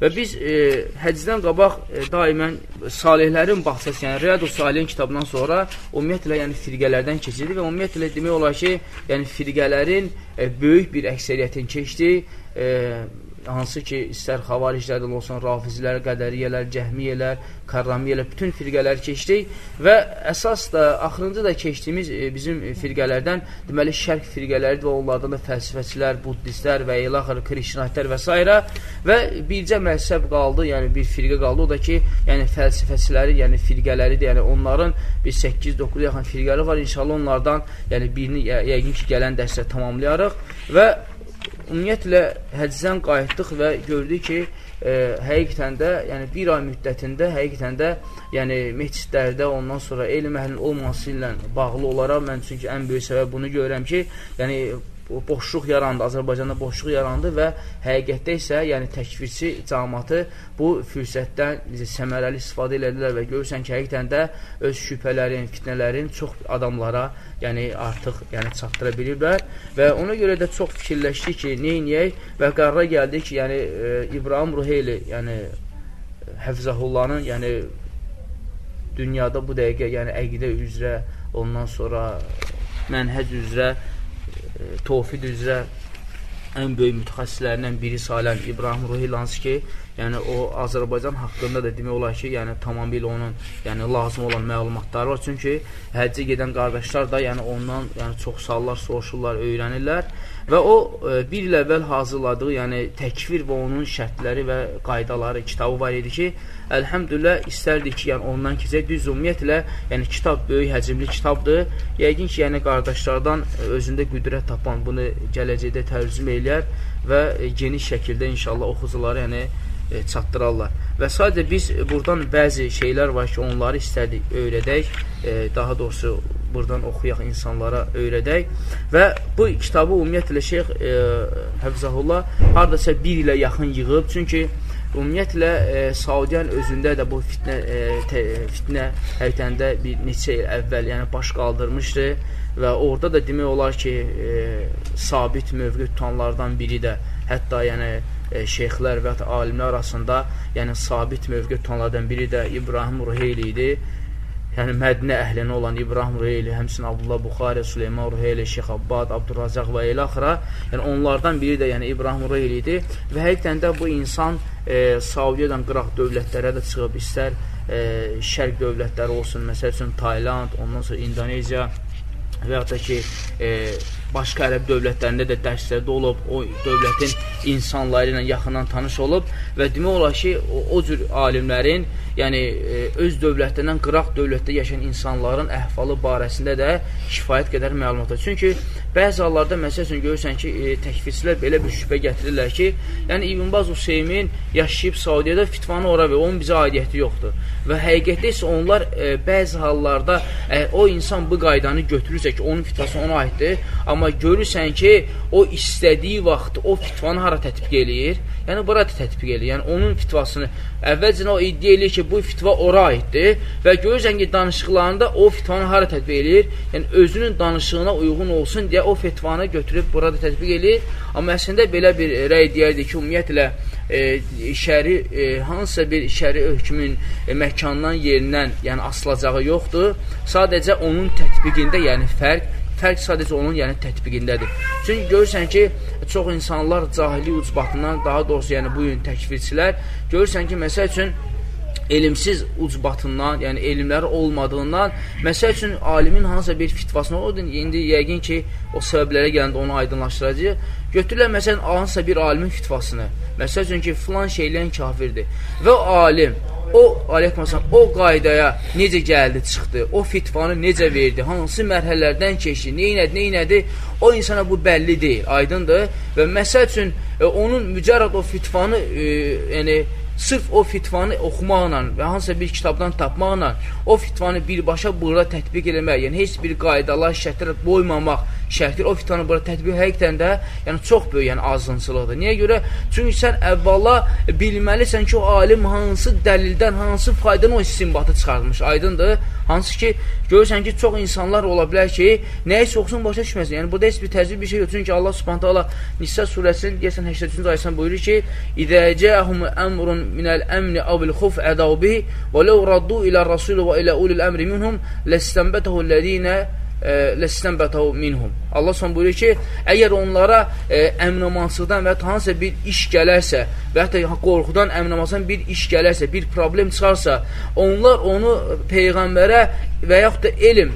Və biz e, həcdən qabaq e, daimən salihlərin baxsası, yəni Riyad-ı Salihin kitabından sonra ümumiyyətlə yəni firqələrdən keçirdik və ümumiyyətlə demək olar ki, yəni firqələrin e, böyük bir əksəriyyətini keçdi. E, hansı ki, istər xavariclərdən olsun, rafizlər, qədəriyyələr, cəhmiyyələr, karramiyələr, bütün firqələr keçdik və əsas da, axırıncı da keçdiyimiz e, bizim firqələrdən deməli, şərq firqələridir və onlardan da fəlsifəçilər, buddistlər və ilaxır, krişnahətlər və s. və bircə məhzəb qaldı, yəni bir firqə qaldı, o da ki, yəni fəlsifəçiləri, yəni firqələridir, yəni onların bir 8-9 yaxın firqəli var, inşallah onlardan yəni birini yəqin ki, gələn dərsdə tamamlayarıq və ümumiyyətlə həcdən qayıtdıq və gördük ki, e, həqiqətən də, yəni bir ay müddətində həqiqətən də, yəni məscidlərdə ondan sonra elm əhlinin olması ilə bağlı olaraq mən çünki ən böyük səbəb bunu görürəm ki, yəni boşluq yarandı, Azərbaycanda boşluq yarandı və həqiqətdə isə yəni təkvirçi cəmaatı bu fürsətdən səmərəli istifadə elədilər və görürsən ki, həqiqətən də öz şübhələrin, fitnələrin çox adamlara yəni artıq yəni çatdıra biliblər və ona görə də çox fikirləşdik ki, nə edək və qərara gəldik ki, yəni e, İbrahim Ruheyli, yəni Həfzəhullahın, yəni dünyada bu dəqiqə, yəni əqidə üzrə, ondan sonra mənhəc üzrə Tovfid üzrə ən böyük mütəxəssislərindən biri sayılan İbrahim Ruhil hansı ki, yəni o Azərbaycan haqqında da demək olar ki, yəni tamamilə onun yəni lazım olan məlumatları var. Çünki həccə gedən qardaşlar da yəni ondan yəni çox suallar soruşurlar, öyrənirlər və o e, bir il əvvəl hazırladığı, yəni təkfir və onun şərtləri və qaydaları kitabı var idi ki, əlhəmdülillah istərdik ki, yəni ondan keçək. Düz ümumiyyətlə, yəni kitab böyük həcmli kitabdır. Yəqin ki, yəni qardaşlardan özündə qüdrət tapan bunu gələcəkdə tərcümə eləyər və geniş şəkildə inşallah oxucuları yəni e, çatdırarlar. Və sadəcə biz buradan bəzi şeylər var ki, onları istərdik öyrədək, e, daha doğrusu buradan oxuyaq insanlara öyrədək və bu kitabı ümumiyyətlə Şeyx e, Həfzəhullah hardasa bir ilə yaxın yığıb, çünki Ümumiyyətlə, e, Saudiyan özündə də bu fitnə, e, te, fitnə həqiqətən də bir neçə il əvvəl yəni baş qaldırmışdı və orada da demək olar ki, e, sabit mövqü tutanlardan biri də hətta yəni e, şeyxlər və alimlər arasında yəni sabit mövqü tutanlardan biri də İbrahim Ruheyli idi yəni Mədinə əhlinə olan İbrahim Reyli, həmsin Abdullah Buxari, Süleyman Reyli, Şeyx Abbad, Abdurrazaq və elə axıra, yəni onlardan biri də yəni İbrahim Reyli idi və həqiqətən də bu insan e, Saudiyadan qıraq dövlətlərə də çıxıb, istər e, şərq dövlətləri olsun, məsəl üçün Tayland, ondan sonra İndoneziya və ya da ki, e, başqa ərəb dövlətlərində də dərslərdə olub, o dövlətin insanları ilə yaxından tanış olub və demək olar ki, o, o cür alimlərin yəni e, öz dövlətlərindən qıraq dövlətdə yaşayan insanların əhvalı barəsində də kifayət qədər məlumat var. Çünki bəzi hallarda məsəl üçün görürsən ki, e, təkfirçilər belə bir şübhə gətirirlər ki, yəni İbn Baz Hüseymin yaşayıb Saudiyada fitvanı ora və onun bizə aidiyyəti yoxdur. Və həqiqətdə isə onlar e, bəzi hallarda e, o insan bu qaydanı götürürsə ki, onun fitvası ona aiddir, amma görürsən ki, o istədiyi vaxt o fitvanı hara tətbiq eləyir? Yəni bura tətbiq eləyir. Yəni onun fitvasını əvvəlcə o iddia eləyir ki, bu fitva ora aiddir və görürsən ki, danışıqlarında o fitvanı hara tətbiq eləyir? Yəni özünün danışığına uyğun olsun deyə o fitvanı götürüb burada tətbiq eləyir. Amma əslində belə bir rəy deyərdik ki, ümumiyyətlə e, şəri e, hansısa bir şəri hökmün e, məkandan, yerindən, yəni asılacağı yoxdur. Sadəcə onun tətbiqində, yəni fərq Fərq sadəcə onun yəni tətbiqindədir. Çünki görürsən ki, çox insanlar cahili ucbatından, daha doğrusu yəni bu gün təkfirçilər görürsən ki, məsəl üçün elmsiz ucbatından, yəni elmləri olmadığından, məsəl üçün alimin hansısa bir fitvasını o indi yəqin ki, o səbəblərə gələndə onu aydınlaşdıracaq. Götürürlər məsələn hansısa bir alimin fitvasını. Məsəl üçün ki, filan şeylən kafirdir. Və o alim o aleykümselam o qaydaya necə gəldi, çıxdı, o fitvanı necə verdi, hansı mərhələlərdən keçdi, nə elədi, nə elədi, o insana bu bəlli deyil, aydındır. Və məsəl üçün e, onun mücərrad o fitvanı, e, yəni sırf o fitvanı oxumaqla və hansısa bir kitabdan tapmaqla o fitvanı birbaşa burada tətbiq eləmək, yəni heç bir qaydalar, şərtlərə qoymamaq şərtdir. O fitnanı bura tətbiq həqiqətən də yəni çox böyük yəni azğınçılıqdır. Niyə görə? Çünki sən əvvəla bilməlisən ki, o alim hansı dəlildən, hansı faydadan o istinbatı çıxarmış. Aydındır? Hansı ki, görürsən ki, çox insanlar ola bilər ki, nəyi soxsun başa düşməsin. Yəni burada heç bir təzyiq bir şey yox. Çünki Allah Subhanahu taala Nisa surəsinin deyəsən 83-cü ayəsində buyurur ki: "İzə cəəhum əmrun minəl əmni avil xuf ədau bihi və law raddu ilə rasul və ilə ulil əmri minhum lestənbətəhu ləzina lestənbətəhu minhum." Allah son buyurur ki, əgər onlara e, əmnamansıqdan və hansısa bir iş gələrsə və hətta qorxudan əmnamansıqdan bir iş gələrsə, bir problem çıxarsa, onlar onu Peyğəmbərə və yaxud da elm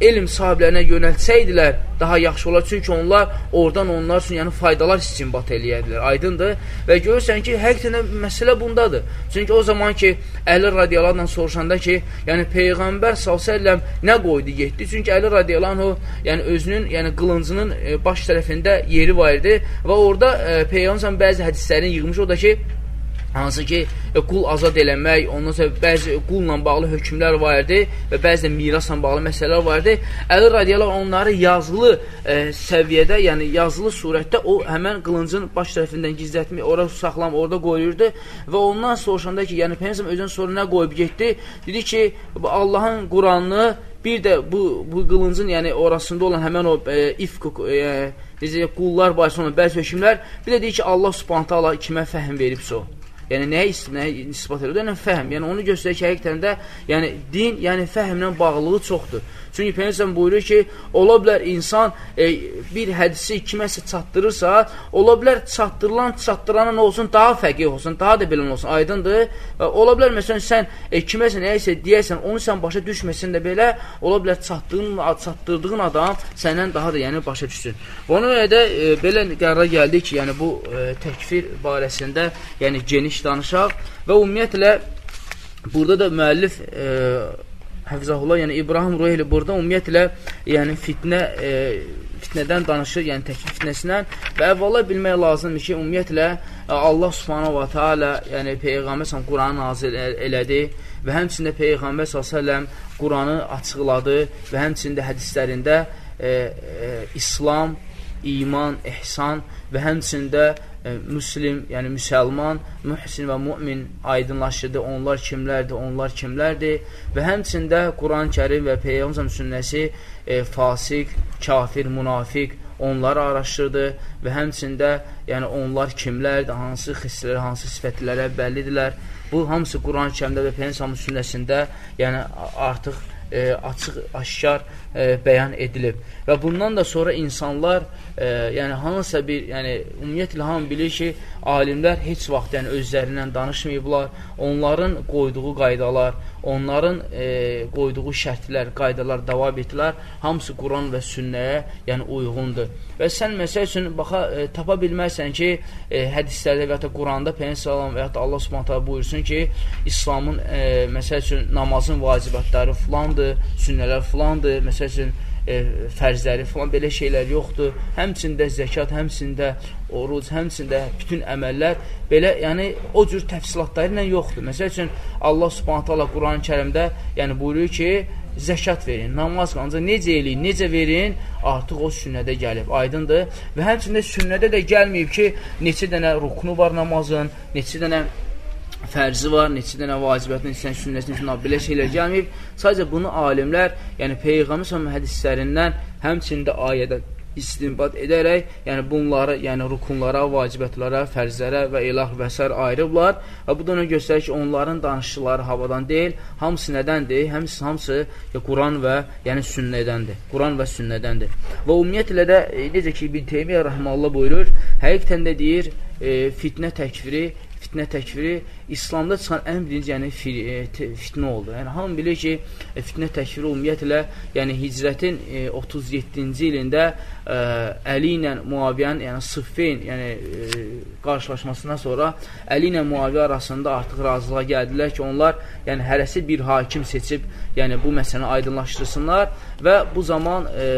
elm sahiblərinə yönəltsəydilər, daha yaxşı olar. Çünki onlar oradan onlar üçün yəni faydalar istinbat eləyədilər. Aydındır? Və görürsən ki, həqiqətən məsələ bundadır. Çünki o zaman ki, Əli radiyalarla soruşanda ki, yəni Peyğəmbər sallallahu nə qoydu, getdi? Çünki Əli radiyalanhu yəni özünün, yəni qılıncının e, baş tərəfində yeri var idi və orada e, Peyğəmbər bəzi hədislərini yığmış. O da ki, hansı ki, e, qul azad eləmək, ondan sonra bəzi qulla bağlı hökmlər var idi və bəzi də mirasla bağlı məsələlər var idi. Əli radiyallahu onları yazılı e, səviyyədə, yəni yazılı surətdə o həmən qılıncın baş tərəfindən gizlətmək, ora saxlam, orada qoyurdu və ondan soruşanda ki, yəni Peyğəmbər özünün sonra nə qoyub getdi? Dedi ki, Allahın Quranını bir də bu bu qılıncın, yəni orasında olan həmən o e, ifq e, necə qullar barəsində bəzi hökmlər, bir də deyir ki, Allah Subhanahu taala kimə fəhm veribsə o. Yəni nəyə, nəyə nisbat edir? Yəni fəhm. Yəni onu göstərir ki, həqiqətən də yəni din, yəni fəhmlə bağlılığı çoxdur. Çünki Peyğəmbər buyurur ki, ola bilər insan e, bir hədisi kiməsə çatdırırsa, ola bilər çatdırılan çatdırana nə olsun, daha fəqih olsun, daha da bilən olsun, aydındır. Və ola bilər məsələn sən e, kiməsə nəyisə deyəsən, onu sən başa düşməsən də belə, ola bilər çatdığın, çatdırdığın adam səndən daha da yəni başa düşsün. Ona görə də e, belə qərara gəldik ki, yəni bu e, təkfir barəsində yəni geniş danışaq və ümumiyyətlə burada da müəllif e, Həfzəhullah, yəni İbrahim Ruheyli burada ümumiyyətlə yəni fitnə e, fitnədən danışır, yəni təkvir fitnəsindən və əvvəla bilmək lazımdır ki, ümumiyyətlə Allah Subhanahu va Taala yəni peyğəmbər sallallahu Quranı nazil elədi və həmçində peyğəmbər sallallahu Quranı açıqladı və həmçində hədislərində e, e, İslam, iman, ihsan və həmçində e, müslim, yəni müsəlman, mühsin və mümin aydınlaşdırdı. Onlar kimlərdir, onlar kimlərdir və həmçində Quran-ı Kərim və Peyğəmbər sünnəsi e, fasik, kafir, münafiq onları araşdırdı və həmçində yəni onlar kimlərdir, hansı xisləri, hansı sifətlərə bəllidirlər. Bu hamısı Quran-ı Kərimdə və Peyğəmbər sünnəsində yəni artıq e, açıq, aşkar e, bəyan edilib. Və bundan da sonra insanlar, e, yəni hansısa bir, yəni ümumiyyətlə hamı bilir ki, alimlər heç vaxt yəni özlərindən danışmayıblar. Onların qoyduğu qaydalar, onların e, qoyduğu şərtlər, qaydalar davam etdilər. Hamısı Quran və sünnəyə yəni uyğundur. Və sən məsəl üçün baxa e, tapa bilməzsən ki, e, hədislərdə və ya da Quranda Peyğəmbər və ya Allah Subhanahu buyursun ki, İslamın e, məsəl üçün namazın vacibatları filandır, sünnələr filandır. Məsəl üçün e, fərzləri falan belə şeylər yoxdur. Həmçində zəkat, həmçində oruc, həmçində bütün əməllər belə, yəni o cür təfsilatları ilə yoxdur. Məsəl üçün Allah Subhanahu taala Quran-Kərimdə yəni buyurur ki, zəkat verin, namaz ancaq necə eləyin, necə verin, artıq o sünnədə gəlib, aydındır. Və həmçində sünnədə də gəlməyib ki, neçə dənə ruknu var namazın, neçə dənə fərzi var, neçə dənə vacibətin, neçə dənə sünnəsin, neçə belə şeylər gəlməyib. Sadəcə bunu alimlər, yəni Peyğəmbər hədislərindən, həmçində ayədə istinbat edərək, yəni bunları, yəni rukunlara, vacibətlərə, fərzlərə və ilah və s. ayırıblar və bu da ona göstərir ki, onların danışıqları havadan deyil, hamısı nədəndir? Həmsi, hamısı ya, Quran və yəni sünnədəndir. Quran və sünnədəndir. Və ümumiyyətlə də, e, necə ki, İbn Teymiyyə rəhməllah buyurur, həqiqətən də deyir, e, fitnə təkfiri fitnə təkfiri İslamda çıxan ən birinci yəni e, fitnə oldu. Yəni hamı bilir ki, e, fitnə təkfiri ümumiyyətlə yəni hicrətin e, 37-ci ilində e, Əli ilə Muaviyyənin, yəni Sıffin, yəni e, qarşılaşmasından sonra Əli ilə Muaviyyə arasında artıq razılığa gəldilər ki, onlar yəni hərəsi bir hakim seçib, yəni bu məsələni aydınlaşdırsınlar və bu zaman e,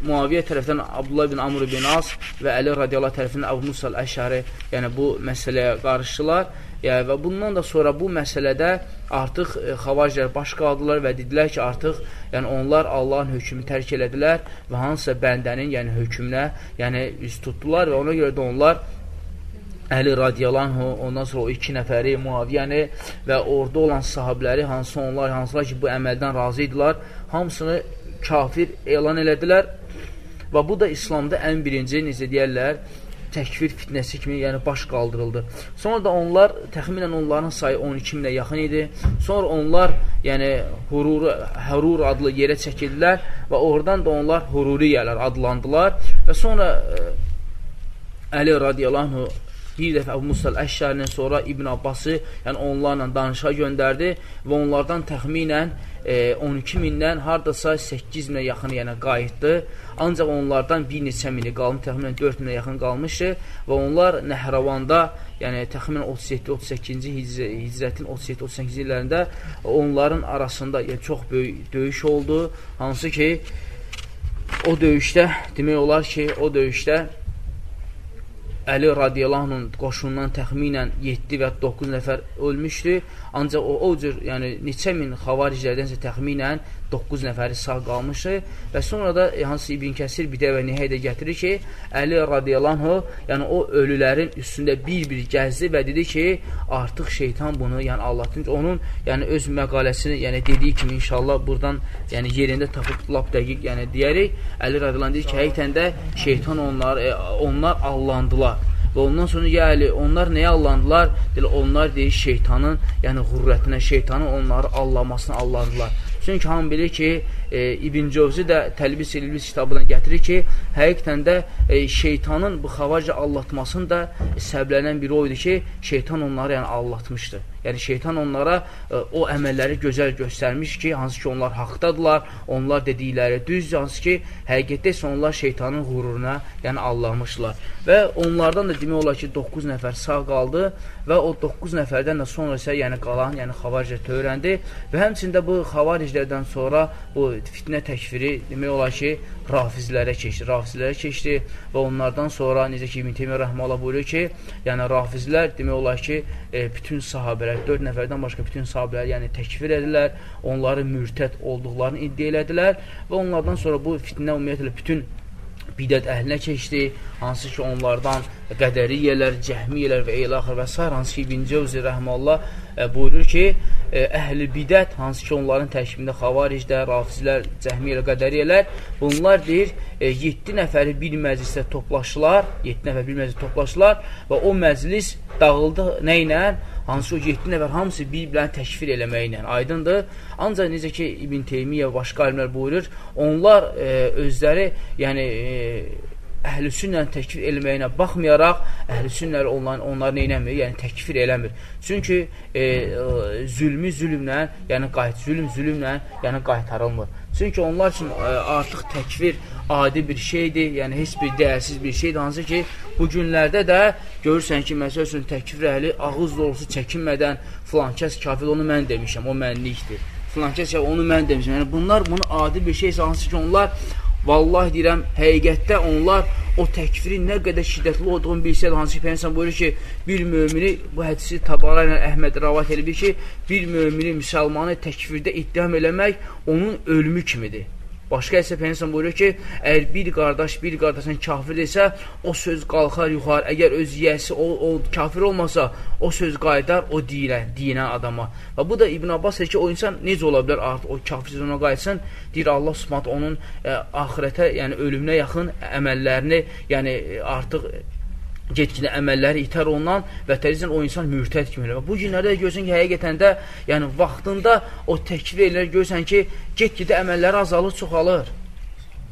Muaviyyə tərəfdən Abdullah ibn Amr ibn As və Əli radiyallahu tərəfindən Əbu Musa əşari, yəni bu məsələyə qarışdılar. Yəni, və bundan da sonra bu məsələdə artıq e, xavariclər baş qaldılar və dedilər ki, artıq yəni onlar Allahın hökmünü tərk elədilər və hansısa bəndənin, yəni hökmünə, yəni üz tutdular və ona görə də onlar Əli radiyalanhu, ondan sonra o iki nəfəri, Muaviyyəni və orada olan sahabləri, hansı onlar, hansılar ki, bu əməldən razı idilər, hamısını kafir elan elədilər və bu da İslamda ən birinci, necə deyərlər, təkvir fitnəsi kimi, yəni baş qaldırıldı. Sonra da onlar, təxminən onların sayı 12 minə yaxın idi. Sonra onlar, yəni hurur, hurur adlı yerə çəkildilər və oradan da onlar hururiyələr adlandılar və sonra e, Əli radiyallahu bir dəfə Əbu Musal Əşşərinin sonra İbn Abbası, yəni onlarla danışa göndərdi və onlardan təxminən e, 12 mindən hardasa 8 minə yaxın yəni qayıtdı. Ancaq onlardan bir neçə mini qalmış, təxminən 4 minə yaxın qalmışdı və onlar Nəhravanda, yəni təxminən 37-38-ci hicrətin 37-38-ci illərində onların arasında yəni, çox böyük döyüş oldu. Hansı ki, o döyüşdə, demək olar ki, o döyüşdə Əli radiyallahu qoşundan təxminən 7 və 9 nəfər ölmüşdü. Ancaq o, o cür, yəni neçə min xavariclərdənsə təxminən 9 nəfəri sağ qalmışdı və sonra da e, hansı İbn Kəsir bir dəvə nihayədə gətirir ki, Əli radiyallahu, yəni o ölülərin üstündə bir-bir gəzdi və dedi ki, artıq şeytan bunu, yəni Allahın onun, yəni öz məqaləsini, yəni dediyi kimi inşallah buradan, yəni yerində tapıb lap dəqiq, yəni deyərik, Əli radiyallahu deyir ki, həqiqətən də şeytan onlar, e, onlar allandılar. Və ondan sonra yəni onlar nəyə allandılar? Deyil, onlar deyir şeytanın, yəni qürrətinə, şeytanın onları allamasına allandılar. Çünki hamı bilir ki, e, İbn Cövzi də Təlbis İlbis kitabından gətirir ki, həqiqətən də e, şeytanın bu xavacı allatmasının da səblənən biri oydu ki, şeytan onları yəni allatmışdı. Yəni şeytan onlara ə, e, o əməlləri gözəl göstərmiş ki, hansı ki onlar haqdadılar, onlar dedikləri düzdür, hansı ki həqiqətdə isə onlar şeytanın qüruruna, yəni allamışlar. Və onlardan da demək olar ki, 9 nəfər sağ qaldı və o 9 nəfərdən də sonra isə yəni qalan, yəni xavaricə törəndi və həmçində bu xavariclərdən sonra bu fitnə təkfiri demək olar ki, rafizlərə keçdi. Rafizlərə keçdi və onlardan sonra necə ki İbn Teymiyyə rəhməhullah buyurur ki, yəni rafizlər demək olar ki, e, bütün sahabələr, 4 nəfərdən başqa bütün sahabələr yəni təkfir edilər, onları mürtəd olduqlarını iddia elədilər və onlardan sonra bu fitnə ümumiyyətlə bütün bidət əhlinə keçdi, hansı ki onlardan qədəriyyələr, cəhmiyyələr və eylaxır və s. hansı ki İbn Cevzi rəhməllah e, buyurur ki, əhli bidət, hansı ki onların təşkimində xavaricdə, rafizlər, cəhmiyyələr, qədəriyyələr, bunlar deyir, e, 7 nəfəri bir məclisdə toplaşdılar, 7 nəfər bir məclisdə toplaşdılar və o məclis dağıldı nə ilə? Hansı o 7 nəfər hamısı bir-birini təkfir eləməklə aydındır. Ancaq necə ki İbn Teymiyyə və başqa alimlər buyurur, onlar e, özləri, yəni e, əhl-i sünnə təkfir eləməyinə baxmayaraq, əhl-i sünnə onların, onları neynəmir? Yəni, təkfir eləmir. Çünki e, e, zülmü zülmlə, yəni qayıt, zülm zülmlə, yəni qaytarılmır. Çünki onlar üçün e, artıq təkfir adi bir şeydir, yəni heç bir dəyərsiz bir şeydir. Hansı ki, bu günlərdə də görürsən ki, məsəl üçün təkfir əhli ağız dolusu çəkinmədən filan kəs kafir, onu mən demişəm, o mənlikdir. Filan kəs onu mən demişəm. Yəni, bunlar bunu adi bir şeysə, hansı ki, onlar Vallahi deyirəm, həqiqətdə onlar o təkfirin nə qədər şiddətli olduğunu bilsələr, hansı ki, Peygəmbər buyurur ki, bir mömini bu hədisi Tabara ilə Əhməd rivayet edir ki, bir mömini müsəlmanı təkfirdə ittiham eləmək onun ölümü kimidir. Başqa isə Peygəmbər buyurur ki, əgər bir qardaş bir qardaşın kafir isə, o söz qalxar yuxarı. Əgər öz yiyəsi o, o kafir olmasa, o söz qayıdar o deyilən, deyilən adama. Və bu da İbn Abbas deyir ki, o insan necə ola bilər artıq o kafir sözünə qayıtsın? Deyir Allah Subhanahu onun ə, e, axirətə, yəni ölümünə yaxın əməllərini, yəni artıq get-gedə əməlləri itər ondan və tezdən o insan mürtəd kimi elə. Bu günlərdə görürsən ki, həqiqətən də, yəni vaxtında o təkvir ellər görürsən ki, get-gedə əməlləri azalır, çoxalır.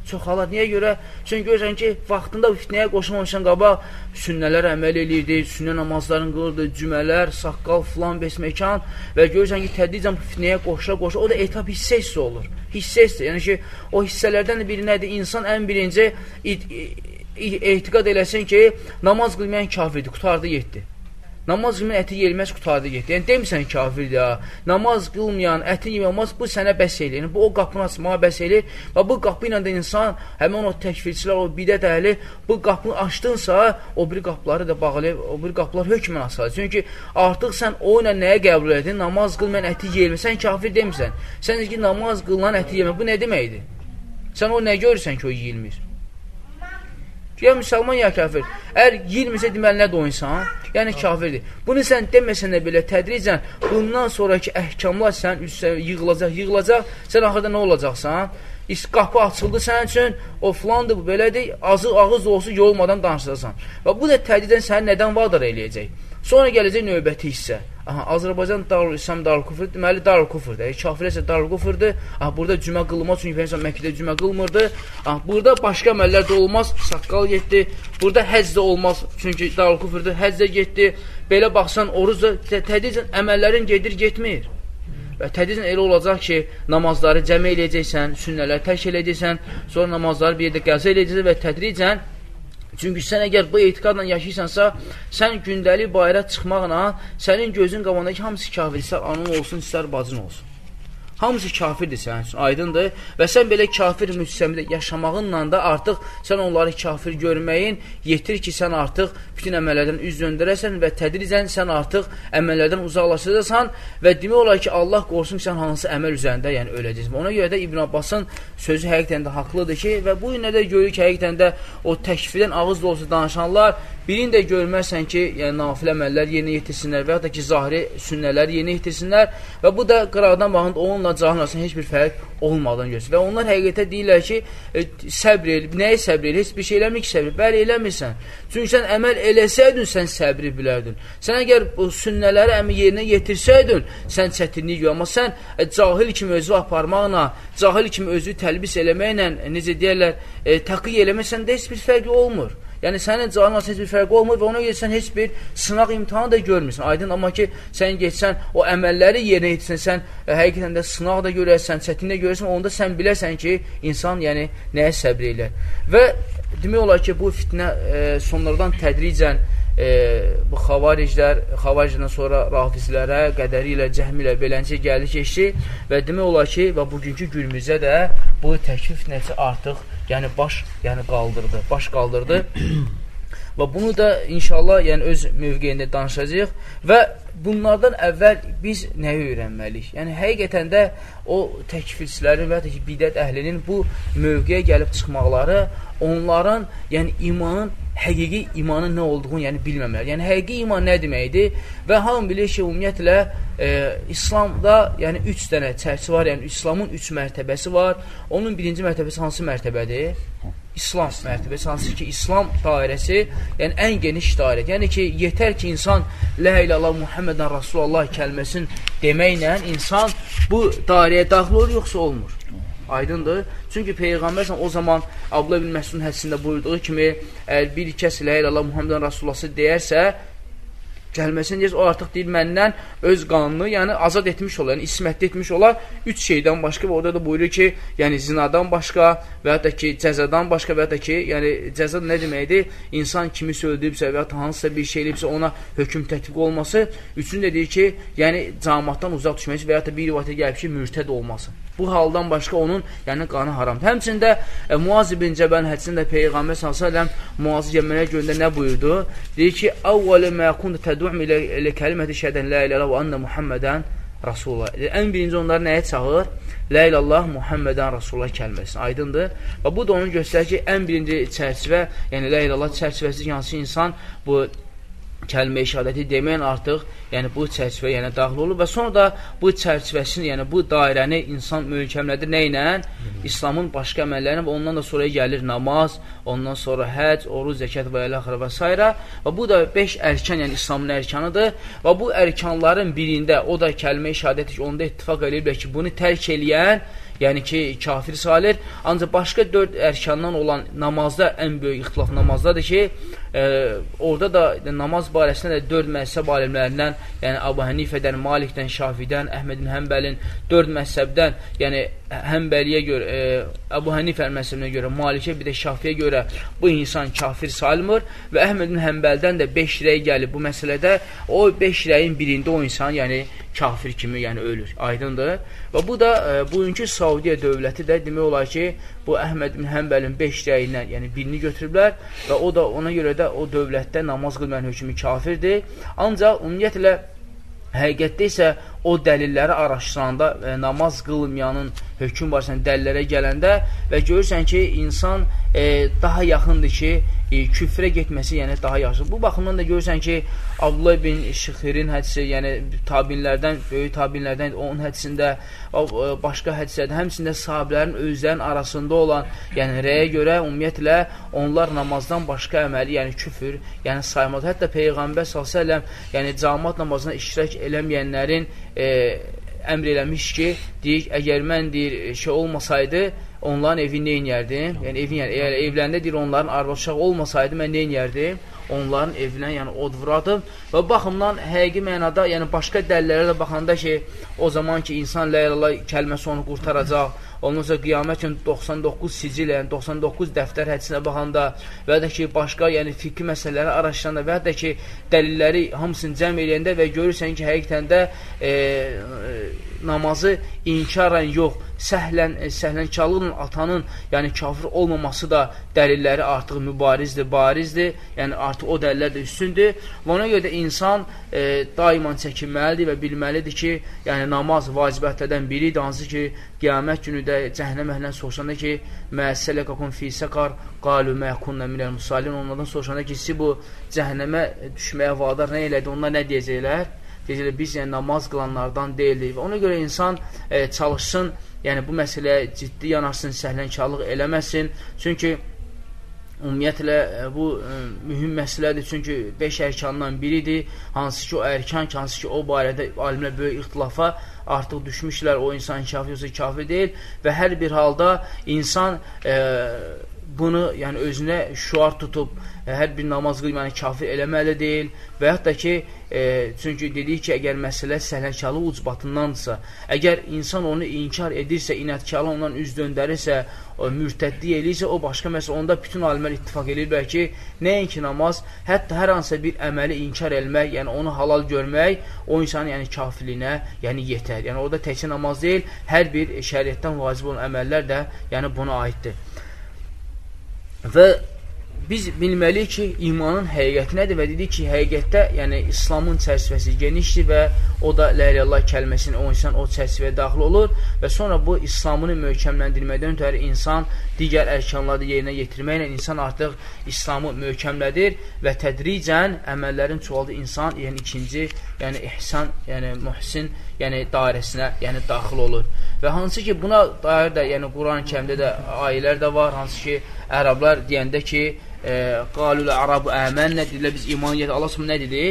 Çoxalır. Niyə görə? Çünki görürsən ki, vaxtında fitnəyə qoşulmamışdan qabaq sünnələr əməl eləyirdi, sünnə namazlarını qılırdı, cümələr, saqqal, filan, besməkan və görürsən ki, tədricən fitnəyə qoşula-qoşula, o da etap hissə-hissə olur. Hissə-hissə. Yəni ki, o hissələrdən də biri nədir? İnsan ən birinci etiqad eləsin ki, namaz qılmayan kafirdir, qutardı, yetdi. Namaz qılmayan əti yeyilməz qutardı getdi. Yəni demisən kafirdir ya. Namaz qılmayan əti yeməyəməz bu sənə bəs eləyir. Yəni, bu o qapını açmağa bəs eləyir və bu qapı ilə də insan həmin o təkfirçilər, o bidət əhli bu qapını açdınsa, o bir qapıları da bağlayıb, o bir qapılar hökmən açılır. Çünki artıq sən o ilə nəyə qəbul edin? Namaz qılmayan əti yeyilməz. Sən kafir demisən. Sən ki, namaz qılınan əti yemək. Bu nə deməkdir? Sən o nə görürsən ki, o yeyilmir? Ya müsəlman, ya kafir. Əgər 20-sə deməli nədir o insan? Yəni kafirdir. Bunu sən deməsən də belə tədricən bundan sonraki əhkamlar sən üstə yığılacaq, yığılacaq. Sən axırda nə olacaqsan? İş qapı açıldı sənin üçün, o filandır, bu belədir, azı ağız olsun, yolmadan danışacaqsan. Və bu da tədricən səni nədən vadar eləyəcək? Sonra gələcək növbəti hissə. Aha, Azərbaycan Darul İslam Darul Kufr, deməli Darul Kufrdur. E, kafirə isə Darul Kufrdur. Aha, burada cümə qılmaz, çünki Peyğəmbər Məkkədə cümə qılmırdı. Aha, burada başqa əməllər də olmaz, saqqal getdi. Burada həcc də olmaz, çünki Darul Kufrdur, həcc də getdi. Belə baxsan, oruz da tədricən əməllərin gedir, getmir. Və tədricən elə olacaq ki, namazları cəmə eləyəcəksən, sünnələri tərk eləyəcəksən, sonra namazları bir yerdə qəza eləyəcəksən və tədricən Çünki sən əgər bu etiqadla yaşayırsansa, sən gündəlik bayıra çıxmaqla sənin gözün qabağındakı hamısı kafir, istər anın olsun, istər bacın olsun. Hamısı kafirdir sənin üçün, aydındır. Və sən belə kafir müstəmdə yaşamağınla da artıq sən onları kafir görməyin yetir ki, sən artıq bütün əməllərdən üz döndürəsən və tədricən sən artıq əməllərdən uzaqlaşacaqsan və demək olar ki, Allah qorusun ki, sən hansı əməl üzərində yəni öləcəksən. Ona görə də İbn Abbasın sözü həqiqətən də haqlıdır ki, və bu günə də görürük həqiqətən də o təkfirdən ağız dolusu danışanlar Birini də görmərsən ki, yəni nafilə əməllər yerinə yetirsinlər və ya da ki, zahiri sünnələri yerinə yetirsinlər və bu da qıraqdan baxın, onunla cahil arasında heç bir fərq olmadığını göstərir. Və onlar həqiqətə deyirlər ki, e, səbr el, nəyi səbr el? Heç bir şey eləmir ki, səbr. Bəli, eləmirsən. Çünki sən əməl eləsəydin, sən səbri bilərdin. Sən əgər bu sünnələri əmi yerinə yetirsəydin, sən çətinlik yox. Amma sən e, cahil kimi özü aparmaqla, cahil kimi özü təlbis eləməklə, necə deyərlər, e, təqiy eləməsən də heç bir fərqi olmur. Yəni sənin canın heç bir fərqi olmur və ona görə sən heç bir sınaq imtihanı da görmürsən. Aydın amma ki, sən getsən o əməlləri yerinə yetirsən, sən e, həqiqətən də sınaq da görərsən, çətin də görərsən, onda sən bilərsən ki, insan yəni nəyə səbr elər. Və demək olar ki, bu fitnə e, sonlardan tədricən e, bu xavariclər, xavaricdən sonra rafizlərə, qədəri ilə, cəhmi ilə beləncə gəldi keçdi və demək olar ki, və bugünkü günümüzdə də bu təkvif fitnəsi artıq yəni baş yəni qaldırdı, baş qaldırdı. və bunu da inşallah yəni öz mövqeyində danışacağıq və bunlardan əvvəl biz nəyi öyrənməliyik? Yəni həqiqətən də o təkfirçilərin və ya ki bidət əhlinin bu mövqeyə gəlib çıxmaqları onların yəni imanın həqiqi imanın nə olduğunu yəni bilməmələr. Yəni həqiqi iman nə deməkdir? Və hamı bilir ki, ümumiyyətlə e, İslamda yəni 3 dənə çərçi var, yəni İslamın 3 mərtəbəsi var. Onun birinci mərtəbəsi hansı mərtəbədir? İslam mərtəbəsi hansı ki, İslam dairəsi, yəni ən geniş dairə. Yəni ki, yetər ki, insan Lə ilallah Muhammedən Rasulullah kəlməsin deməklə insan bu dairəyə daxil olur, yoxsa olmur. Aydındır. Çünki Peyğəmbər o zaman Abdullah ibn Məsudun hədisində buyurduğu kimi, əgər bir kəs ilə ilallah Muhammedən Rasulullahı deyərsə, gəlməsin deyir, o artıq deyir, məndən öz qanını, yəni azad etmiş olar, yəni ismətli etmiş olar, üç şeydən başqa və orada da buyurur ki, yəni zinadan başqa və ya da ki, cəzadan başqa və ya da ki, yəni cəza nə deməkdir? İnsan kimi söyləyibsə və ya hansısa bir şey eləyibsə ona hökm tətbiq olması, üçün də deyir ki, yəni camatdan uzaq düşməsi və ya da bir rivayətə gəlib ki, mürtəd olması. Bu haldan başqa onun yəni qanı haramdır. Həmçində e, Muaz ibn Cəbən hədisində Peyğəmbər sallallahu Muazı gəlməyə göndə nə buyurdu? Deyir ki, "Əvvəl mə kuntu təd'um ilə, ilə kəliməti şəhədən la ilaha və anna Muhammedən Rasulullah." Ən birinci onları nəyə çağır? La ilallah Muhammedən Rasulullah kəlməsi. Aydındır? Və bu da onu göstərir ki, ən birinci çərçivə, yəni la ilallah çərçivəsi hansı insan bu kəlmə-i şəhadəti deməyən artıq, yəni bu çərçivə yəni daxil olur və sonra da bu çərçivəsini, yəni bu dairəni insan möhkəmlədir nə ilə? İslamın başqa əməllərini və ondan da sonra gəlir namaz, ondan sonra həc, oruz, zəkat və elə axırı və s. və bu da 5 ərkan, yəni İslamın ərkanıdır və bu ərkanların birində, o da kəlmə-i şəhadət ki, onda ittifaq eləyiblər ki, bunu tərk eləyən yəni ki, kafir sayılır. Ancaq başqa dörd ərkandan olan namazda ən böyük ixtilaf namazdadır ki, e, orada da namaz barəsində də dörd məzhəb alimlərindən, yəni Abu Hənifədən, Malikdən, Şafidən, Əhmədin Həmbəlin dörd məzhəbdən, yəni Həmbəliyə görə, e, Abu Hənifə məzhəbinə görə, Malikə bir də Şafiyə görə bu insan kafir sayılmır və Əhmədin Həmbəldən də 5 rəy gəlib bu məsələdə. O 5 rəyin birində o insan, yəni kafir kimi, yəni ölür. Aydındır? Və bu da e, bugünkü Saudiya dövləti də demək olar ki, bu Əhməd bin Həmbəlin 5 rəyindən, yəni birini götürüblər və o da ona görə də o dövlətdə namaz qılmayan hökmü kafirdir. Ancaq ümumiyyətlə Həqiqətdə isə o dəlilləri araşdıranda e, namaz qılmayanın hökm barəsində dəlillərə gələndə və görürsən ki, insan e, daha yaxındır ki, e, küfrə getməsi yəni daha yaxşı. Bu baxımdan da görürsən ki, Abdullah bin Şıxirin hədisi, yəni tabinlərdən, böyük tabinlərdən onun hədisində, o, başqa hədislərdə, həmçində sahabilərin özlərinin arasında olan, yəni rəyə görə ümumiyyətlə onlar namazdan başqa əməli, yəni küfür, yəni saymaz. Hətta Peyğəmbər s.ə.v yəni camat namazına iştirak eləməyənlərin e, əmr eləmiş ki, deyik, əgər mən deyir, şey olmasaydı, onların evi nə inərdim? Yəni, evin, yəni, əgər evlərində deyir, onların arvad olmasaydı, mən nə inərdim? onların evinə, yəni od vuradım və baxımdan həqiqi mənada, yəni başqa dəlillərə də baxanda ki, o zaman ki, insan ləyələ kəlməsi onu qurtaracaq, ondan sonra qiyamət gün 99 sicil, yəni 99 dəftər hədisinə baxanda və də ki, başqa, yəni fiqhi məsələləri araşdıranda və də ki, dəlilləri hamısını cəm eləyəndə və görürsən ki, həqiqətən də e, e, namazı inkarən yox, səhlən, e, səhlənkarlıqla atanın, yəni kafir olmaması da dəlilləri artıq mübarizdir, barizdir, yəni artıq o dəlillər də üstündür. Və ona görə də insan e, daiman çəkinməlidir və bilməlidir ki, yəni namaz vacibətlərdən biridir, hansı ki, qiyamət günü də cəhənnəm əhlindən soruşanda ki, məsələkəkum fi səqar qalu məkunna minəl musalin onlardan soruşanda ki, siz bu cəhənnəmə düşməyə vadar nə elədi, onlar nə deyəcəklər? Deyəcəklər, biz yəni namaz qılanlardan deyildik və ona görə insan e, çalışsın, yəni bu məsələyə ciddi yanaşsın, səhlənkarlıq eləməsin. Çünki ümumiyyətlə e, bu ə, e, mühüm məsələdir. Çünki 5 ərkandan biridir. Hansı ki o ərkan, hansı ki o barədə alimlər böyük ixtilafa artıq düşmüşlər. O insan kafir yoxsa kafir deyil və hər bir halda insan ə, e, bunu yəni özünə şuar tutub ə, hər bir namaz qılmanı kafir eləməli deyil və hətta ki e, çünki dedik ki, əgər məsələ səhlənkarlıq ucbatındandırsa, əgər insan onu inkar edirsə, inətkarlı ondan üz döndərirsə, o, mürtəddi eləyirsə, o başqa məsələ, onda bütün alimlər ittifak edirlər ki, nəinki namaz, hətta hər hansısa bir əməli inkar eləmək, yəni onu halal görmək, o insanın yəni kafirliyinə yəni yetər. Yəni orada təkcə namaz deyil, hər bir şəriətdən vacib olan əməllər də yəni buna aiddir. Və biz bilməliyik ki, imanın həqiqəti nədir və dedik ki, həqiqətdə, yəni İslamın çərçivəsi genişdir və o da ləyələllah kəlməsini o insan o çərçivəyə daxil olur və sonra bu İslamını möhkəmləndirməkdən ötəri insan digər ərkanları yerinə yetirməklə insan artıq İslamı möhkəmlədir və tədricən əməllərin çoğaldı insan, yəni ikinci, yəni ihsan, yəni mühsin, yəni dairəsinə, yəni daxil olur. Və hansı ki, buna dair də, yəni Quran-ı kəmdə də ayələr də var, hansı ki, ərablar deyəndə ki, qalul ərabu əmənnə deyirlər, biz iman gətir. Allah nə dedi?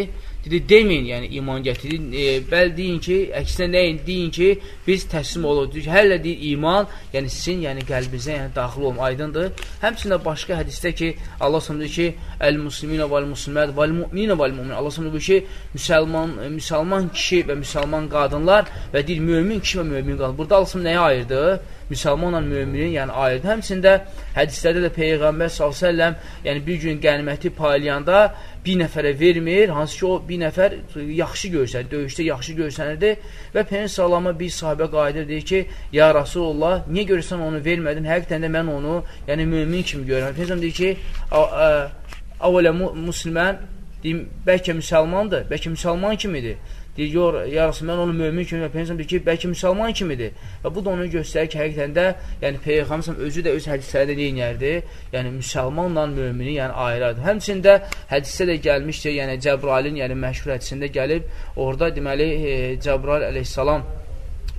Dedi, deməyin, yəni iman gətirin. E, bəl deyin ki, əksinə nəyin? Deyin ki, biz təslim oluruq. Hələ deyir iman, yəni sizin yəni qəlbinizə yəni daxil olma aydındır. Həmçində başqa hədisdə ki, Allah deyir ki, əl-musliminə vəl-muslimət vəl-mu'minə vəl-mu'min. Allah deyir ki, müsəlman, müsəlman kişi və müsəlman qadınlar və deyir mömin kişi və mömin qadın. Burada Allah nəyə ayırdı? Müsəlmanla müminin, yəni ayət. Həmçində hədislərdə də Peyğəmbər s.ə.v yəni bir gün qəniməti paylayanda bir nəfərə vermir, hansı ki o bir nəfər yaxşı görsənir, döyüşdə yaxşı görsənirdi və Peyğəmbər sallama bir sahibə qayıdır, deyir ki, ya Rasulullah, niyə görürsən onu vermədin? Həqiqətən də mən onu, yəni mümin kimi görürəm. Peyğəmbər deyir ki, avələ muslimən, deyim, bəlkə müsəlmandır, bəlkə müsəlman kimidir. Deyir, yor, yarısı mən onu mömin kimi və Peyğəmbər ki, bəlkə müsəlman kimidir. Və bu da onu göstərir ki, həqiqətən də, yəni Peyğəmbər özü də öz hədislərində neyinərdi? Yəni müsəlmanla mömini yəni ayırardı. Həmçində hədisdə də gəlmişdir, yəni Cəbrailin, yəni məşhur hədisində gəlib, orada deməli e, Cəbrail əleyhissalam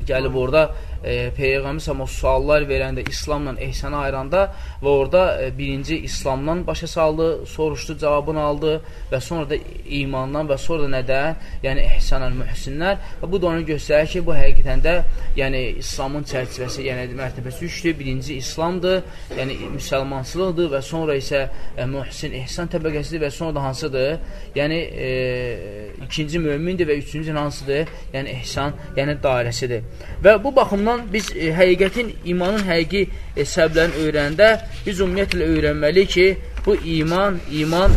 gəlib orada e, Peyğəmbər sama suallar verəndə, İslamla ehsanı ayıranda və orada e, birinci İslamdan başa saldı, soruşdu, cavabını aldı və sonra da imandan və sonra da nədən? Yəni ehsanən mühsinlər. Və bu da onu göstərir ki, bu həqiqətən də yəni İslamın çərçivəsi, yəni mərtəbəsi üçdür. Birinci İslamdır, yəni müsəlmançılıqdır və sonra isə e, mühsin, ehsan təbəqəsidir və sonra da hansıdır? Yəni e, ikinci mömindir və üçüncü hansıdır? Yəni ehsan, yəni dairəsidir. Və bu baxımdan biz e, həqiqətin, imanın həqiqi e, səbəblərini öyrəndə biz ümumiyyətlə öyrənməliyik ki, bu iman, iman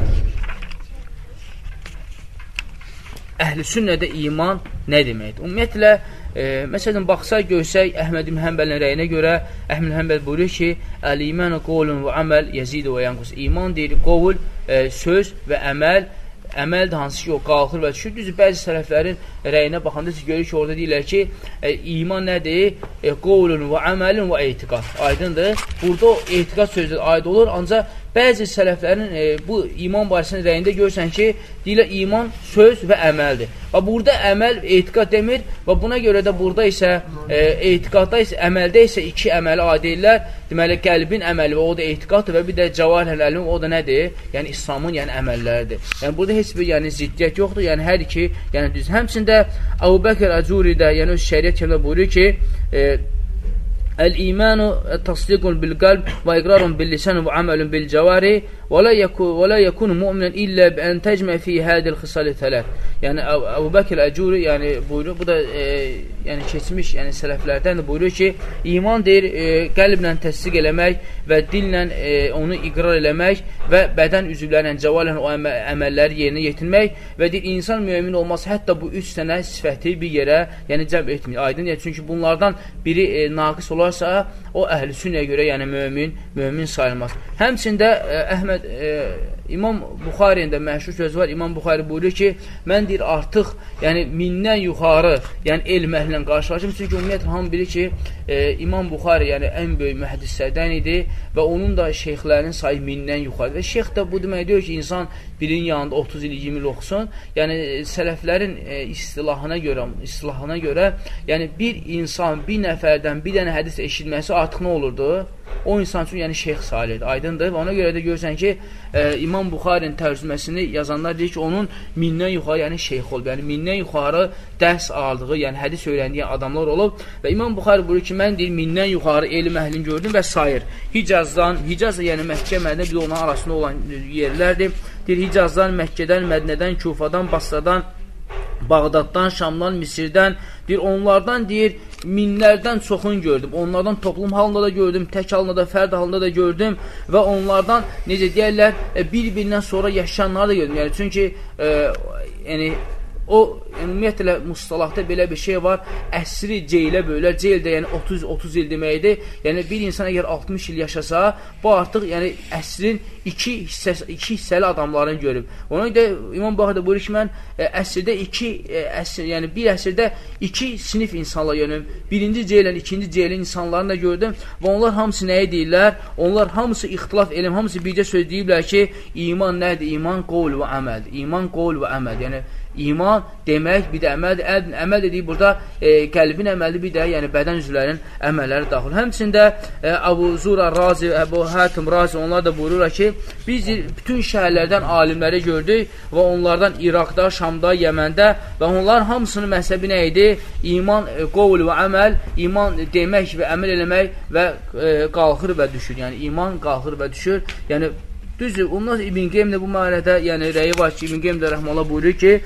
əhl-i sünnədə iman nə deməkdir? Ümumiyyətlə, e, məsələn, baxsaq, görsək, Əhməd ibn Həmbəlin rəyinə görə, Əhməd ibn Həmbəl buyurur ki, Əl-imanı qovlun və əməl yezidə və yanqus. İman deyir, qovul, e, söz və əməl əməldir hansı ki, o qalxır və düşür. Düzdür, bəzi sələflərin rəyinə baxanda siz görür ki, orada deyirlər ki, e, iman nədir? E, qovlun və əməlin və etiqat. Aydındır. Burada o etiqat sözü aid olur, ancaq bəzi sələflərin e, bu iman barəsində rəyində görsən ki, deyirlər iman söz və əməldir. Və burada əməl etiqad demir və buna görə də burada isə e, etiqadda isə əməldə isə iki əməli aid edirlər. Deməli qəlbin əməli və o da etiqaddır və bir də cəvarhəl əlm o da nədir? Yəni İslamın yəni əməlləridir. Yəni burada heç bir yəni ziddiyyət yoxdur. Yəni hər iki yəni düz. Həmçində Əbu Bəkr Əcuri də yəni öz şəriət kitabında buyurur ki, e, El-imanu tasdiqun bil qalb və iqrarun bil və la yakun mu'minen illə bi an tecmə fi hadhihi al-xisal thalath. Yəni Əbu Bəkr Əcuri yəni buyurur, bu da e, yəni keçmiş, yəni sələflərdən də buyurur ki, iman deyir e, qəlblə təsdiq eləmək və dillə e, onu iqrar eləmək və bədən üzvlərlə cəvalən o əmə, əməlləri yerinə yetirmək və deyir insan mömin olmaz hətta bu üç sənə sifəti bir yerə yəni cəm etmir. Aydın yəni çünki bunlardan biri e, naqis olarsa, o əhl-i sünnəyə görə, yəni mömin, mömin sayılmaz. Həmçində e, Əhməd ə, e, İmam Buxarində məşhur söz var. İmam Buxari buyurur ki, mən deyir artıq, yəni mindən yuxarı, yəni elm əhlinə qarşılaşım. Çünki ümumiyyətlə hamı bilir ki, e, İmam Buxari yəni ən böyük mühəddislərdən idi və onun da şeyxlərinin sayı mindən yuxarı. Və şeyx də bu demək deyir ki, insan birinin yanında 30 il, 20 il oxusun. Yəni sələflərin e, istilahına görə, istilahına görə, yəni bir insan bir nəfərdən bir dənə hədis eşitməsi artıq nə olurdu? O insan üçün yəni şeyx salihdir, aydındır və ona görə də görürsən ki, e, İmam Buxarinin tərcüməsini yazanlar deyir ki, onun mindən yuxarı, yəni şeyx olub, yəni mindən yuxarı dərs aldığı, yəni hədis öyrəndiyi adamlar olub və İmam Buxari buyurur ki, mən deyir, mindən yuxarı elm əhlini gördüm və sayır. Hicazdan, Hicaz yəni Məkkə, Mədinə bir onun arasında olan yerlərdir. Deyir, Hicazdan, Məkkədən, Mədinədən, Kufadan, Basradan, Bağdaddan, Şamdan, Misirdən, deyir, onlardan deyir, minlərdən çoxunu gördüm. Onlardan toplum halında da gördüm, tək halında da, fərd halında da gördüm və onlardan necə deyərlər, e, bir-birindən sonra yaşayanları da gördüm. Yəni çünki e, yəni o ümumiyyətlə mustalahda belə bir şey var. Əsri ceylə bölər. Ceyl də yəni 30 30 il deməkdir. Yəni bir insan əgər 60 il yaşasa, bu artıq yəni əsrin iki hissəsi iki hissəli adamların görüb. Ona görə İmam Buxari buyurur ki, mən ə, e, əsrdə iki ə, e, əsr, yəni bir əsrdə iki sinif insanlar görüb. Birinci ceylə, ikinci ceylə insanlarını da gördüm və onlar hamısı nəyi deyirlər? Onlar hamısı ixtilaf elm, hamısı bircə söz deyiblər ki, iman nədir? İman qovl və əməldir. İman qovl və əməl. Yəni iman demək, bir də əməldir. Əl, əməl dediyi burada e, qəlbin əməli, bir də yəni bədən üzvlərinin əməlləri daxil. Həmçində e, Abu Zura Razi, Əbu Hətim Razi onlar da buyururlar ki, biz bütün şəhərlərdən alimləri gördük və onlardan İraqda, Şamda, Yəməndə və onların hamısının məhzəbi nə idi? İman, e, qovul və əməl, iman demək və əməl eləmək və e, qalxır və düşür. Yəni iman qalxır və düşür. Yəni Düzdür, ondan İbn Qeym də bu mənədə, yəni rəyi var ki, İbn Qeym də rəhməllah buyurur ki,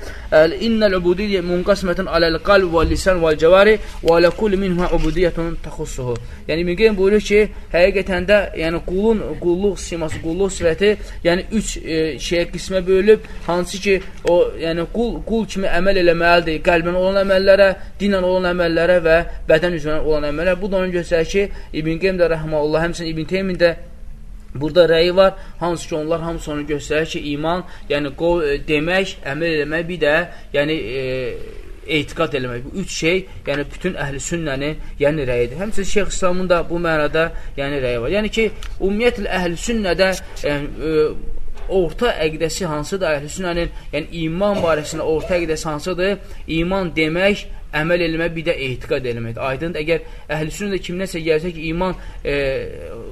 "İnnel ubudiyyə munqasmatun aləl qalb və lisan və cəvari və alə kulli minha ubudiyyətun taxussuhu." Yəni İbn Qeym buyurur ki, həqiqətən də yəni qulun qulluq siması, qulluq sifəti, yəni 3 e, şeyə qismə bölünüb, hansı ki, o yəni qul qul kimi əməl eləməlidir, qəlbən olan əməllərə, dinlə olan əməllərə və bədən üzrə olan əməllərə. Bu da onu göstərir ki, İbn Qeym də rəhməllah, həmçinin İbn Teymin də Burada rəyi var, hansı ki, onlar hamısı onu göstərir ki, iman, yəni qol, e, demək, əmr eləmək, bir də yəni e, etiqat eləmək. Bu üç şey, yəni bütün əhl-i sünnənin yəni rəyidir. Həmçinin Şeyx İslamın da bu mənada yəni rəyi var. Yəni ki, ümumiyyətlə əhl-i sünnədə yəni, e, orta əqdəsi hansıdır əhl-i sünnənin? Yəni iman barəsində orta əqdəsi hansıdır? İman demək, əməl eləmək, bir də etiqad eləmək. Aydındır, əgər əhl-i də kimdənsə gəlsə ki, iman e,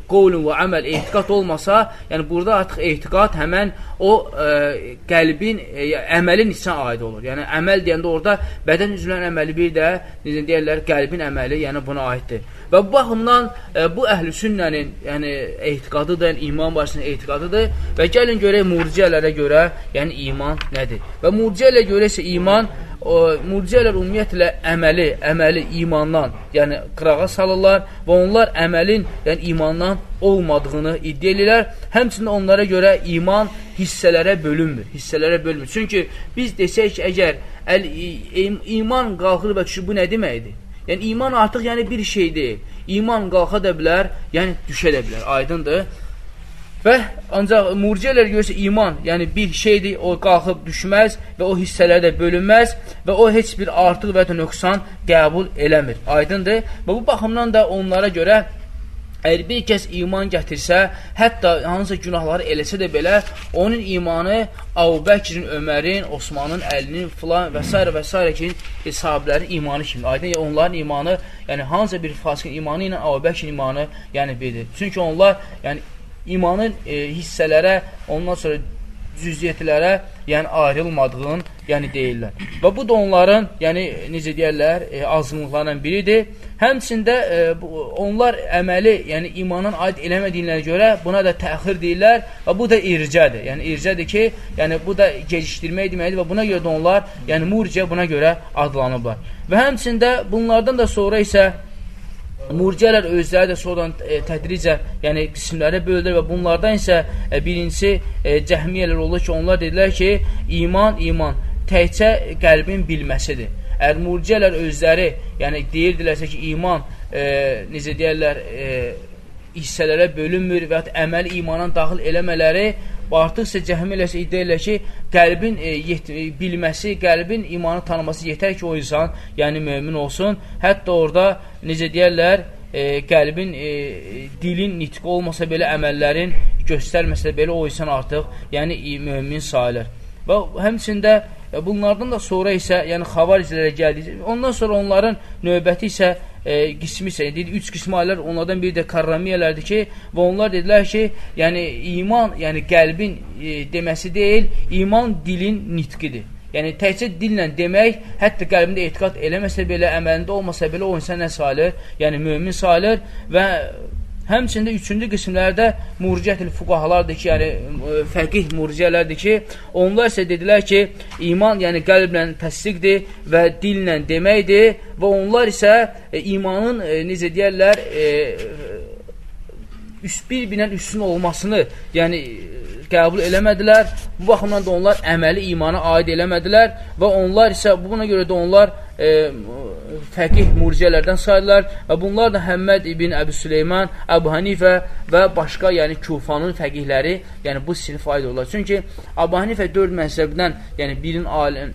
qovlun və əməl, etiqad olmasa, yəni burada artıq etiqad həmən o e, qəlbin, e, əməlin içinə aid olur. Yəni əməl deyəndə orada bədən üzvlərin əməli bir də, necə deyərlər, qəlbin əməli, yəni buna aiddir. Və bu baxımdan e, bu əhl-i sünnənin yəni, etiqadıdır, yəni, iman barəsində etiqadıdır və gəlin görək murciyələrə görə, yəni iman nədir? Və murciyələrə görə isə iman o murciyələr ümumiyyətlə əməli, əməli imandan, yəni qırağa salırlar və onlar əməlin, yəni imandan olmadığını iddia edirlər. Həmçinin onlara görə iman hissələrə bölünmür, hissələrə bölünmür. Çünki biz desək ki, əgər əl, iman qalxır və düşür, bu nə deməkdir? Yəni iman artıq yəni bir şey deyil. İman qalxa da bilər, yəni düşə də bilər. Aydındır? Və ancaq murciələr görsə iman, yəni bir şeydir, o qalxıb düşməz və o hissələrə də bölünməz və o heç bir artıq və ya nöqsan qəbul eləmir. Aydındır? Və bu baxımdan da onlara görə Əgər bir kəs iman gətirsə, hətta hansısa günahları eləsə də belə, onun imanı Əbubəkrin, Ömərin, Osmanın, Əlinin, filan və s. və s. kimi sahabilərin imanı kimi. Aydın, yəni onların imanı, yəni hansısa bir fasiqin imanı ilə Əbubəkrin imanı, yəni birdir. Çünki onlar, yəni imanın e, hissələrə, ondan sonra cüziyyətlərə, yəni ayrılmadığını, yəni deyirlər. Və bu da onların, yəni necə deyərlər, e, azınlıqlarından biridir. Həmçində e, bu, onlar əməli, yəni imanın aid eləmədiyinlərə görə buna da təxir deyirlər və bu da ircədir. Yəni ircədir ki, yəni bu da gecikdirmək deməkdir və buna görə də onlar, yəni murciə buna görə adlanıblar. Və həmçində bunlardan da sonra isə Murciyələr özləri də sonradan e, tədricə, yəni qismlərə bölürlər və bunlardan isə e, birincisi e, cəhmiyyələr olur ki, onlar dedilər ki, iman, iman təkcə qəlbin bilməsidir. Əgər murciyələr özləri, yəni deyirdilərsə ki, iman, e, necə deyərlər, e, hissələrə bölünmür və ya əməl imandan daxil eləmələri artıqsa cəhmi eləsə iddia elə ki, qəlbin e, yet, e, bilməsi, qəlbin imanı tanıması yetər ki, o insan, yəni mömin olsun. Hətta orada necə deyərlər, e, qəlbin, e, dilin nitqi olmasa belə əməllərin göstərməsə belə o insan artıq, yəni mömin sayılır. Və həmçində e, bunlardan da sonra isə, yəni xavaricilərə gəldi. Ondan sonra onların növbəti isə e, qismi isə, dedi, üç qismi ailər, onlardan biri də karramiyələrdir ki, və onlar dedilər ki, yəni iman, yəni qəlbin e, deməsi deyil, iman dilin nitqidir. Yəni, təkcə dillə demək, hətta qəlbində etiqat eləməsə belə, əməlində olmasa belə, o insan nə sayılır? Yəni, mümin sayılır və Həmçində üçüncü qismlərdə murciyyətül fuqahalardır ki, yəni e, fəqih murciyyələrdir ki, onlar isə dedilər ki, iman yəni qəlblə təsdiqdir və dillə deməkdir və onlar isə e, imanın, e, necə deyərlər, e, bir-birlə üstün olmasını, yəni qəbul eləmədilər. Bu baxımdan da onlar əməli imana aid eləmədilər və onlar isə buna görə də onlar e, fəqih murciələrdən sayırlar və bunlar da Həmməd ibn Əbu Süleyman, Əbu Hanifə və başqa, yəni Kufanın fəqihləri, yəni bu sinif aid olurlar. Çünki Əbu Hanifə dörd məzəbdən, yəni birin alim,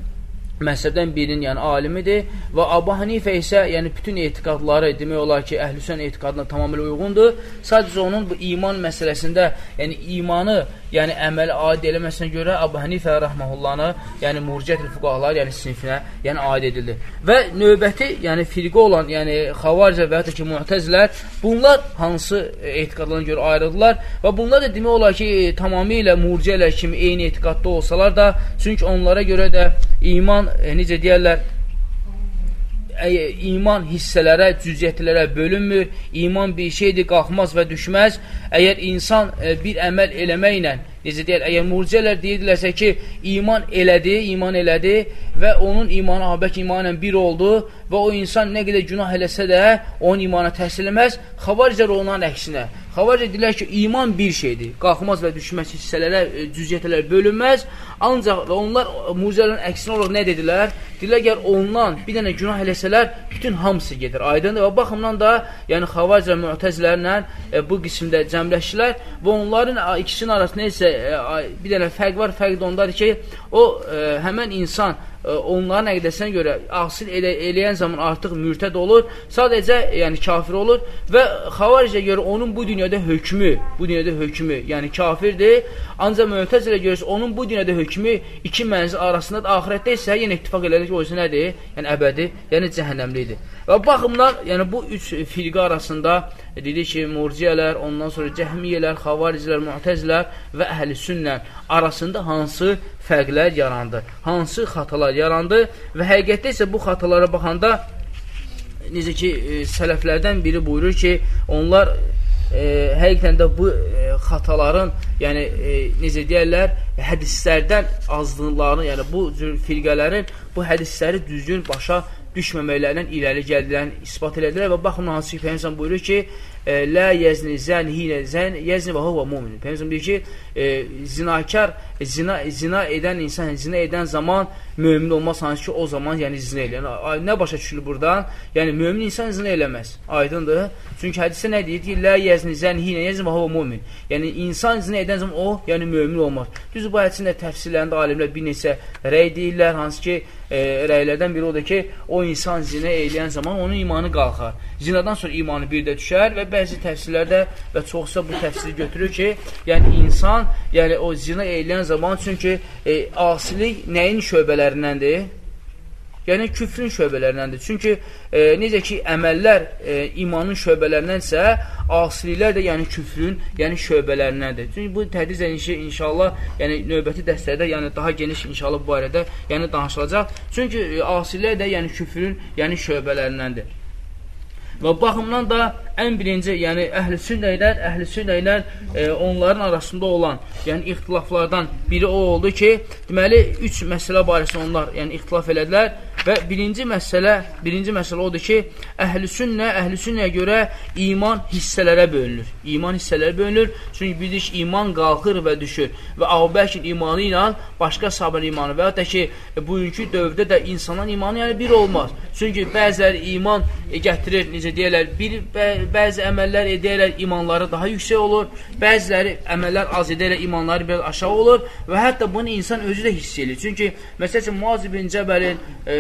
məhzəbdən birinin yəni alimidir və Abu Hanifə isə yəni bütün etiqadları demək olar ki, əhlüsün etiqadına tamamilə uyğundur. Sadəcə onun bu iman məsələsində, yəni imanı, yəni əməli aid eləməsinə görə Abu Hanifə rəhməhullanı, yəni murciyyətül fuqahalar, yəni sinifinə, yəni aid edildi. Və növbəti, yəni firqə olan, yəni xavaricə və hətta ki, muhtəzilər, bunlar hansı etiqadlarına görə ayrıldılar və bunlar da demək olar ki, tamamilə murciyyələr kimi eyni etiqadda olsalar da, çünki onlara görə də iman e, necə deyərlər, iman hissələrə, cüziyyətlərə bölünmür, iman bir şeydir, qalxmaz və düşməz. Əgər insan e, bir əməl eləməklə, necə deyər, əgər murciyələr deyirdilərsə ki, iman elədi, iman elədi və onun imanı Abək imanla bir oldu və o insan nə qədər günah eləsə də onun imana təhsil eləməz, xavaricər onların əksinə. Xavaricə deyirlər ki, iman bir şeydir, qalxmaz və düşməz hissələrə, e, cüziyyətlərə bölünməz, ancaq və onlar murciyələrin əksinə olaraq nə dedilər? Deyirlər, əgər ondan bir dənə günah eləsələr, bütün hamısı gedir. Aydındır və baxımdan da, yəni xavaricə müətəzlərlə e, bu qismdə cəmləşdilər və onların ikisinin arasında isə e, bir dənə fərq var, fərq də ondadır ki, o e, həmən insan e, onların əqidəsinə görə asil elə, eləyən zaman artıq mürtəd olur, sadəcə yəni kafir olur və xavaricə görə onun bu dünyada hökmü, bu dünyada hökmü, yəni kafirdir, ancaq mütəzilə görə onun bu dünyada hökmü iki mənzil arasında axirətdə isə yenə ittifaq elədik ki, o isə nədir? Yəni əbədi, yəni cəhənnəmlidir. Və baxımdan, yəni bu üç firqə arasında dedik ki, murciyələr, ondan sonra cəhmiyyələr, xavaricilər, muhtəzilər və əhl-i sünnə arasında hansı fərqlər yarandı, hansı xatalar yarandı və həqiqətdə isə bu xatalara baxanda necə ki, e, sələflərdən biri buyurur ki, onlar e, həqiqətən də bu e, xataların, yəni e, necə deyərlər, hədislərdən azlıqlarını, yəni bu cür firqələrin bu hədisləri düzgün başa düşməməklərindən irəli gəldilər, ispat elədilər və baxın, hansı ki, Peyyəmsən buyurur ki, e, Lə yəzni zən hinə zən yəzni və huvə mumin. Peyyəmsən deyir ki, e, zinakar, zina, zina edən insan, zina edən zaman mömin olmaz, hansı ki, o zaman yəni zina eləyir. Yəni, nə başa düşülür buradan? Yəni, mömin insan zina eləməz. Aydındır. Çünki hədisdə nə deyir ki, Lə yəzni zən hinə yəzni və huvə mumin. Yəni, insan zina edən zaman o, yəni mömin olmaz. Düz bu hədisin də təfsirlərində alimlər bir neçə rəy deyirlər, hansı ki, e, rəylərdən biri odur ki, o insan zinə eyləyən zaman onun imanı qalxar. Zinadan sonra imanı bir də düşər və bəzi təfsirlərdə və çoxsa bu təfsiri götürür ki, yəni insan, yəni o zina eyləyən zaman çünki e, asilik nəyin şöbələrindəndir? Yəni küfrün şöbələrindəndir. Çünki e, necə ki əməllər e, imanın şöbələrindənsə, asiliklər də yəni küfrün, yəni şöbələrindəndir. Çünki bu tədriz enişi inşallah, yəni növbəti dəstədə yəni daha geniş inşallah bu barədə yəni danışılacaq. Çünki e, asiliklər də yəni küfrün, yəni şöbələrindəndir. Və baxımdan da ən birinci, yəni əhl-i sünnəylər, əhl-i sünnəylər e, onların arasında olan, yəni ixtilaflardan biri o oldu ki, deməli, üç məsələ barəsində onlar yəni ixtilaf elədilər və birinci məsələ, birinci məsələ odur ki, əhl-i sünnə, əhl-i sünnəyə görə iman hissələrə bölünür. İman hissələrə bölünür, çünki bildik iman qalxır və düşür və Əbubəkin imanı ilə başqa sahabənin imanı və hətta ki, bugünkü dövrdə də insanın imanı yəni bir olmaz. Çünki bəziləri iman gətirir, necə deyərlər, bir, bə, bəzi əməllər edərlər imanları daha yüksək olur, bəziləri əməllər az edərlər imanları biraz aşağı olur və hətta bunu insan özü də hiss edir. Çünki, məsəl üçün, Muaz ibn Cəbəlin e,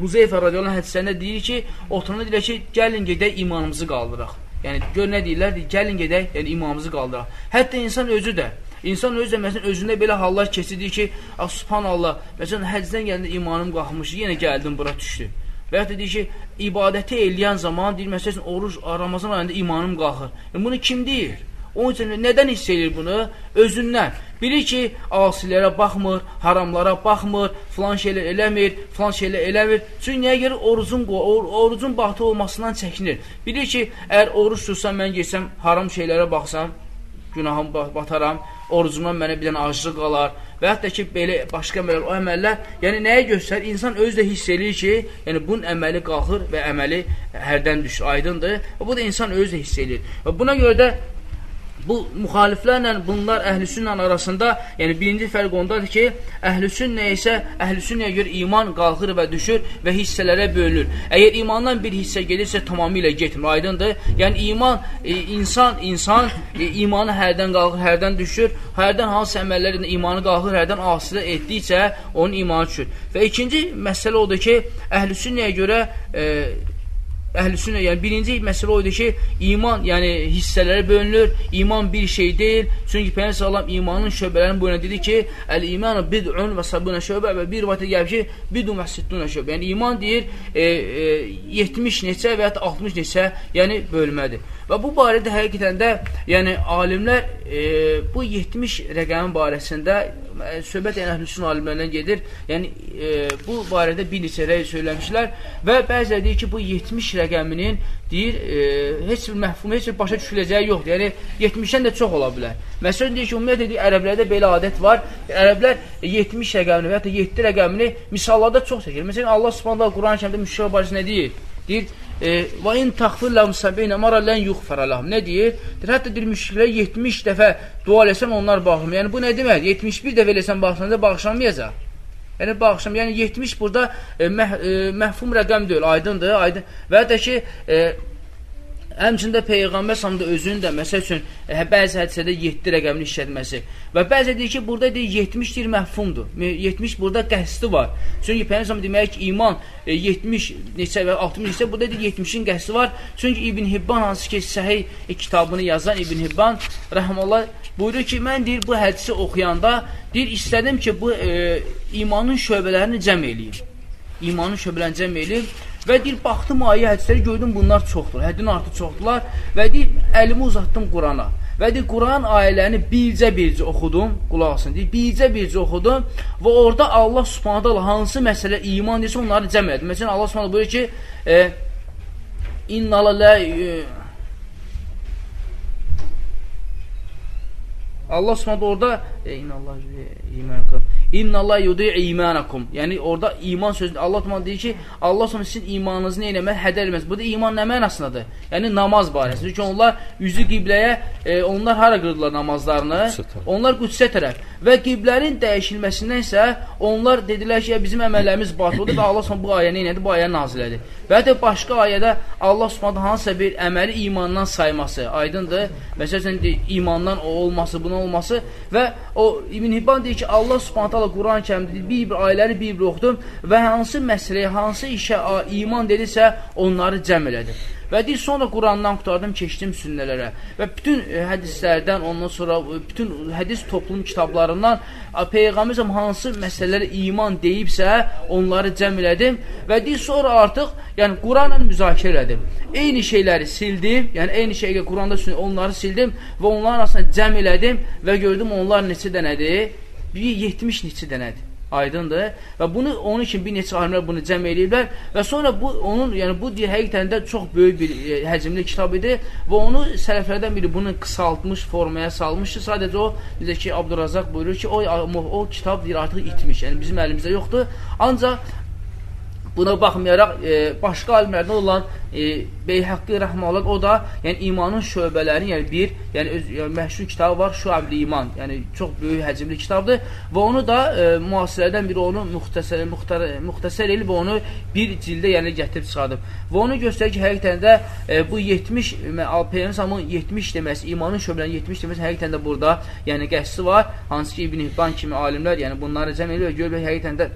Huzeyfə radiyallahu hədislərində deyir ki, oturanda deyir ki, gəlin gedək imanımızı qaldıraq. Yəni, gör nə deyirlər, deyir, gəlin gedək, yəni imanımızı qaldıraq. Hətta insan özü də, İnsan öz məsələn, özündə belə hallar keçirdi ki, subhanallah, məsələn, həcdən gələndə imanım qalxmışdı, yenə gəldim, bura düşdü. Və da deyir ki, ibadəti eləyən zaman, deyir, məsələn, oruc Ramazan ayında imanım qalxır. Yəni, bunu kim deyir? Onun üçün nədən hiss edir bunu? Özündən. Bilir ki, asilərə baxmır, haramlara baxmır, filan şeylər eləmir, filan şeylər eləmir. Çünki nəyə görə orucun, or orucun bahtı olmasından çəkinir. Bilir ki, əgər oruç tutsam, mən geçsəm, haram şeylərə baxsam, günahım bataram, orucumdan mənə bir dənə acılıq qalar və hətta ki, belə başqa əməllər, o əməllər, yəni nəyə göstərir? İnsan özü də hiss edir ki, yəni bunun əməli qalxır və əməli hərdən düşür, aydındır. Və bu da insan özü də hiss edir. Və buna görə də Bu müxaliflərlə bunlar əhlüsünnə arasında, yəni birinci fərq ondadır ki, əhlüsünnə isə əhlüsünnəyə görə iman qalxır və düşür və hissələrə bölünür. Əgər imandan bir hissə gedirsə tamamilə getmir, aydındır. Yəni iman e, insan insan e, imanı hərdən qalxır, hərdən düşür, hərdən hansı əməllərlə imanı qalxır, hərdən asilə etdikcə onun imanı düşür. Və ikinci məsələ odur ki, əhlüsünnəyə görə e, əhlüsünnə, yəni birinci məsələ oydur ki, iman, yəni hissələrə bölünür, iman bir şey deyil. Çünki Peyğəmbər sallam imanın şöbələrinin boyuna dedi ki, əl-imanu bid'un və sabuna şöbə və bir rivayətə gəlib ki, bid'un və sittuna şöbə. Yəni iman deyir e, e, 70 neçə və ya 60 neçə, yəni bölmədir. Və bu barədə həqiqətən də, yəni alimlər e, bu 70 rəqəmin barəsində söhbət yəni əhlüsün alimlərindən gedir. Yəni e, bu barədə bir neçə rəy söyləmişlər və bəziləri deyir ki, bu 70 rəqəminin deyir, e, heç bir məhfum, heç bir başa düşüləcəyi yoxdur. Yəni 70-dən də çox ola bilər. Məsələn deyir ki, ümumiyyətlə deyir, ərəblərdə belə adət var. Ərəblər 70 rəqəmini və ya da 7 rəqəmini misallarda çox çəkir. Məsələn Allah Subhanahu Quran-Kərimdə müşriklər barəsində nə deyir? Deyir, və in taxfir lahum səbinə mara lən yuxfərə lahum. Nə deyir? Deyir, hətta deyir, müşriklər 70 dəfə dua eləsən onlar bağışlamır. Yəni, bu nə demək? 71 dəfə eləsən bağışlanacaq, bağışlanmayacaq. Yəni, bağışlam, yəni 70 burada e, məh, e, məhfum rəqəm deyil, aydındır, aydın. Və hətta ki, e, Həmçində Peyğəmbər sallallahu özünün də məsəl üçün hə, bəzi hədisədə 7 rəqəmini işlətməsi və bəzi deyir ki, burada deyir 70 deyir məhfumdur. 70 burada qəsdi var. Çünki Peyğəmbər demək ki, iman 70 neçə və 60 neçə burada deyir 70-in qəsdi var. Çünki İbn Hibban hansı ki, səhih e, kitabını yazan İbn Hibban rəhməllah buyurur ki, mən deyir bu hədisi oxuyanda deyir istədim ki, bu e, imanın şöbələrini cəm eləyim. İmanın şöbələrini cəm eləyim Və deyir, baxdım ayə hədisləri, gördüm bunlar çoxdur, həddin artıq çoxdular və deyir, əlimi uzatdım Qurana. Və deyir, Quran ayələrini bircə-bircə oxudum, qulaq asın, deyir, bircə-bircə oxudum və orada Allah subhanət Allah hansı məsələ iman deyirsə, onları cəm edir. Məsələn, Allah subhanət buyurur ki, e, İnnala lə e, Allah subhanət orada e, İnnallah imanəkum İnnallah yudi'u imanakum. Yəni orada iman sözü Allah Təala deyir ki, Allah sonra sizin imanınızı nə eləməz, hədər eləməz. Bu da iman nə mənasındadır? Yəni namaz barəsində. Çünki onlar üzü qibləyə, e, onlar hara qırdılar namazlarını? Onlar Qüdsə tərəf. Və qiblənin dəyişilməsindən isə onlar dedilər ki, bizim əməllərimiz batıldır və Allah Subhanahu bu ayəni nə edir? Bu ayə nazil edir. Və hətta başqa ayədə Allah Subhanahu hansısa bir əməli imandan sayması, aydındır. Məsələn, imandan o olması, buna olması və o İbn Hibban deyir ki, Allah Subhanahu Allah Quran-ı Kərimdə bir-bir ayələri bir-bir oxudum və hansı məsələyə, hansı işə iman dedisə, onları cəm elədim. Və deyir, sonra Qurandan qutardım, keçdim sünnələrə. Və bütün e, hədislərdən, ondan sonra e, bütün hədis toplum kitablarından Peyğəmbər hansı məsələlərə iman deyibsə, onları cəm elədim və deyir, sonra artıq yəni Quranla müzakirə elədim. Eyni şeyləri sildim, yəni eyni şeyə Quranda onları sildim və onların arasında cəm elədim və gördüm onlar neçə dənədir? Bir 70 neçə dənədir. Aydındır. Və bunu onun üçün bir neçə alimlər bunu cəm eləyiblər və sonra bu onun, yəni bu deyir həqiqətən də çox böyük bir e, həcmli kitab idi və onu sələflərdən biri bunu qısaltmış formaya salmışdı. Sadəcə o necə ki Abdurrazaq buyurur ki, o o kitab deyir artıq itmiş. Yəni bizim əlimizdə yoxdur. Ancaq Buna baxmayaraq, e, başqa alimlərdən olan e, Beyhaqqi Rəhmalıq, o da yəni imanın şöbələri, yəni bir, yəni, öz, yəni məşhur kitabı var, Şuabli İman, yəni çox böyük həcmli kitabdır və onu da e, müasirədən biri onu müxtəsər, müxtər, müxtəsər elib onu bir cildə yəni gətirib çıxardıb. Və onu göstərir ki, həqiqətən də e, bu 70, Peyğəmbərin 70 deməsi, imanın şöbələrinin 70 deməsi həqiqətən də burada yəni qəsdi var, hansı ki İbn Hibban kimi alimlər yəni bunları cəm edir və görür həqiqətən də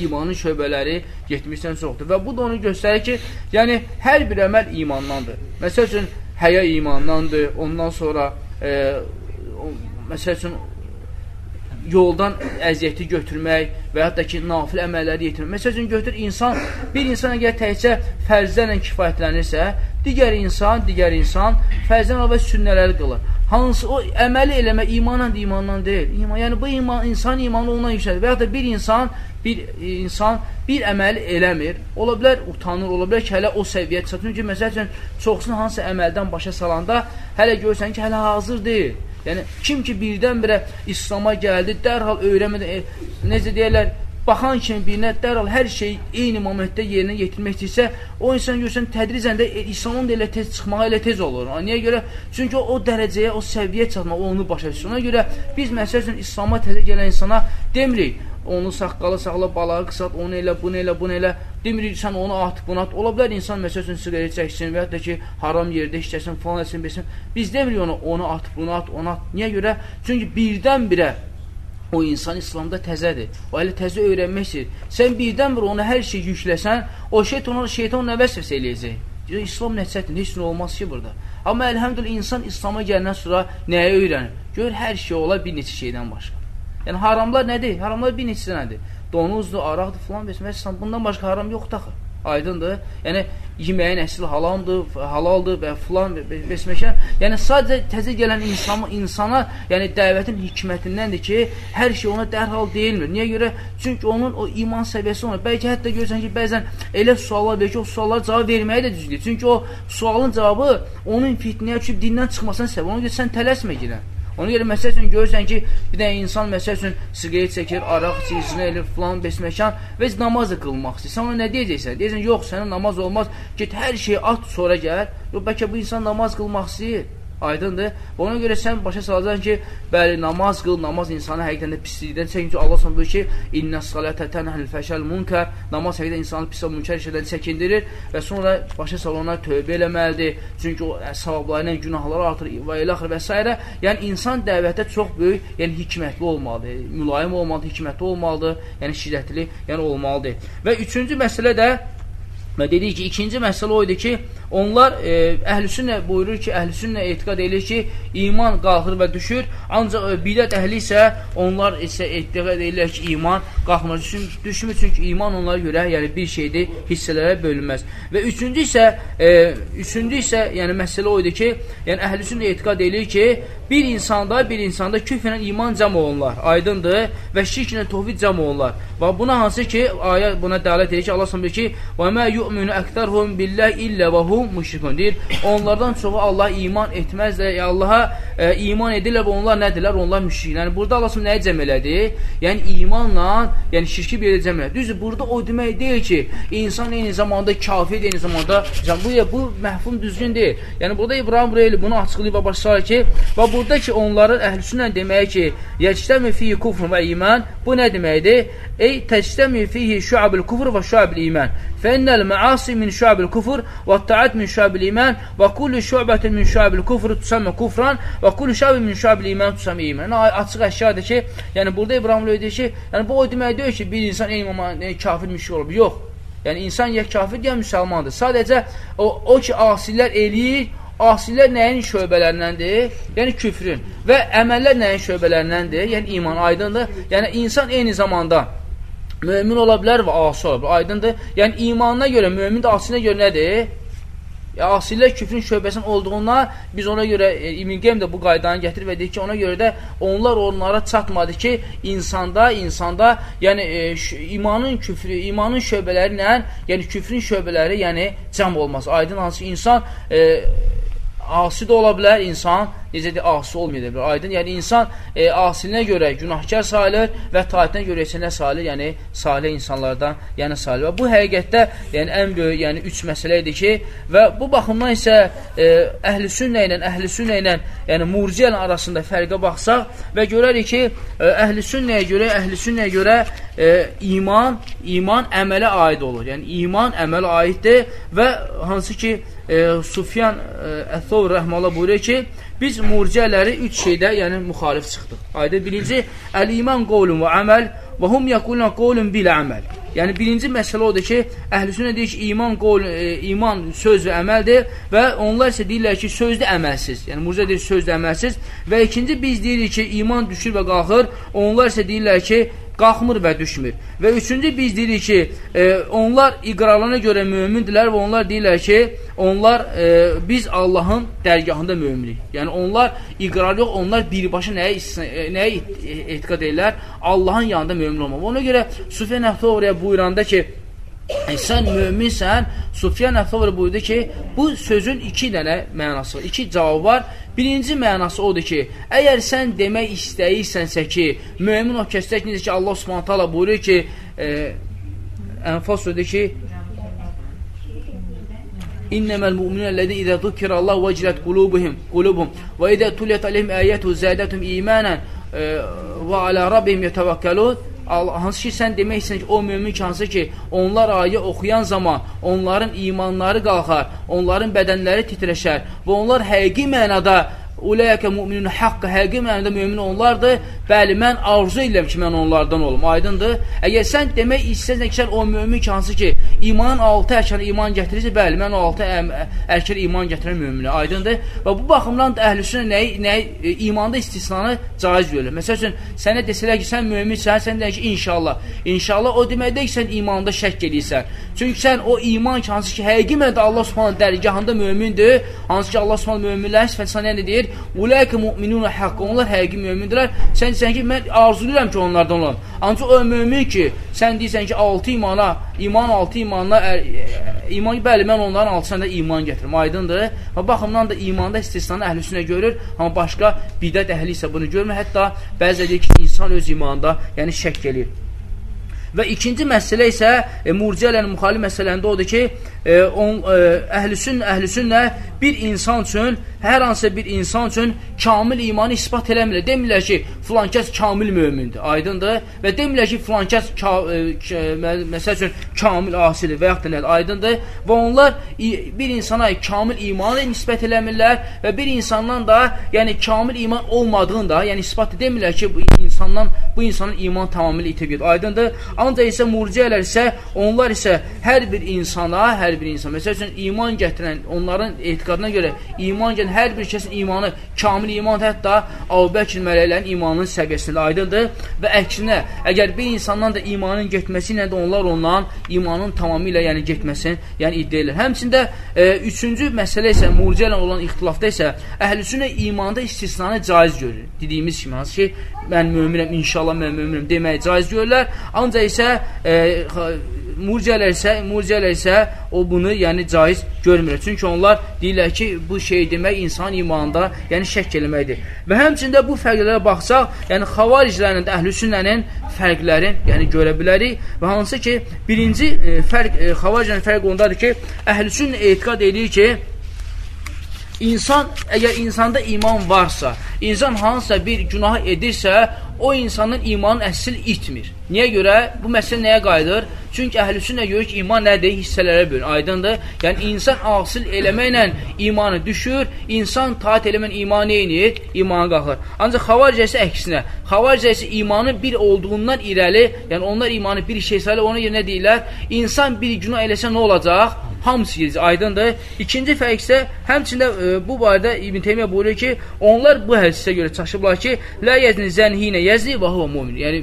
imanın şöbələri 70-dən çoxdur. Və bu da onu göstərir ki, yəni hər bir əməl imandandır. Məsəl üçün, həya imandandır, ondan sonra e, məsəl üçün, yoldan əziyyəti götürmək və hətta ki, nafil əməlləri yetirmək. Məsəl üçün, götür insan, bir insan əgər təkcə fərzlərlə kifayətlənirsə, digər insan, digər insan fərzdən əlavə sünnələri qılır. Hansı o əməli eləmə imanla imandan deyil. İman, yəni bu iman insan imanı ondan yüksəlir. Və ya da bir insan bir insan bir əməl eləmir. Ola bilər utanır, ola bilər ki, hələ o səviyyə çatır. Çünki məsəl üçün çoxsunu hansı əməldən başa salanda hələ görsən ki, hələ hazır deyil. Yəni kim ki birdən-birə İslam'a gəldi, dərhal öyrənmədən e, necə deyirlər, baxan kimi birinə dərhal hər şey eyni momentdə yerinə yetirmək istəyirsə, o insan görsən tədricən də İslamın da elə tez çıxmağa elə tez olur. Niyə görə? Çünki o, o dərəcəyə, o səviyyə çatmaq, onu başa düşür. Ona görə biz məsəl üçün İslam'a təzə gələn insana demirik, onu saqqalı sağla, balağı qısat, onu elə, bunu elə, bunu elə. Demirik, sən onu at, bunu at. Ola bilər insan məsəl üçün siqaret çəksin və hətta ki, haram yerdə işləsin, falan etsin, bilsin. Biz demirik onu, onu at, bunu at, onu at. Niyə görə? Çünki birdən-birə o insan İslamda təzədir. O hələ təzə öyrənmək istəyir. Sən birdən-birə ona hər şey yükləsən, o şeytan, şeytan nə vəsvəsə eləyəcək? İslam nəticədir, heç nə olmaz ki burada. Amma əlhəmdülillah insan İslama gələndən sonra nəyə öyrənir? Gör, hər şey ola bir neçə şeydən başqa. Yəni haramlar nədir? Haramlar bir neçə nədir? Donuzdur, araqdır, filan versin. Bundan başqa haram yoxdur axı. Aydındır. Yəni yeməyin əsli halaldır, halaldır və filan besməşə. Yəni sadəcə təzə gələn insana, insana, yəni dəvətin hikmətindəndir ki, hər şey ona dərhal deyilmir. Niyə görə? Çünki onun o iman səviyyəsi ona. Bəlkə hətta görsən ki, bəzən elə suallar verir ki, o suallara cavab verməyə də düzdür. Çünki o sualın cavabı onun fitnəyə düşüb dindən çıxmasına səbəb. Ona görə sən tələsmə girən. Ona görə məsəl üçün görürsən ki, bir dənə insan məsəl üçün siqaret çəkir, araq içir, zinə elir, filan, besməkan və namaz da qılmaq istəyir. Sən ona nə deyəcəksən? Deyəcəksən, yox, sənin namaz olmaz, get hər şeyi at, sonra gəl. Yox, bəlkə bu insan namaz qılmaq istəyir. Aydındır. Ona görə sən başa salacaqsan ki, bəli, namaz qıl, namaz insanı həqiqətən də pislikdən çəkin ki, Allah s.ə. buyur ki, İnnə salətə tənəhəl fəşəl munkər, namaz həqiqətən insanı pis və münkər işlərdən çəkindirir və sonra başa sal ona tövbə eləməlidir. Çünki o savabları ilə günahları artır və elə axır və s. Yəni, insan dəvətdə çox böyük, yəni hikmətli olmalıdır, mülayim olmalıdır, hikmətli olmalıdır, yəni şiddətli yəni olmalıdır. Və üçüncü məsələ də Və dedik ki, ikinci məsələ o idi ki, Onlar e, əhlüsünnə buyurur ki, əhlüsünnə etiqad eləyir ki, iman qalxır və düşür, ancaq e, bidət əhli isə onlar isə etiqad eləyir ki, iman qalxmır, düşmür, çünki iman onlara görə yəni bir şeydir, hissələrə bölünməz. Və üçüncü isə e, üçüncü isə yəni məsələ o idi ki, yəni əhlüsünnə etiqad eləyir ki, bir insanda bir insanda küfrlə iman cəm olunlar, aydındır və şirklə təvhid cəm olunlar. Və buna hansı ki, ayə buna dəlalət edir ki, Allah s.ə ki, "Və mə yu'minu əktərhum billah illə və hum minhum müşrikun deyir. Onlardan çoxu Allah iman etməzlər, Allaha e, iman edirlər və onlar nədirlər? Onlar müşrik. Yəni burada Allah nəyə cəm elədi? Yəni imanla, yəni şirki bir yerə cəm elədi. Düzdür, burada o demək deyil ki, insan eyni zamanda kafir, eyni zamanda can bu bu məhfum düzgün deyil. Yəni burada İbrahim Reyli bunu açıqlayıb və başlar ki, və burada ki onların əhlüsünə deməyə ki, yəctəmi fi kufr və iman bu nə deməkdir? Ey təctəmi fihi şuabul kufr və şuabul iman. Fənnəl maasi min şuabul kufr və taat min şuabil iman və kullu şuabətin min şuabil kufr tusammə kufran və kullu şuabil min şuabil iman tusammə iman. Yəni, açıq əşyadır ki, yəni burada İbrahim deyir ki, yəni bu o demək deyir ki, bir insan eyni yəni, kafir müşrik olub. Yox. Yəni insan ya kafir, ya müsəlmandır. Sadəcə o, o ki, asilər eləyir, asilər nəyin şöbələrindəndir? Yəni küfrün. Və əməllər nəyin şöbələrindəndir? Yəni iman aydındır. Yəni insan eyni zamanda mömin ola bilər və asi ola bilər. Aydındır. Yəni imanına görə, mömin də asinə görə nədir? Ya, asilər küfrün şöbəsinin olduğundan biz ona görə e, İbn Qeym də bu qaydanı gətirir və deyir ki, ona görə də onlar onlara çatmadı ki, insanda, insanda, yəni e, imanın küfrü, imanın şöbələri ilə, yəni küfrün şöbələri, yəni cəm olmaz. Aydın hansı insan e, asi də ola bilər insan, necədir, asi olmaya bilər. Aydın, yəni insan e, asilinə görə günahkar sayılır və taətinə görə isə nə sayılır? Yəni salih insanlardan, yəni salih. Və bu həqiqətdə yəni ən böyük, yəni üç məsələ idi ki, və bu baxımdan isə e, əhlüsünnə ilə, əhlüsünnə ilə, yəni murciyənin arasında fərqə baxsaq və görərik ki, e, əhlüsünnəyə görə, əhlüsünnəyə görə e, iman, iman əmələ aid olur. Yəni iman əmələ aiddir və hansı ki, e, Sufyan e, Əthov rəhmələ buyuruyor ki, biz murciələri üç şeydə, yəni müxalif çıxdıq. Ayda birinci, əl-iman qovlun və əməl və hum yəqulun qovlun bilə əməl. Yəni birinci məsələ odur ki, əhlüsünə deyir ki, iman qol, e, iman söz və əməldir və onlar isə deyirlər ki, sözdə əməlsiz. Yəni murciə deyir sözdə əməlsiz və ikinci biz deyirik ki, iman düşür və qalxır. Onlar isə deyirlər ki, qalxmır və düşmür. Və üçüncü biz deyirik ki, e, onlar iqrarlarına görə mömindirlər və onlar deyirlər ki, onlar e, biz Allahın dərgahında möminik. Yəni onlar iqrar yox, onlar birbaşa nəyə, e, nəyə etiqad edirlər? Allahın yanında mömin olmaq. Ona görə Sufyan Əxtovriyə buyuranda ki, E, sən möminsən, Sufyan Əfavr buyurdu ki, bu sözün iki dənə mənası iki cavab var. Birinci mənası odur ki, əgər sən demək istəyirsənsə ki, mömin o kəsdək necə ki, Allah subhanət hala buyurur ki, e, Ənfal sözü ki, İnnəməl mu'minəl-ləzi izə zukira Allah vəcilət qulubuhum, qulubuhum və izə tuliyət aleyhim əyyətu zədətum imanən e, və alə rabbihim yetəvəkkəlun hansı ki, sən deməksən ki, o mümin ki, hansı ki, onlar ayə oxuyan zaman onların imanları qalxar, onların bədənləri titrəşər və onlar həqiqi mənada Uləyəkə müminun haqqı, həqiqi mənada mümin onlardır. Bəli, mən arzu edirəm ki, mən onlardan olum. Aydındır? Əgər sən demək istəsən ki, o mümin ki, hansı ki, imanın altı ərkanı iman gətirirsə, bəli, mən o altı ərkanı iman gətirən müminə. Aydındır? Və bu baxımdan da əhlüsünə nəyi, nəyi, e, imanda istisnanı caiz görülür. Məsəl üçün, sənə desələr ki, sən müminsən, sən deyək ki, inşallah. İnşallah o demək deyək ki, sən imanda şək edirsən. Çünki sən o iman ki, hansı ki, həqiqi mənada Allah subhanə dərgahında mümindir, hansı ki, Allah subhanə müminlərin sifəti nə deyir? Ulaika mu'minuna haqq. Onlar həqiqi mömindirlər. Sən deyirsən ki, mən arzulayıram ki, onlardan olam. Ancaq o mömin ki, sən deyirsən ki, 6 imana, iman 6 imanla ə, iman bəli, mən onların altısında iman gətirim. Aydındır? Və baxımdan da imanda istisnanı əhlüsünə görür, amma başqa bidət əhli isə bunu görmür. Hətta bəzi deyir ki, insan öz imanında, yəni şəkk eləyir. Və ikinci məsələ isə e, murciə ilə müxalif məsələndə odur ki, e, on, e, əhlüsün, əhlüsünlə bir insan üçün, hər hansısa bir insan üçün kamil imanı ispat eləmirlər. Demirlər ki, filan kəs kamil mömindir, aydındır. Və demirlər ki, filan kəs ka, e, məsəl üçün kamil asidir və yaxud da nədir, aydındır. Və onlar bir insana kamil imanı nisbət eləmirlər və bir insandan da, yəni kamil iman olmadığını da, yəni ispat demirlər ki, bu insandan bu insanın iman tamamilə itib gedir. Aydındır. Ancaq isə murciyələr isə onlar isə hər bir insana, hər bir insan, məsəl üçün iman gətirən, onların etiqadına görə iman gələn hər bir kəsin imanı kamil iman hətta Əbubəkir mələklərin imanının səviyyəsində aydındır və əksinə, əgər bir insandan da imanın getməsi ilə də onlar ondan imanın tamamilə yəni getməsini yəni iddia edirlər. Həmçində e, üçüncü məsələ isə murciə ilə olan ixtilafda isə əhlüsünnə imanda istisnanı caiz görür. Dediyimiz kimi hansı ki, mən möminəm, inşallah mən möminəm deməyi caiz görürlər. Ancaq isə e, murciələr isə, murciələr isə o bunu yəni caiz görmür. Çünki onlar deyirlər ki, bu şey demək insan imanında, yəni şəkk eləməkdir. Və həmçində bu fərqlərə baxsaq, yəni xavariclərin, əhlüsünnənin fərqlərini yəni görə bilərik və hansı ki, birinci e, fərq e, xavariclərin fərqi ondadır ki, əhlüsünnə etiqad edir ki, insan, əgər insanda iman varsa, insan hansısa bir günah edirsə, o insanın imanın əsl itmir. Niyə görə? Bu məsələ nəyə qayıdır? Çünki əhlüsünnə görə ki, iman nədir? Hissələrə bölün. Aydındır? Yəni, insan asıl eləməklə imanı düşür, insan taat eləməklə iman neynir? İmanı qalxır. Ancaq xavaricəsi əksinə. Xavaricəsi imanın bir olduğundan irəli, yəni onlar imanı bir şey sayılır, ona görə nə deyirlər? İnsan bir günah eləsə nə olacaq? Hamısı gedəcək, aydındır. İkinci fərq isə həmçində e, bu barədə İbn Teymiyyə buyurur ki, onlar bu hədisə görə çaşıblar ki, la yezni zənhinə yezni və huve mümin. Yəni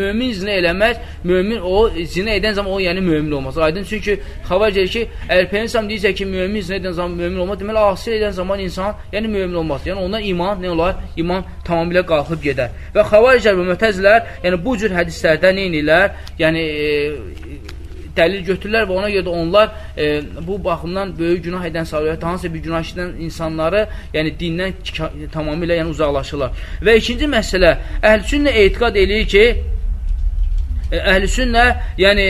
mömin zinə eləməz, mömin o zinə edən zaman o yəni mömin olmaz. Aydın çünki xəbər gəlir ki, əgər Peyğəmbər deyirsə ki, mömin zinə edən zaman mömin olmaz, deməli asi edən zaman insan yəni mömin olmaz. Yəni ondan iman nə olar? İman tamamilə qalxıb gedər. Və xəvariclər və mötəzilər yəni bu cür hədislərdə nə edirlər? Yəni e, dəlil götürürlər və ona görə də onlar e, bu baxımdan böyük günah edən salihət, hansısa bir günah edən insanları, yəni dindən tamamilə yəni uzaqlaşırlar. Və ikinci məsələ, əhl-sünnə etiqad eləyir ki, e, əhl-sünnə, yəni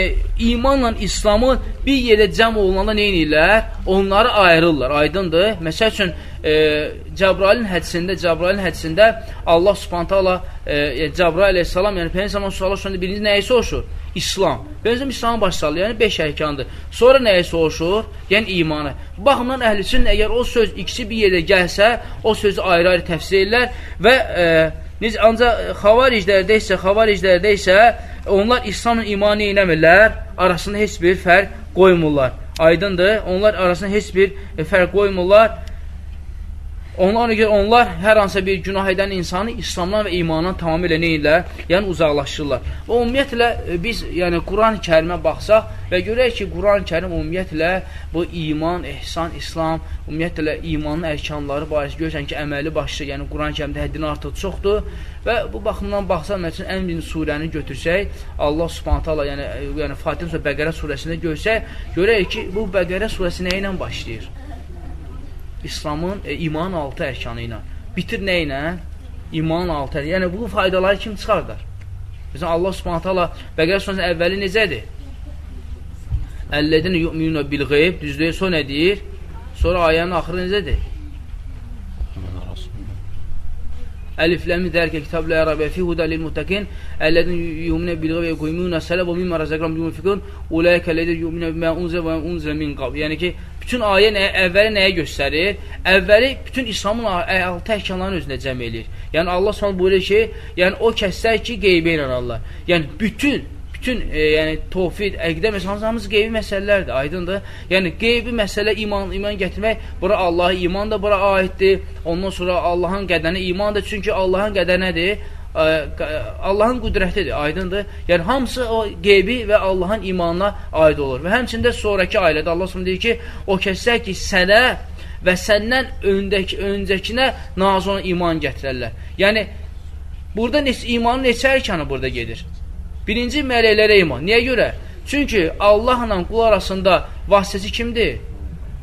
imanla İslamı bir yerdə cəm olunanda nə edirlər? Onları ayırırlar, aydındır. Məsəl üçün, e, Cəbrailin hədisində, Cəbrailin hədisində Allah subhanətə Allah, e, Cəbrail əleyhissalam, yəni Peyyəmsəman sualı sonra birinci nəyi soruşur? İslam. Benzəm İslamın başsalır, yəni 5 ərkandır. Sonra nəyə soruşur? Yəni imanı. Bu baxımdan əhlüsün əgər o söz ikisi bir yerdə gəlsə, o sözü ayrı-ayrı təfsir edirlər və e, necə ancaq xavariclərdə isə, xavariclərdə isə onlar İslamın imanı eləmirlər, arasında heç bir fərq qoymurlar. Aydındır? Onlar arasında heç bir fərq qoymurlar. Ona görə onlar hər hansısa bir günah edən insanı İslamdan və imandan tamamilə nə edirlər? Yəni uzaqlaşdırırlar. Və ümumiyyətlə e, biz yəni Quran-ı Kərimə baxsaq və görək ki, Quran-ı Kərim ümumiyyətlə bu iman, ehsan, İslam, ümumiyyətlə imanın ərkanları barəsi görürsən ki, əməli başlı, yəni Quran-ı Kərimdə həddini artıq çoxdur və bu baxımdan baxsaq, məsələn, ən birinci surəni götürsək, Allah Subhanahu taala yəni e, yəni Fatihə surə Bəqərə surəsində görsək, görək ki, bu Bəqərə surəsi nə ilə başlayır? İslamın e, imanın altı ərkanı ilə. Bitir nə ilə? İmanın altı. Yəni, bu faydaları kim çıxardar? Məsələn, Allah subhanətə Allah Bəqərə surəsinin əvvəli necədir? Əllədin yu'minuna bil qeyb, düzdür, so nə deyir? Sonra ayənin axırı necədir? Əlif ləmi dərkə kitab lə rəbə fi hudə lil muttəqin əlləzin yu'minə bil qeyb və yuqimuna sələ və mimma rəzəqnahum yunfiqun ulaika ləzin yu'minə bimə unzə və unzə min qabl. Yəni ki, bütün ayə nəyə, əvvəli nəyə göstərir? Əvvəli bütün İslamın altı əhkamlarını özündə cəm eləyir. Yəni Allah Subhanahu buyurur ki, yəni o kəslər ki, qeybə inanarlar. Yəni bütün bütün e, yəni tövhid, əqidə məsələn hamısı qeybi məsələlərdir, aydındır? Yəni qeybi məsələ iman, iman gətirmək, bura Allaha iman da bura aiddir. Ondan sonra Allahın qədərinə iman da, çünki Allahın qədəri nədir? Allahın qüdrətidir, aydındır. Yəni, hamısı o qeybi və Allahın imanına aid olur. Və həmçində sonraki ailədə Allah s.ə. deyir ki, o kəslər ki, sənə və səndən öndəki, öncəkinə nazı olan iman gətirərlər. Yəni, burada neç, imanın neçə ərkanı burada gedir? Birinci mələklərə iman. Niyə görə? Çünki Allahla qul arasında vasitəsi kimdir?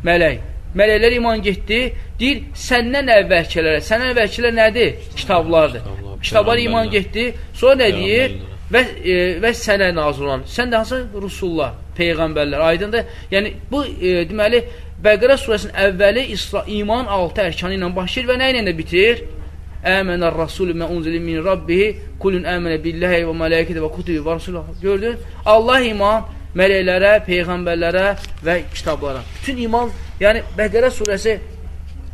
Mələk. Mələklər iman getdi, deyir, səndən əvvəlkilərə, səndən əvvəlkilər nədir? Kitablardır. Kitablara iman getdi. Sonra nə deyir? və, e, və sənə nazil olan. Sən də hansı rusullar, peyğəmbərlər, aydındır. Yəni, bu, e, deməli, Bəqərə surəsinin əvvəli İsra, iman altı ərkanı ilə başlayır və nə ilə də bitir? Əmənər rasulü mə unzili min rabbihi kulun əmənə billahi və mələkədə və kutubi və rasulah. Gördün? Allah iman mələklərə, peyğəmbərlərə və kitablara. Bütün iman, yəni Bəqərə surəsi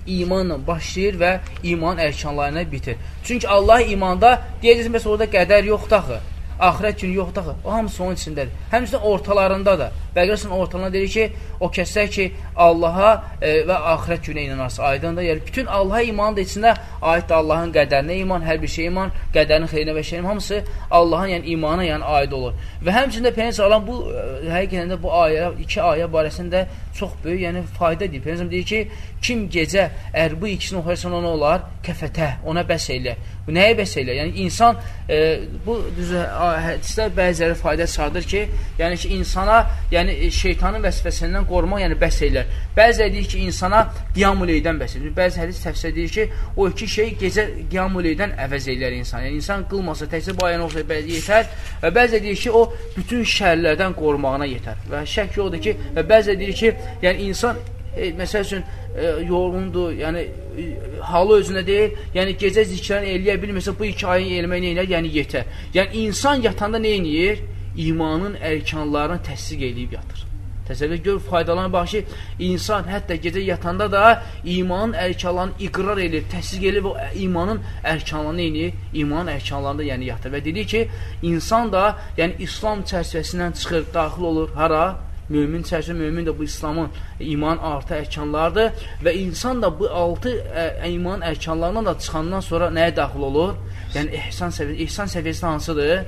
imanla başlayır və iman ərkanlarına bitir. Çünki Allah imanda, deyəcəksiniz, məsələn, orada qədər yoxdur axı axirət günü yoxdur axı. O hamısı onun içindədir. Həmçinin ortalarında da. Bəqərəsin ortalarında deyir ki, o kəslər ki, Allaha e, və axirət günə inanarsa, aydındır. Yəni, bütün Allaha imanın da içində aiddir Allahın qədərinə iman, hər bir şey iman, qədərin xeyrinə və şeyin hamısı Allahın yəni imana yəni aid olur. Və həmçində Peygəmbər sallam bu e, həqiqətən də bu ayə, iki ayə barəsində çox böyük, yəni fayda deyir. Peygəmbər deyir ki, kim gecə əgər bu ikisini oxuyarsan ona olar, kəfətə, ona bəs elə. Bu nəyə bəs elə? Yəni insan e, bu düzə hədislər bəziləri fayda çağırır ki, yəni ki insana, yəni şeytanın vəsvəsindən qorumaq, yəni bəs elə. Bəziləri deyir ki, insana qiyamuleydən bəs edir. Bəzi hədis təfsir edir ki, o iki şey gecə qiyamuleydən əvəz eləyər insan. Yəni insan qılmasa təkcə bu ayəni oxusa bəzi yetər və bəzi deyir ki, o bütün şərlərdən qorumağına yetər. Və şək yoxdur ki, və bəzi deyir ki, yəni insan e, məsəl üçün e, yorğundur, yəni e, halı özünə deyil, yəni gecə zikrini eləyə bilmirsə bu iki ayın eləmək nə elər? Yəni yetər. Yəni insan yatanda nə edir? İmanın ərkanlarını təsdiq edib yatır. Təsəvvür gör faydalarına bax ki, insan hətta gecə yatanda da imanın ərkanlarını iqrar edir, təsdiq edir və imanın ərkanlarını edir, imanın ərkanlarında yəni yatır. Və dedi ki, insan da yəni İslam çərçivəsindən çıxır, daxil olur hara? Mömin çərçivə mömin də bu İslamın iman artı ərkanlardır və insan da bu altı ə, iman ərkanlarından da çıxandan sonra nəyə daxil olur? Yəni ihsan səviyyəsi, ihsan səviyyəsi hansıdır?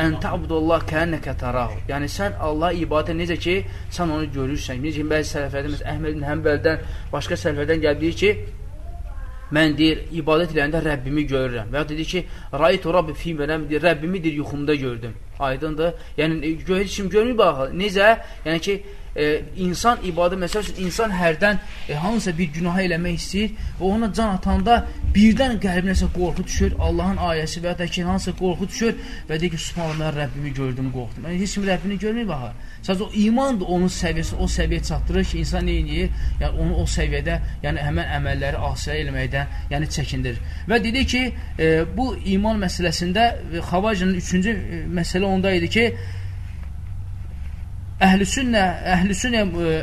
Ən ta'budullah kənnəkə tarahu. Yəni sən Allah ibadət necə ki, sən onu görürsən. Necə ki, bəzi sələflərdən, məsələn, Əhməd ibn Həmbəldən, başqa sələflərdən gəldiyi ki, mən deyir, ibadət edəndə Rəbbimi görürəm. Və ya dedi ki, Raitu Rabbi fi mənəm, deyir, Rəbbimi deyir, yuxumda gördüm. Aydındır. Yəni, heç kim görmür baxı. Necə? Yəni ki, e, insan ibadə, məsəl üçün, insan hərdən e, hansısa bir günah eləmək istəyir və ona can atanda birdən qəlbinəsə qorxu düşür, Allahın ayəsi və ya da ki, hansısa qorxu düşür və deyir ki, subhanallah, mən Rəbbimi gördüm, qorxdum. Yəni, heç kim Rəbbini görmür, baxa. Sadəcə o iman da onun səviyyəsi, o səviyyə çatdırır ki, insan nə edir? Yəni, onu o səviyyədə, yəni həmən əməlləri asiyə eləməkdən, yəni çəkindirir. Və dedi ki, e, bu iman məsələsində Xavacının üçüncü e, məsələ onda idi ki, Əhlüsünnə, əhlüsünnə,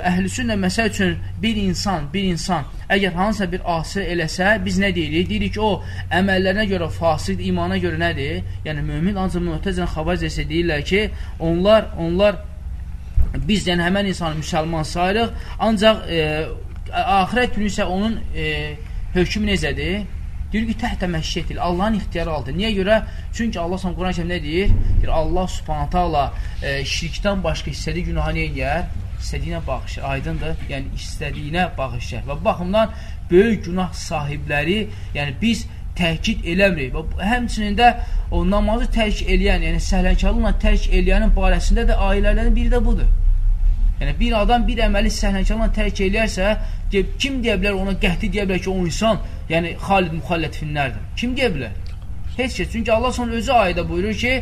əhlüsünnə məsəl üçün bir insan, bir insan əgər hansısa bir asi eləsə, biz nə deyirik? Deyirik ki, o əməllərinə görə fasid, imana görə nədir? Yəni mömin ancaq möhtəzən xavac desə deyirlər ki, onlar onlar biz yəni həmən insanı müsəlman sayırıq, ancaq e, axirət günü isə onun e, hökmü necədir? Deyir ki, təhtə məşiyyət ilə, Allahın ixtiyarı aldı. Niyə görə? Çünki Allah son Quran kəmdə deyir? Deyir, Allah subhanətə Allah e, şirkdən başqa istədiyi günahı edir? İstədiyinə bağışır. Aydındır? Yəni, istədiyinə bağışır. Və baxımdan böyük günah sahibləri, yəni biz təhkid eləmirik. Və həmçinin də o namazı tərk eləyən, yəni səhlənkarlıqla tərk eləyənin barəsində də ailələrinin biri də budur. Yəni, bir adam bir əməli səhlənkarlıqla tərk eləyərsə, kim deyə bilər ona qəti deyə bilər ki, o insan yəni xalid müxallət finlərdir. Kim deyə bilər? Heç kəs. Çünki Allah sonra özü ayədə buyurur ki,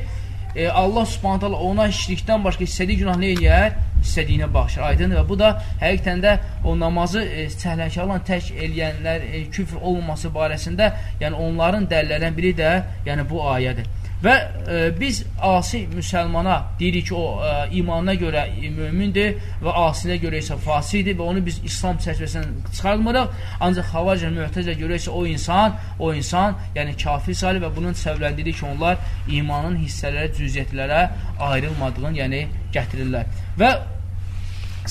e, Allah subhanət hala ona şirkdən başqa istədiyi günah nə eləyər? İstədiyinə baxışır. Aydındır və bu da həqiqətən də o namazı e, səhlənkarla tək eləyənlər e, küfr olmaması barəsində, yəni onların dəllərdən biri də yəni bu ayədir. Və e, biz asi müsəlmana deyirik ki, o e, imanına görə mömindir və asinə görə isə fasidir və onu biz İslam çərçivəsindən çıxarmırıq. Ancaq xavacə mühtəzə görə isə o insan, o insan, yəni kafir salih və bunun səvləndirir ki, onlar imanın hissələrə, cüziyyətlərə ayrılmadığını, yəni gətirirlər. Və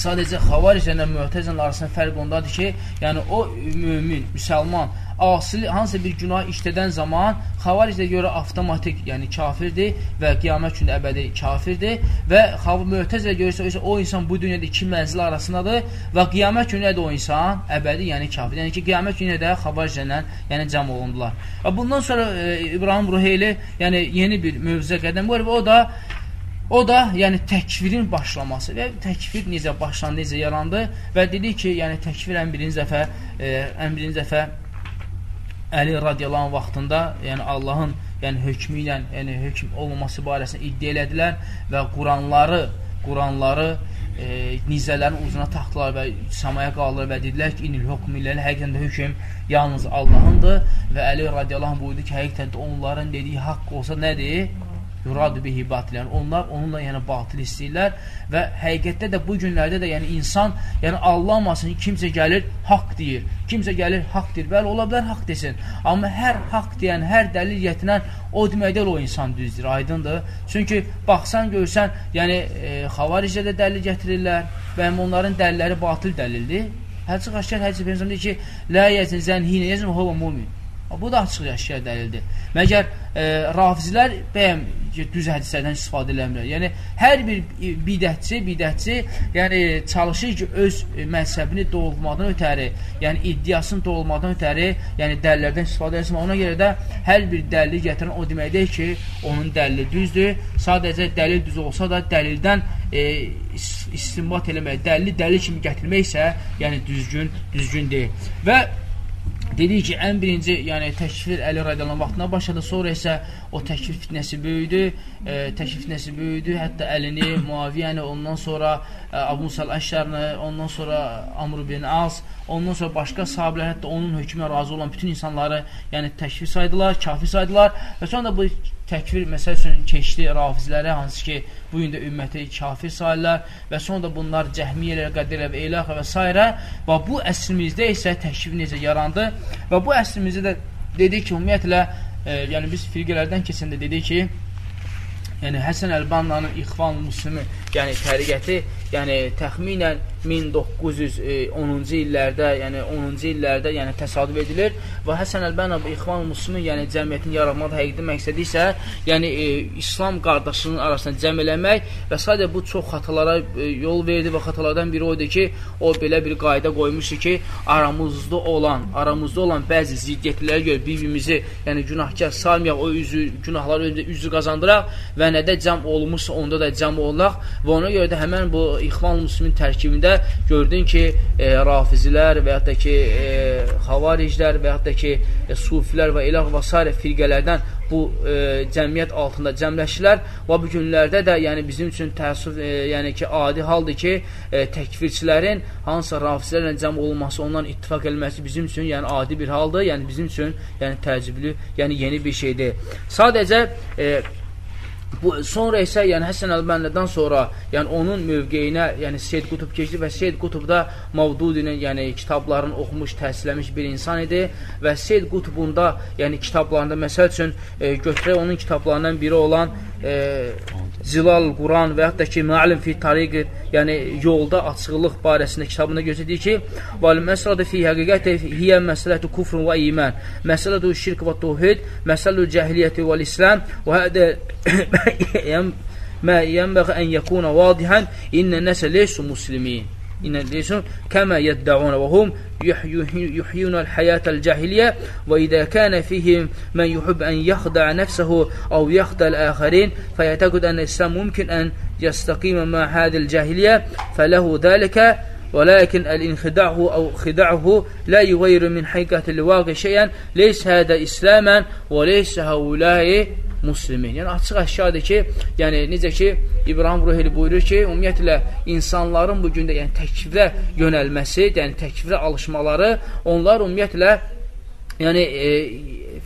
sadəcə xavariclərlə mühtəzənin arasında fərq ondadır ki, yəni o mümin, müsəlman asili hansısa bir günah işlədən zaman xavaricdə görə avtomatik, yəni kafirdir və qiyamət günü əbədi kafirdir və möhtəzlə görürsə o insan bu dünyada iki mənzil arasındadır və qiyamət günü də o insan əbədi, yəni kafir. Yəni ki, qiyamət günü də xavariclə yəni cəm olundular. Və bundan sonra e, İbrahim Ruheyli yəni yeni bir mövzə qədəm qoyur və o da O da, yəni təkfirin başlaması və təkfir necə başlandı, necə yarandı və dedi ki, yəni təkfir ən birinci dəfə, e, ən birinci dəfə Əli radiyalan vaxtında, yəni Allahın yəni hökmü ilə, yəni hökm olmaması barəsində iddia elədilər və Quranları, Quranları e, nizələrin uzuna taxdılar və samaya qaldırır və dedilər ki, inil hökm ilə həqiqətən də hökm yalnız Allahındır və Əli radiyallahu buyurdu ki, həqiqətən də onların dediyi haqq olsa nədir? Yuradu bihi batilən. Onlar onunla yəni batil istəyirlər və həqiqətdə də bu günlərdə də yəni insan yəni anlamasın kimsə gəlir haqq deyir. Kimsə gəlir haqq deyir. Bəli, ola bilər haqq desin. Amma hər haqq deyən, hər dəlil gətirən o deməkdə o insan düzdür, aydındır. Çünki baxsan görsən, yəni e, xavaricdə də dəlil gətirirlər və onların dəlilləri batil dəlildir. Həcc Qaşkar Həcc Peyğəmbər ki, la yəzin zən hinə yəzin huve mumin. Bu da açıq yaşayan dəlildir. Məgər e, rafizlər bəyəm düz hədislərdən istifadə eləmirlər. Yəni hər bir bidətçi, bidətçi, yəni çalışır ki, öz məzhəbini doğulmadan ötəri, yəni iddiasını doğulmadan ötəri, yəni dəlillərdən istifadə etsin. Ona görə də hər bir dəlili gətirən o demək deyil ki, onun dəlili düzdür. Sadəcə dəlil düz olsa da dəlildən e, istinbat eləmək, dəlili dəlil kimi gətirmək isə yəni düzgün, düzgün deyil. Və Dedik ki, ən birinci, yəni təkfir Əli radiyalan vaxtına başladı, sonra isə o təkfir fitnəsi böyüdü, e, təkfir fitnəsi böyüdü, hətta Əlini, Muaviyyəni, ondan sonra e, Abu Musal Əşşərni, ondan sonra Amr bin Az, ondan sonra başqa sahabilər, hətta onun hökmünə razı olan bütün insanları yəni təkfir saydılar, kafir saydılar və sonra da bu təkvir məsəl üçün keçdi rafizlərə, hansı ki, bu gün də ümməti kafir sayırlar və sonra da bunlar cəhmiyyələr, qədərə və eylaxə və s. və bu əsrimizdə isə təkvir necə yarandı və bu əsrimizdə də dedik ki, ümumiyyətlə, e, yəni biz firqələrdən keçəndə dedik ki, yəni Həsən Əlbannanın İxvan Müslimi, yəni təriqəti, yəni təxminən 1910-cu illərdə, yəni 10-cu illərdə, yəni təsadüf edilir. Və Həsən bu İxvan Müslümin, yəni cəmiyyətin yaratmada həqiqi məqsədi isə, yəni e, İslam qardaşlığının arasında cəm eləmək və sadə bu çox xatalara e, yol verdi və xatalardan biri oydu ki, o belə bir qayda qoymuşdu ki, aramızda olan, aramızda olan bəzi ziddiyyətlərə görə bir-birimizi, yəni günahkar salmayaq, o üzü, günahları üzü qazandıraq və nədə cəm olmuşsa onda da cəm olaq və ona görə də həmən bu İxvan Müslümin tərkibində gördün ki, e, rafizilər və yaxud da ki, e, xavariclər və yaxud da ki, e, sufilər və ilah və s. firqələrdən bu e, cəmiyyət altında cəmləşirlər və bu günlərdə də yəni bizim üçün təəssüf, e, yəni ki, adi haldır ki, e, təkfirçilərin hansısa rafizlərlə cəm olunması, ondan ittifaq edilməsi bizim üçün yəni adi bir haldır, yəni bizim üçün yəni təəccüblü, yəni yeni bir şeydir. Sadəcə e, Bu sonra isə yəni Həsən Əlbənlidən sonra, yəni onun mövqeyinə, yəni Seyd Qutub keçdi və Seyd Qutub da Mavdudinin, yəni kitablarını oxumuş, təhsilləmiş bir insan idi və Seyd Qutubun da, yəni kitablarında məsəl üçün e, götürək onun kitablarından biri olan e, Zilal Quran və da ki, Məlim fi tariqi, yəni yolda açıqlıq barəsində kitabında gözlədik ki, "Val məsələdə fi həqiqəti hiyə məsələtu kufr və iman, məsələtu şirk və təvhid, məsələtu cəhiliyyəti və islam və hədə mə yənbəği ən yəkuna vadihan innə nəsə leysu muslimin." إن كما يدعون وهم يحيون الحياة الجاهلية وإذا كان فيهم من يحب أن يخدع نفسه أو يخدع الآخرين فيعتقد أن الإسلام ممكن أن يستقيم مع هذه الجاهلية فله ذلك ولكن الانخداعه أو خداعه لا يغير من حقيقة الواقع شيئا ليس هذا إسلاما وليس هؤلاء muslimin. Yəni açıq aşkardır ki, yəni necə ki İbrahim Ruheli buyurur ki, ümumiyyətlə insanların bu gündə yəni təkfirə yönəlməsi, yəni təkfirə alışmaları onlar ümumiyyətlə yəni e,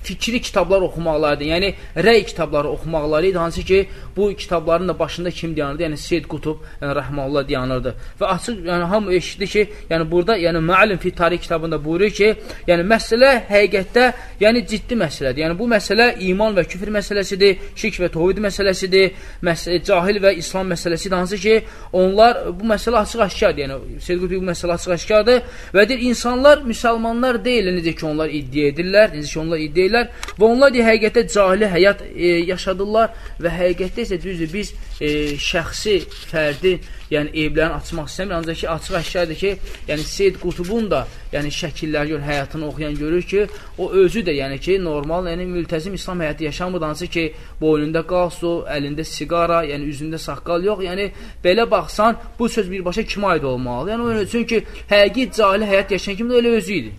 fikri kitablar oxumaqlardır. Yəni rəy kitabları oxumaqları idi. Hansı ki, bu kitabların da başında kim dayanırdı? Yəni Seyd Qutub, yəni Rəhmanullah dayanırdı. Və açıq, yəni hamı eşitdi ki, yəni burada, yəni Müəllim fi tarix kitabında buyurur ki, yəni məsələ həqiqətdə, yəni ciddi məsələdir. Yəni bu məsələ iman və küfr məsələsidir, şirk və təvhid məsələsidir, məsə cahil və İslam məsələsidir. Hansı ki, onlar bu məsələ açıq-aşkardır. Yəni Seyd Qutub bu məsələ açıq-aşkardır və deyir insanlar müsəlmanlar deyil, necə ki onlar iddia edirlər, necə ki onlar iddia edirlər və onlar deyə həqiqətdə cahili həyat e, yaşadırlar və həqiqətdə isə düzdür, biz e, şəxsi, fərdi, yəni evlərini açmaq istəmir, ancaq ki, açıq əşkərdir ki, yəni Seyd Qutubun da, yəni şəkillər gör, həyatını oxuyan görür ki, o özü də, yəni ki, normal, yəni mültəzim İslam həyatı yaşamır, hansı ki, boynunda qalsu, əlində siqara, yəni üzündə saqqal yox, yəni belə baxsan, bu söz birbaşa kimə aid olmalı? Yəni, çünki həqiqi cahili həyat yaşayan kim də elə özü idi.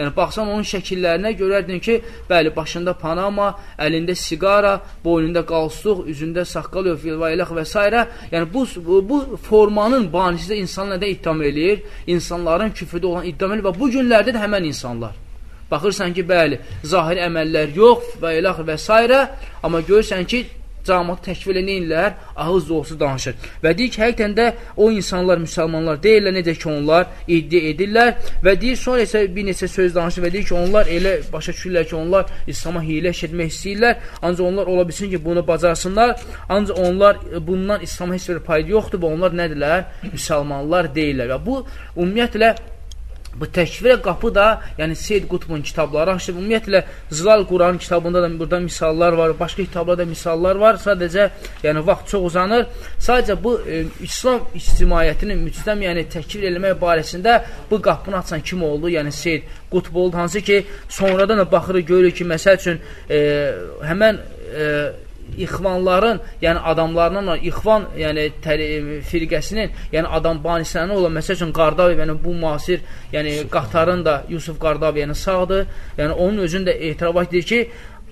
Yəni, baxsan onun şəkillərinə görərdin ki, bəli, başında panama, əlində siqara, boynunda qalsuq, üzündə saqqal və ilə və s. Yəni, bu, bu formanın banisi də insanlar nədə ittiham eləyir? İnsanların küfrdə olan ittiham eləyir və bu günlərdə də həmən insanlar. Baxırsan ki, bəli, zahiri əməllər yox və ilə və s. Amma görürsən ki, cəmatı təkvil eləyirlər, ağız dolusu danışır. Və deyir ki, həqiqətən də o insanlar müsəlmanlar deyirlər, necə ki, onlar iddia edirlər və deyir, sonra isə bir neçə söz danışır və deyir ki, onlar elə başa düşürlər ki, onlar İslama hilə etmək istəyirlər, ancaq onlar ola bilsin ki, bunu bacarsınlar, ancaq onlar bundan İslama heç bir payda yoxdur və onlar nədirlər? Müsəlmanlar deyirlər və bu, ümumiyyətlə, Bu təkvirə qapı da, yəni Seyd Qutbun kitabları açıb, ümumiyyətlə Zilal Quran kitabında da burada misallar var, başqa kitablarda misallar var. Sadəcə, yəni vaxt çox uzanır. Sadəcə bu e, İslam ictimaiyyətinin müstəm, yəni təkvir eləmək barəsində bu qapını açan kim oldu? Yəni Seyd Qutb oldu, hansı ki, sonradan da baxırıq, görürük ki, məsəl üçün e, həmən e, ixvanların, yəni adamlarla ixvan, yəni təri, firqəsinin, yəni adam banislərinə olan, məsəl üçün Qardavi, yəni bu müasir, yəni Qatarın da Yusuf Qardavi, yəni sağdır. Yəni onun özünü də etiraf edir ki,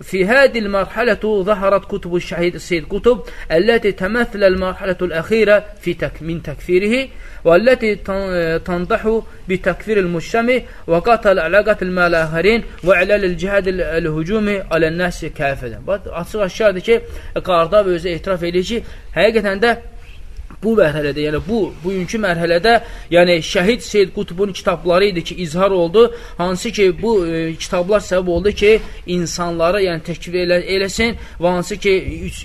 في هذه المرحلة ظهرت كتب الشهيد السيد قطب التي تمثل المرحلة الأخيرة في تك من تكفيره والتي تنضح بتكفير المجتمع وقطع العلاقة مع الآخرين وإعلال الجهاد الهجومي على الناس كافة. Açıq aşağıdır ki, Qardav özü etiraf edir ki, həqiqətən bu mərhələdə, yəni bu bugünkü mərhələdə, yəni Şəhid Seyd Qutbun kitabları idi ki, izhar oldu. Hansı ki, bu e, kitablar səbəb oldu ki, insanları yəni təkvir elə, eləsin və hansı ki,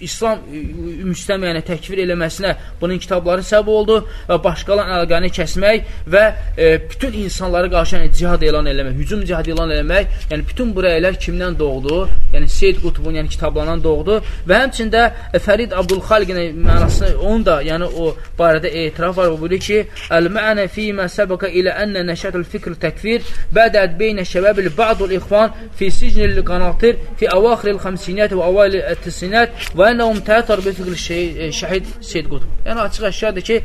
İslam e, müstəmi yəni təkvir eləməsinə bunun kitabları səbəb oldu və başqalarının əlaqəni kəsmək və e, bütün insanlara qarşı yəni cihad elan eləmək, hücum cihad elan eləmək, yəni bütün bu rəylər kimdən doğdu? Yəni Seyd Qutbun yəni kitablarından doğdu və həmçində e, Fərid Abdülxalqin mənasını onu da, yəni o o barədə etiraf var. O buyurur ki, Əl-mə'ənə fīmə səbəqə ilə ənə nəşətül fikr təkfir bədəd beynə şəbəbil ba'dul ixvan fi sicnil qanatir fi əvaxiril xəmsiniyyət və əvaili əttisinət və ənəhum təətar bi fikr şəhid Seyd Qutb. Yəni, açıq əşyadır ki,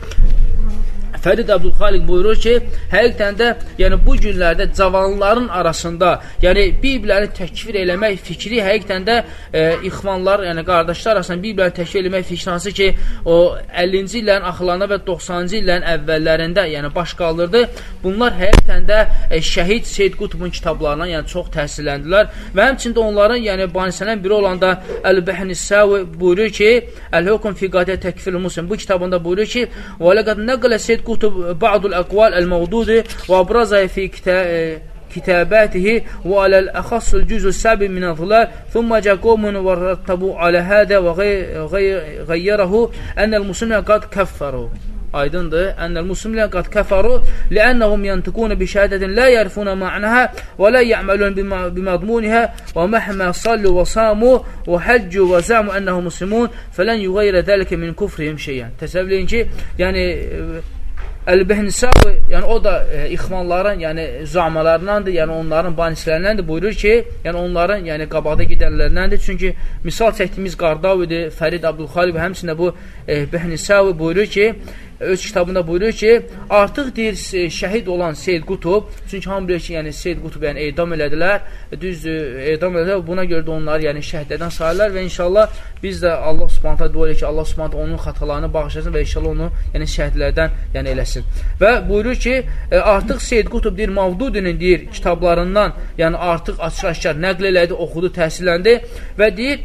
Fərid Əbdülxaliq buyurur ki, həqiqətən də yəni bu günlərdə cavanların arasında, yəni bir-birləri təkfir eləmək fikri həqiqətən də e, ixvanlar, yəni qardaşlar arasında bir-birləri təkfir eləmək fikri hansı ki, o 50-ci illərin axırlarında və 90-cı illərin əvvəllərində, yəni baş qaldırdı. Bunlar həqiqətən də e, Şəhid Seyd Qutbun kitablarından yəni çox təsirləndilər və həmçində onların yəni banisələn biri olan da Əl-Bəhnisəvi buyurur ki, Əl-Hukm fi Qadə Təkfir Muslim bu kitabında buyurur ki, "Və laqad naqala Seyd كتب بعض الأقوال الموضودة وأبرزها في كتاب كتاباته وعلى الأخص الجزء السابع من الظلال. ثم جاء قوم ورتبوا على هذا وغيره أن المسلمين قد كفروا. أيضا أن المسلمين قد كفروا لأنهم ينطقون بشهادة لا يعرفون معناها ولا يعملون بمضمونها. ومهما صلوا وصاموا وحجوا وزعموا أنهم مسلمون فلن يغير ذلك من كفرهم شيئا. تسبب لينجي يعني Əl-Bəhnisavi, yəni o da e, ixvanların, yəni zamalarındandır, yəni onların banislərindəndir. Buyurur ki, yəni onların, yəni qabaqda gedənlərindəndir. Çünki misal çəkdiyimiz Qardavidir, Fərid Abdülxalib, həmçində bu e, Bəhnisavi buyurur ki, öz kitabında buyurur ki, artıq deyir şəhid olan Seyd Qutub, çünki hamı bilir ki, yəni Seyd Qutub yəni edam elədilər, düzdür, edam elədilər, buna görə də onları yəni şəhidlərdən sayırlar və inşallah biz də Allah Subhanahu dua edirik ki, Allah Subhanahu onun xatalarını bağışlasın və inşallah onu yəni şəhidlərdən yəni eləsin. Və buyurur ki, e, artıq Seyd Qutub deyir Mavdudinin deyir kitablarından, yəni artıq açıq-aşkar nəql elədi, oxudu, təsirləndi və deyir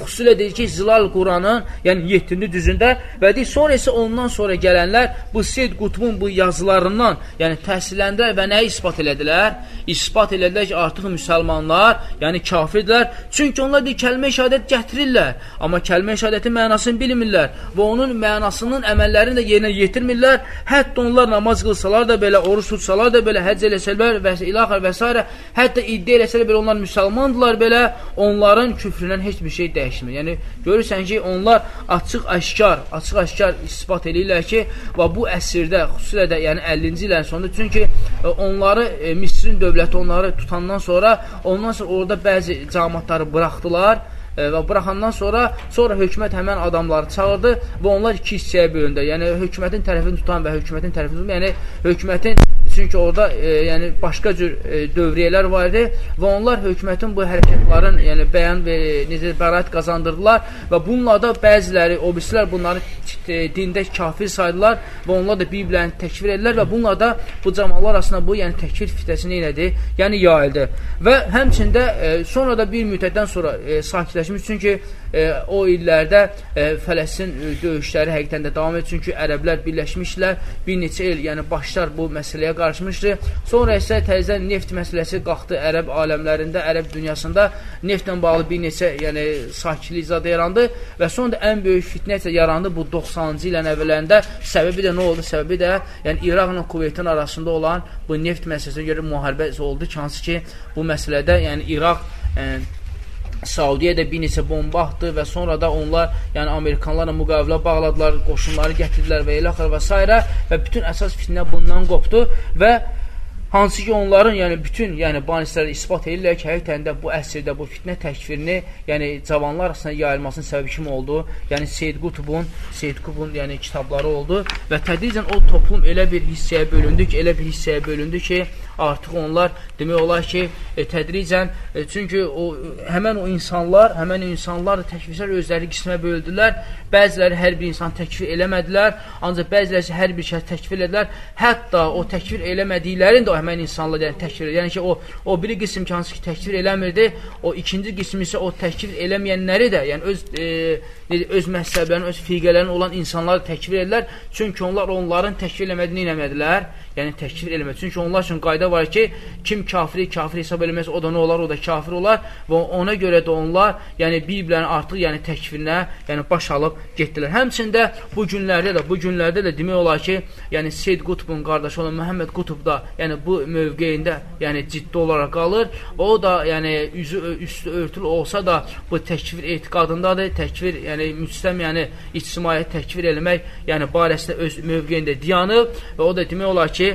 xüsusilə deyir ki, Zilal Quranın, yəni 7-ci düzündə və deyir, sonra isə ondan sonra gələnlər bu Seyd Qutbun bu yazılarından, yəni təhsilləndilər və nəyi ispat elədilər? İspat elədilər ki, artıq müsəlmanlar, yəni kafirdirlər. Çünki onlar deyir, kəlmə şəhadət gətirirlər, amma kəlmə şəhadətin mənasını bilmirlər və onun mənasının əməllərini də yerinə yetirmirlər. Hətta onlar namaz qılsalar da belə, oruç tutsalar da belə, həcc eləsələr və ilaxır və s. Hətta iddia eləsələr belə, onlar müsəlmandırlar belə, onların küfründən heç bir şey dəyişmir dəyişmir. Yəni görürsən ki, onlar açıq-aşkar, açıq-aşkar isbat edirlər ki, və bu əsrdə, xüsusilə də yəni 50-ci illərin sonunda, çünki e, onları e, Misrin dövləti onları tutandan sonra, ondan sonra orada bəzi cəmaatları buraxdılar və buraxandan sonra sonra hökumət həmən adamları çağırdı və onlar iki hissəyə bölündü. Yəni hökumətin tərəfini tutan və hökumətin tərəfini tutan, yəni hökumətin Çünki orada e, yəni başqa cür e, dövriyyələr var idi və onlar hökumətin bu hərəkətlərin, yəni bəyan və necə bəraət qazandırdılar və bununla da bəziləri, o birisilər bunları e, dində kafir saydılar və onlar da Bibliyəni təkfir edilər və bununla da bu cəmalar arasında bu, yəni təkfir fitəsini elədi, yəni yayıldı. Və həmçində e, sonra da bir müddətdən sonra e, sakitləşmiş, çünki e, o illərdə e, Fələstin döyüşləri həqiqətən də davam edir, çünki ərəblər birləşmişlər, bir neçə il, yəni başlar bu məsələyə qarışmışdı. Sonra isə təzədən neft məsələsi qalxdı ərəb aləmlərində, ərəb dünyasında neftlə bağlı bir neçə, yəni sakitlik zad yarandı və sonra da ən böyük fitnə isə yarandı bu 90-cı ilin əvvəllərində. Səbəbi də nə oldu? Səbəbi də yəni İraqla Kuveytin arasında olan bu neft məsələsinə görə müharibə oldu hansı ki bu məsələdə yəni İraq ə, Saudiyə də bir neçə bomba atdı və sonra da onlar, yəni Amerikanlarla müqavilə bağladılar, qoşunları gətirdilər və elə axır və s. və bütün əsas fitnə bundan qopdu və Hansı ki, onların, yəni bütün, yəni banisləri ispat edirlər ki, həqiqətən də bu əsrdə bu fitnə təkfirini, yəni cavanlar arasında yayılmasının səbəbi kim oldu? Yəni Seyd Qutubun, Seyd Qutubun, yəni kitabları oldu və tədricən o toplum elə bir hissəyə bölündü ki, elə bir hissəyə bölündü ki, artıq onlar demək olar ki, e, tədricən, e, çünki o həmən o insanlar, həmən o insanlar da təkfirçilər özləri qismə böldülər. Bəziləri hər bir insan təkfir eləmədilər, ancaq bəziləri hər bir şəxs təkfir elədilər. Hətta o təkfir eləmədiklərini də o həmən insanlar yəni təkfir edir. Yəni ki, o o biri qism ki, hansı ki təkfir eləmirdi, o ikinci qism isə o təkfir eləməyənləri də, yəni öz e, öz məhzəblərinin, öz fiqələrin olan insanları təkfir edirlər. Çünki onlar onların təkfir eləmədiyini eləmədilər yəni təkfir eləmək. Çünki onlar üçün qayda var ki, kim kafiri kafir hesab eləməz, o da nə olar, o da kafir olar və ona görə də onlar, yəni Bibliyanın artıq yəni təkfirinə, yəni baş alıb getdilər. Həmçində bu günlərdə də, bu günlərdə də demək olar ki, yəni Seyd Qutbun qardaşı olan Məhəmməd Qutb da, yəni bu mövqeyində, yəni ciddi olaraq qalır. O da, yəni üzü üstü örtülü olsa da bu təkfir etiqadındadır. Təkfir, yəni müstəm, yəni ictimaiyyət təkfir eləmək, yəni barəsində öz mövqeyində dayanıb və o da demək olar ki, ki,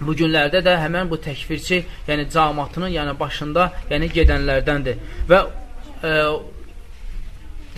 bu günlərdə də həmən bu təkfirçi, yəni camatının yəni başında yəni gedənlərdəndir. Və e,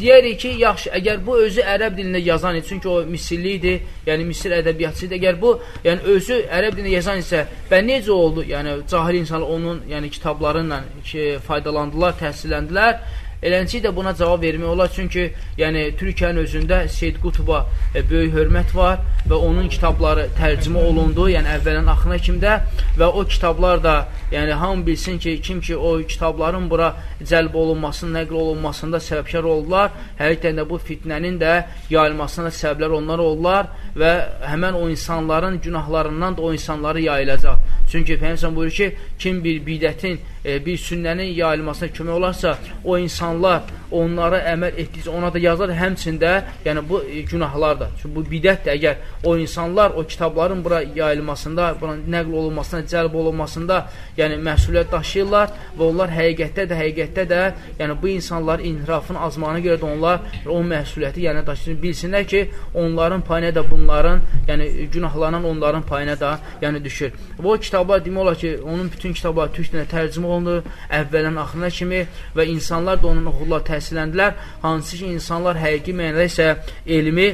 deyərik ki, yaxşı, əgər bu özü ərəb dilində yazan çünki o Misirli idi, yəni Misir ədəbiyyatçı idi, əgər bu yəni özü ərəb dilində yazan isə, bə necə oldu? Yəni cahil insanlar onun yəni kitablarından ki, faydalandılar, təhsilləndilər Eləncə də buna cavab vermək olar, çünki yəni Türkiyənin özündə Seyd Qutuba e, böyük hörmət var və onun kitabları tərcümə olundu, yəni əvvələn axına kimdə və o kitablar da, yəni hamı bilsin ki, kim ki o kitabların bura cəlb olunmasının, nəql olunmasında səbəbkar oldular, həqiqətən də bu fitnənin də yayılmasına səbəblər onlar oldular və həmən o insanların günahlarından da o insanları yayılacaq. Çünki Peyğəmbər buyurur ki, kim bir bidətin e, bir sünnənin yayılmasına kömək olarsa, o insanlar onlara əməl etdikcə ona da yazar, həmçində, yəni bu e, günahlar da. Çünki bu bidətdir, əgər o insanlar o kitabların bura yayılmasında, bura nəql olunmasına, cəlb olunmasında, yəni məsuliyyət daşıyırlar və onlar həqiqətdə də, həqiqətdə də, yəni bu insanlar inhirafın azmağına görə də onlar o məsuliyyəti yəni daşıyır. Bilsinlər ki, onların payına da bunların, yəni günahlarından onların payına da yəni düşür. Və o kitablar demək olar ki, onun bütün kitabları türk dilinə tərcümə olundu, əvvələn axırına kimi və insanlar da onun oxudular, təhsilləndilər, hansı ki, insanlar həqiqi mənədə isə elmi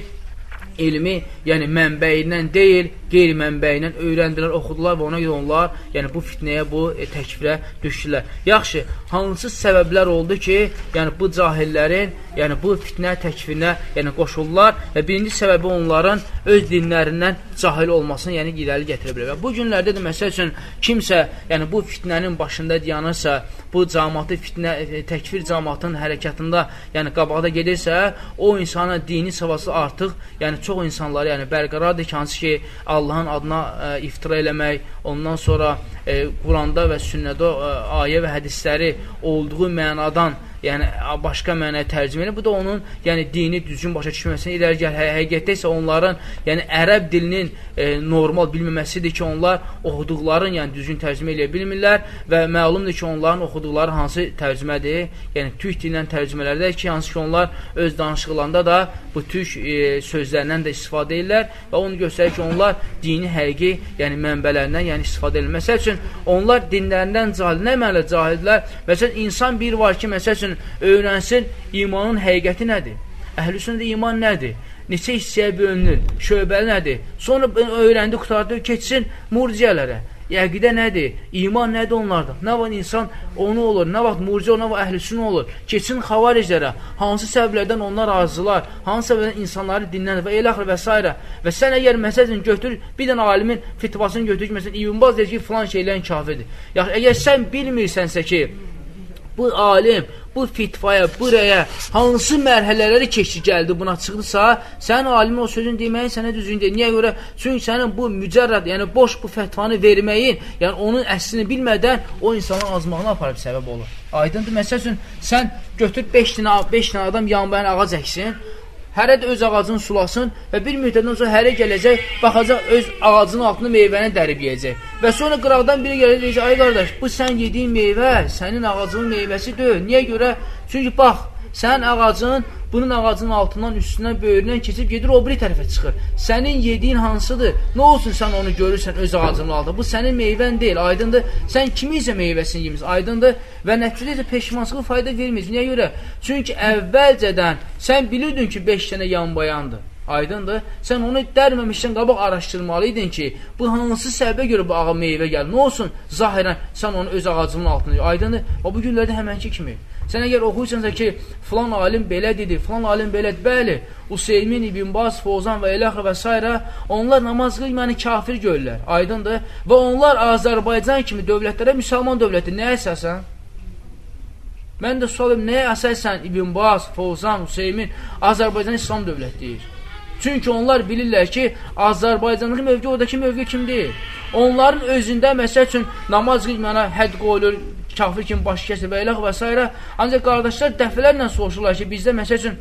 elmi, yəni mənbəyindən deyil, qeyri-mənbəyindən öyrəndilər, oxudular və ona görə onlar, yəni bu fitnəyə, bu e, təkfirə düşdülər. Yaxşı, hansı səbəblər oldu ki, yəni bu cahillərin, yəni bu fitnə təkfirinə, yəni qoşulurlar və birinci səbəbi onların öz dinlərindən cahil olmasını, yəni irəli gətirə bilər. Və bu günlərdə də məsəl üçün kimsə, yəni bu fitnənin başında dayanırsa, bu camatı fitnə, e, təkfir camatının hərəkatında, yəni qabaqda gedirsə, o insana dini savası artıq, yəni çox insanları, yəni bərqərardır ki, hansı ki, Allahın adına ə, e, iftira eləmək, ondan sonra e, Quranda və sünnədə ə, ayə və hədisləri olduğu mənadan yəni başqa mənaya tərcümə edir. Bu da onun yəni dini düzgün başa düşməsinə irəli gəlir. Hə həqiqətdə isə onların yəni ərəb dilinin e, normal bilməməsidir ki, onlar oxuduqların yəni düzgün tərcümə edə bilmirlər və məlumdur ki, onların oxuduqları hansı tərcümədir? Yəni türk dilindən tərcümələrdir ki, hansı ki, onlar öz danışıqlarında da bu türk e, sözlərindən də istifadə edirlər və onu göstərir ki, onlar dini həqiqi, yəni mənbələrindən yəni istifadə edirlər. Məsəl üçün, onlar dinlərindən cahil, nə mənlə cahildirlər? Məsələn, insan bir var ki, məsəl üçün, öyrənsin imanın həqiqəti nədir? Əhlüsündə iman nədir? neçə hissəyə bölünür, şöbəli nədir? Sonra öyrəndi, qutardı, keçsin murciyələrə. Yəqidə nədir? İman nədir onlarda? Nə vaxt insan onu olur, nə vaxt murci nə vaxt əhlüsün olur. Keçin xavariclərə, hansı səbəblərdən onlar razılar, hansı səbəblərdən insanları dinlənir və elə axır və s. Və sən əgər məsələn götür, bir dənə alimin fitvasını götür ki, məsələn, İbn Baz deyir ki, filan şeylərin kafirdir. Yəni, əgər sən bilmirsənsə ki, bu alim bu fitvaya, buraya hansı mərhələləri keçdi gəldi buna çıxdısa, sənin alimin o sözün deməyin sənə düzgün deyil. Niyə görə? Çünki sənin bu mücərrəd, yəni boş bu fətvanı verməyin, yəni onun əslini bilmədən o insanın azmağına aparıb səbəb olur. Aydındır. Məsəl üçün, sən götür 5 dənə, 5 dənə adam yanbayan ağac əksin, hərə də öz ağacını sulasın və bir müddətdən sonra hərə gələcək, baxacaq öz ağacının altını meyvəni dərib yeyəcək. Və sonra qıraqdan biri gələcək, deyəcək, ay qardaş, bu sən yediyin meyvə sənin ağacının meyvəsi deyil. Niyə görə? Çünki bax, sənin ağacın bunun ağacının altından, üstündən, böyründən keçib gedir, o biri tərəfə çıxır. Sənin yediyin hansıdır? Nə olsun sən onu görürsən öz ağacının altında? Bu sənin meyvən deyil, aydındır. Sən kiminsə meyvəsini yemirsən, aydındır. Və nəticədə isə peşmançılıq fayda vermir. Niyə görə? Çünki əvvəlcədən sən bilirdin ki, 5 dənə yanbayandır. Aydındır. Sən onu dərməmişdən qabaq araşdırmalıydın ki, bu hansı səbəbə görə bu ağa meyvə gəlir. Nə olsun? Zahirən sən onu öz ağacının altında. Aydındır. Və bu günlərdə həmənki kimi. Sən əgər oxuyursansa ki, filan alim belə dedi, filan alim belə dedi, bəli, Useymin, İbn Baz, Fozan və eləxə və s. onlar namaz qılməni kafir görürlər, aydındır. Və onlar Azərbaycan kimi dövlətlərə müsəlman dövləti nəyə əsasən? Mən də sualım, nəyə əsasən İbn Baz, Fozan, Useymin Azərbaycan İslam dövləti deyir? Çünki onlar bilirlər ki, Azərbaycandakı mövqe oradakı mövqe kim deyil. Onların özündə, məsəl üçün, namaz qılmana hədd qoyulur, kafir kimi baş kəsir və eləq və s. Ancaq qardaşlar dəfələrlə soruşurlar ki, bizdə məsəl üçün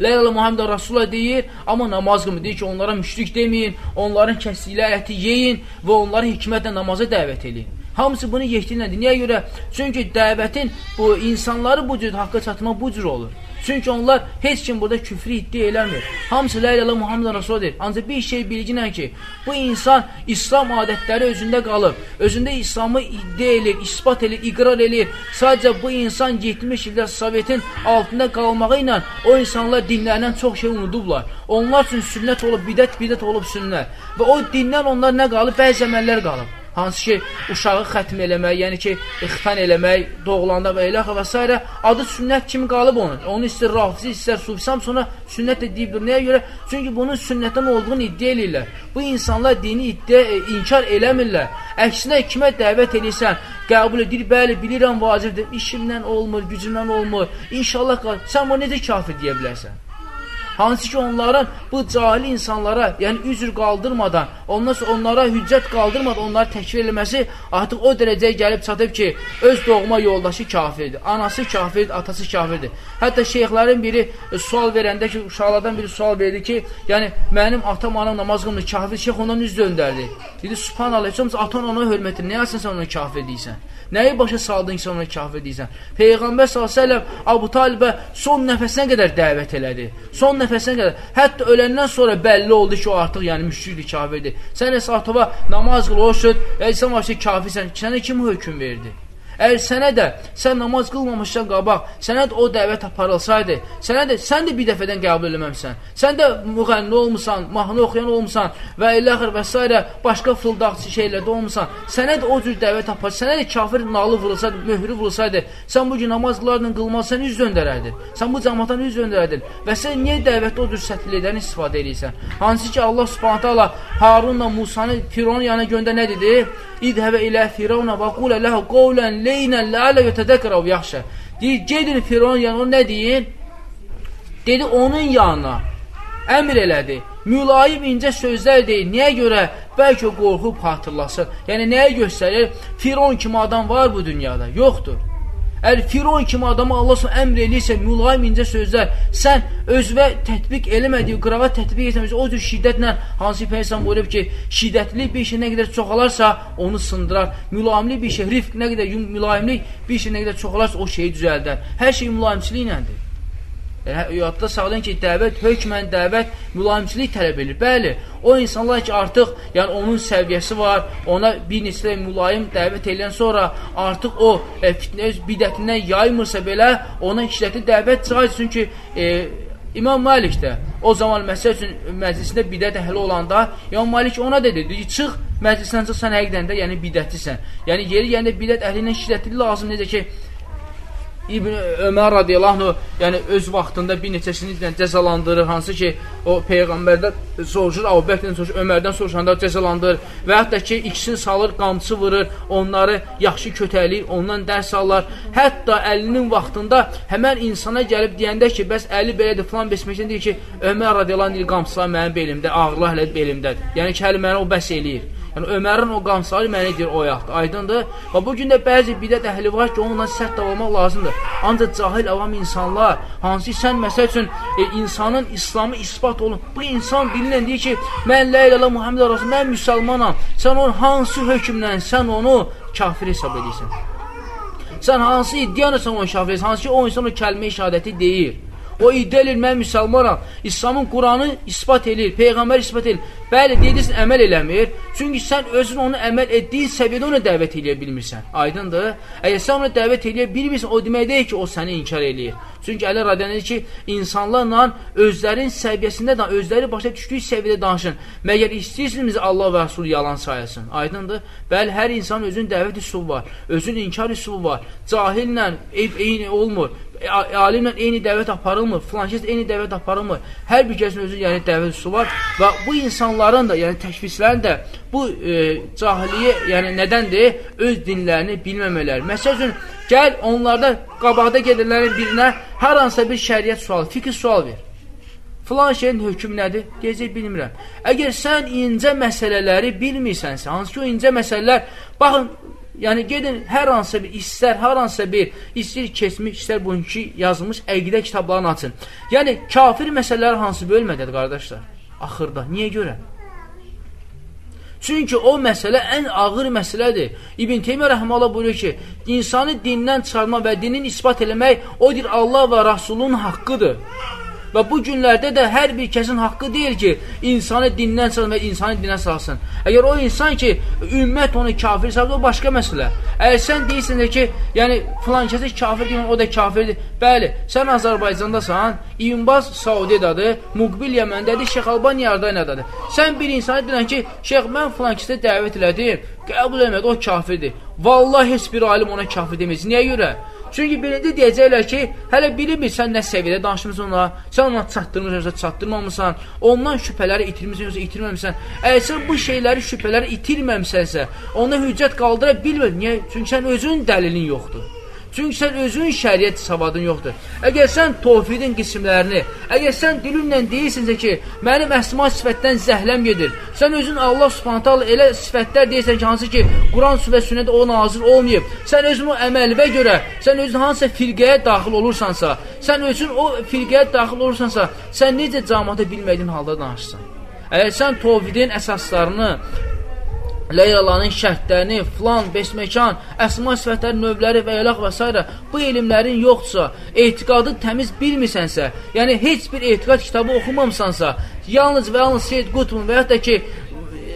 Ləyələ Muhammed Rasulullah deyir, amma namaz qımı deyir ki, onlara müşrik deməyin, onların kəsdiklə əti yeyin və onları hikmətlə namaza dəvət edin. Hamısı bunu yetkinlədir. Niyə görə? Çünki dəvətin bu insanları bu cür haqqa çatmaq bu cür olur. Çünki onlar heç kim burada küfrü iddia eləmir. Hamısı la ilahe Muhammed Rasul deyir. Ancaq bir şey bilginə ki, bu insan İslam adətləri özündə qalıb, özündə İslamı iddia edir, ispat edir, iqrar edir. Sadəcə bu insan 70 ildə Sovetin altında qalmağı ilə o insanlar dinlərindən çox şey unudublar. Onlar üçün sünnət olub, bidət, bidət olub sünnət. Və o dindən onlar nə qalıb? Bəzi əməllər qalıb hansı ki, uşağı xətm eləmək, yəni ki, ixtan eləmək, doğulanda və elə və s. adı sünnət kimi qalıb onun. Onu istər rafizi, istər sufisam, sonra sünnət də deyibdir. Nəyə görə? Çünki bunun sünnətdən olduğunu iddia edirlər. Bu insanlar dini iddia, e, inkar eləmirlər. Əksinə kimə dəvət edirsən, qəbul edir, bəli, bilirəm vacibdir. İşimdən olmur, gücümdən olmur. İnşallah, sən bunu necə kafir deyə bilərsən? Hansı ki onların bu cahil insanlara, yəni üzr qaldırmadan, ondan sonra onlara hüccət qaldırmadan onları təkfir eləməsi artıq o dərəcəyə gəlib çatıb ki, öz doğma yoldaşı kafirdir. Anası kafirdir, atası kafirdir. Hətta şeyxlərin biri e, sual verəndə ki, uşaqlardan biri sual verdi ki, yəni mənim atam anam namaz qılmır, kafir şeyx ondan üz döndərdi. Dedi, subhanallah, heç olmasa atan ona hörmətir, nə yasən sən ona kafir deyirsən? Nəyi başa saldın ki, ona kafir deyirsən? Peyğəmbər s.ə.v Abu Talibə son nəfəsinə qədər dəvət elədi. Son nəfəsinə qədər. Hətta öləndən sonra bəlli oldu ki, o artıq yəni müşrikdir, kafirdir. Sən əsatova namaz qıl, o söz, sən vəbsə kafirsən. Sənə kim hökm verdi? Əgər sənə də sən namaz qılmamışdan qabaq, sənə də o dəvət aparılsaydı, sənə də sən də bir dəfədən qəbul eləməmsən. Sən də müğənni olmusan, mahnı oxuyan olmusan və ilaxır və s. başqa fıldaqçı şeylərdə olmusan. Sənə də o cür dəvət apar. Sənə də kafir nalı vurulsaydı, möhrü vurulsaydı, sən bu gün namaz qılardın, qılmazsan üz döndərərdin. Sən bu cəmaatdan üz döndərərdin. Və sən niyə dəvətdə o cür sətllikdən istifadə edirsən? Hansı ki Allah Subhanahu taala Harunla Musanı Fironun yanına göndə nə dedi? İdhəbə ilə Firavuna və qulə ləhu qovlən leynən ləalə yətədəkərəv yaxşı. Deyir, gedin Firon yanına, nə deyin? Dedi, onun yanına əmr elədi. Mülayim incə sözlər deyil. Niyə görə? Bəlkə qorxub xatırlasın. Yəni, nəyə göstərir? Firon kimi adam var bu dünyada? Yoxdur. Əgər Firon kimi adama Allah sonra əmr eləyirsə, mülayim incə sözlər, sən özvə tətbiq eləmədiyi qırağa tətbiq etməmiş, o cür şiddətlə, hansı Peyğəmbər buyurub ki, şiddətli bir şey nə qədər çoxalarsa, onu sındırar. Mülayimlik bir şey, rifq nə qədər mülayimlik bir şey nə qədər çoxalarsa, o şeyi düzəldər. Hər şey mülayimçiliklədir. Yəni, yadda sağlayın ki, dəvət, hökmən dəvət mülayimçilik tələb edir. Bəli, o insanlar ki, artıq, yəni onun səviyyəsi var, ona bir neçə mülayim dəvət edən sonra artıq o e, fitnə öz bidətindən yaymırsa belə, ona işləti dəvət caiz. Çünki e, İmam Malik də o zaman məsəl üçün məclisində bidət əhli olanda İmam Malik ona dedi, dedi ki, çıx məclisdən çıx sən həqiqdən də yəni bidətlisən. Yəni yeri yəni bidət əhli ilə şiddətli lazım necə ki İbn Ömər radiyallahu yəni öz vaxtında bir neçəsini cəzalandırır, hansı ki, o Peyğəmbərdən soruşur, Abu Bəkirdən soruşur, Ömərdən soruşanda cəzalandırır və hətta ki, ikisini salır, qamçı vurur, onları yaxşı kötəliyir, ondan dərs alırlar. Hətta əlinin vaxtında həmən insana gəlib deyəndə ki, bəs əli belədir, filan besməkdən deyir ki, Ömər radiyallahu anh, qamçılar mənim belimdə, ağırlar hələ belimdədir. Yəni ki, hələ mənə o bəs eləyir. Yəni Ömərin o qamçıları mənə deyir oyaqdır. Aydındır? Və bu gün də bəzi bidət əhli var ki, onunla sərt davranmaq lazımdır. Ancaq cahil avam insanlar, hansı sən məsəl üçün e, insanın İslamı isbat olun. Bu insan dilinlə deyir ki, mən la ilaha Muhammed Rasul, mən müsəlmanam. Sən onun hansı hökmlə sən onu kafir hesab edirsən? Sən hansı iddianı sən onu kafir edirsən? Hansı ki, o insan o kəlmə-i şəhadəti deyir. O iddia edir, mən müsəlmanam. İslamın Quranı ispat edir, Peyğəmbər ispat edir. Bəli, deyirsən, əməl eləmir. Çünki sən özün onu əməl etdiyin səviyyədə ona dəvət eləyə bilmirsən. Aydındır? Əgər sən ona dəvət eləyə bilmirsən, o demək deyil ki, o səni inkar eləyir. Çünki Əli Radiyan deyir ki, insanlarla özlərin səviyyəsində, özləri başa düşdüyü səviyyədə danışın. Məgər istəyirsiniz Allah və Rasul yalan sayılsın. Aydındır? Bəli, hər insan özün dəvət üsulu var, özün inkar üsulu var. Cahillə eyni olmur alimlə eyni dəvət aparılmır, filankəs eyni dəvət aparılmır. Hər bir kəsin özü yəni dəvət üsulu var və bu insanların da, yəni təkvislərin də bu e, cahiliyə, yəni nədəndir? Öz dinlərini bilməmələri. Məsəl üçün, gəl onlarda qabaqda gedirlərin birinə hər hansısa bir şəriət sualı, fikir sual ver. Filan şeyin hökm nədir? Deyəcək, bilmirəm. Əgər sən incə məsələləri bilmirsənsə, hansı ki o incə məsələlər, baxın, Yəni gedin hər hansısa bir istər, hər hansısa bir istər keçmiş, istər bugünkü yazılmış əqidə kitablarını açın. Yəni kafir məsələlər hansı bölmədədir qardaşlar? Axırda. Niyə görə? Çünki o məsələ ən ağır məsələdir. İbn Teymiyyə rəhməhullah buyurur ki, insanı dindən çıxarma və dinin isbat eləmək odur Allah və Rasulun haqqıdır. Və bu günlərdə də hər bir kəsin haqqı deyil ki, insanı dindən salsın və insanı dinə salsın. Əgər o insan ki, ümmət onu kafir salır, o başqa məsələ. Əgər sən deyirsən ki, yəni filan kəsə kafir deyil, o da kafirdir. Bəli, sən Azərbaycandasan, İmbaz Saudiyadadır, Muqbil Yəməndədir, Şeyx Alban Yardaniyadadır. Sən bir insana deyirən ki, Şeyx mən filan kəsə dəvət elədim, qəbul eləmədi, o kafirdir. Vallahi heç bir alim ona kafir deməz. Niyə görə? Çünki birinci deyəcəklər ki, hələ bilmir sən nə səviyyədə danışmısan ona, sən ona çatdırmısan, yoxsa çatdırmamısan, ondan şübhələri itirmirsən, yoxsa itirməmisən. Əgər sən bu şeyləri, şübhələri itirməmisənsə, ona hüccət qaldıra bilmir. Niyə? Çünki sən özünün dəlilin yoxdur. Çünki sən özün şəriət savadın yoxdur. Əgər sən tovhidin qismlərini, əgər sən dilinlə deyirsinsə ki, mənim əsma sifətdən zəhləm gedir, sən özün Allah subhanətə elə sifətlər deyirsən ki, hansı ki, Quran və sünnədə o nazir olmayıb, sən özün o əməlvə görə, sən özün hansısa firqəyə daxil olursansa, sən özün o firqəyə daxil olursansa, sən necə camata bilmədiyin halda danışsan? Əgər sən tovhidin əsaslarını Leylaların şərtlərini, filan, besməkan, əsma sifətlərin növləri və elaq və s. bu elmlərin yoxdursa, etiqadı təmiz bilmirsənsə, yəni heç bir etiqad kitabı oxumamsansa, yalnız və yalnız Seyyid Qutbun və hətta ki,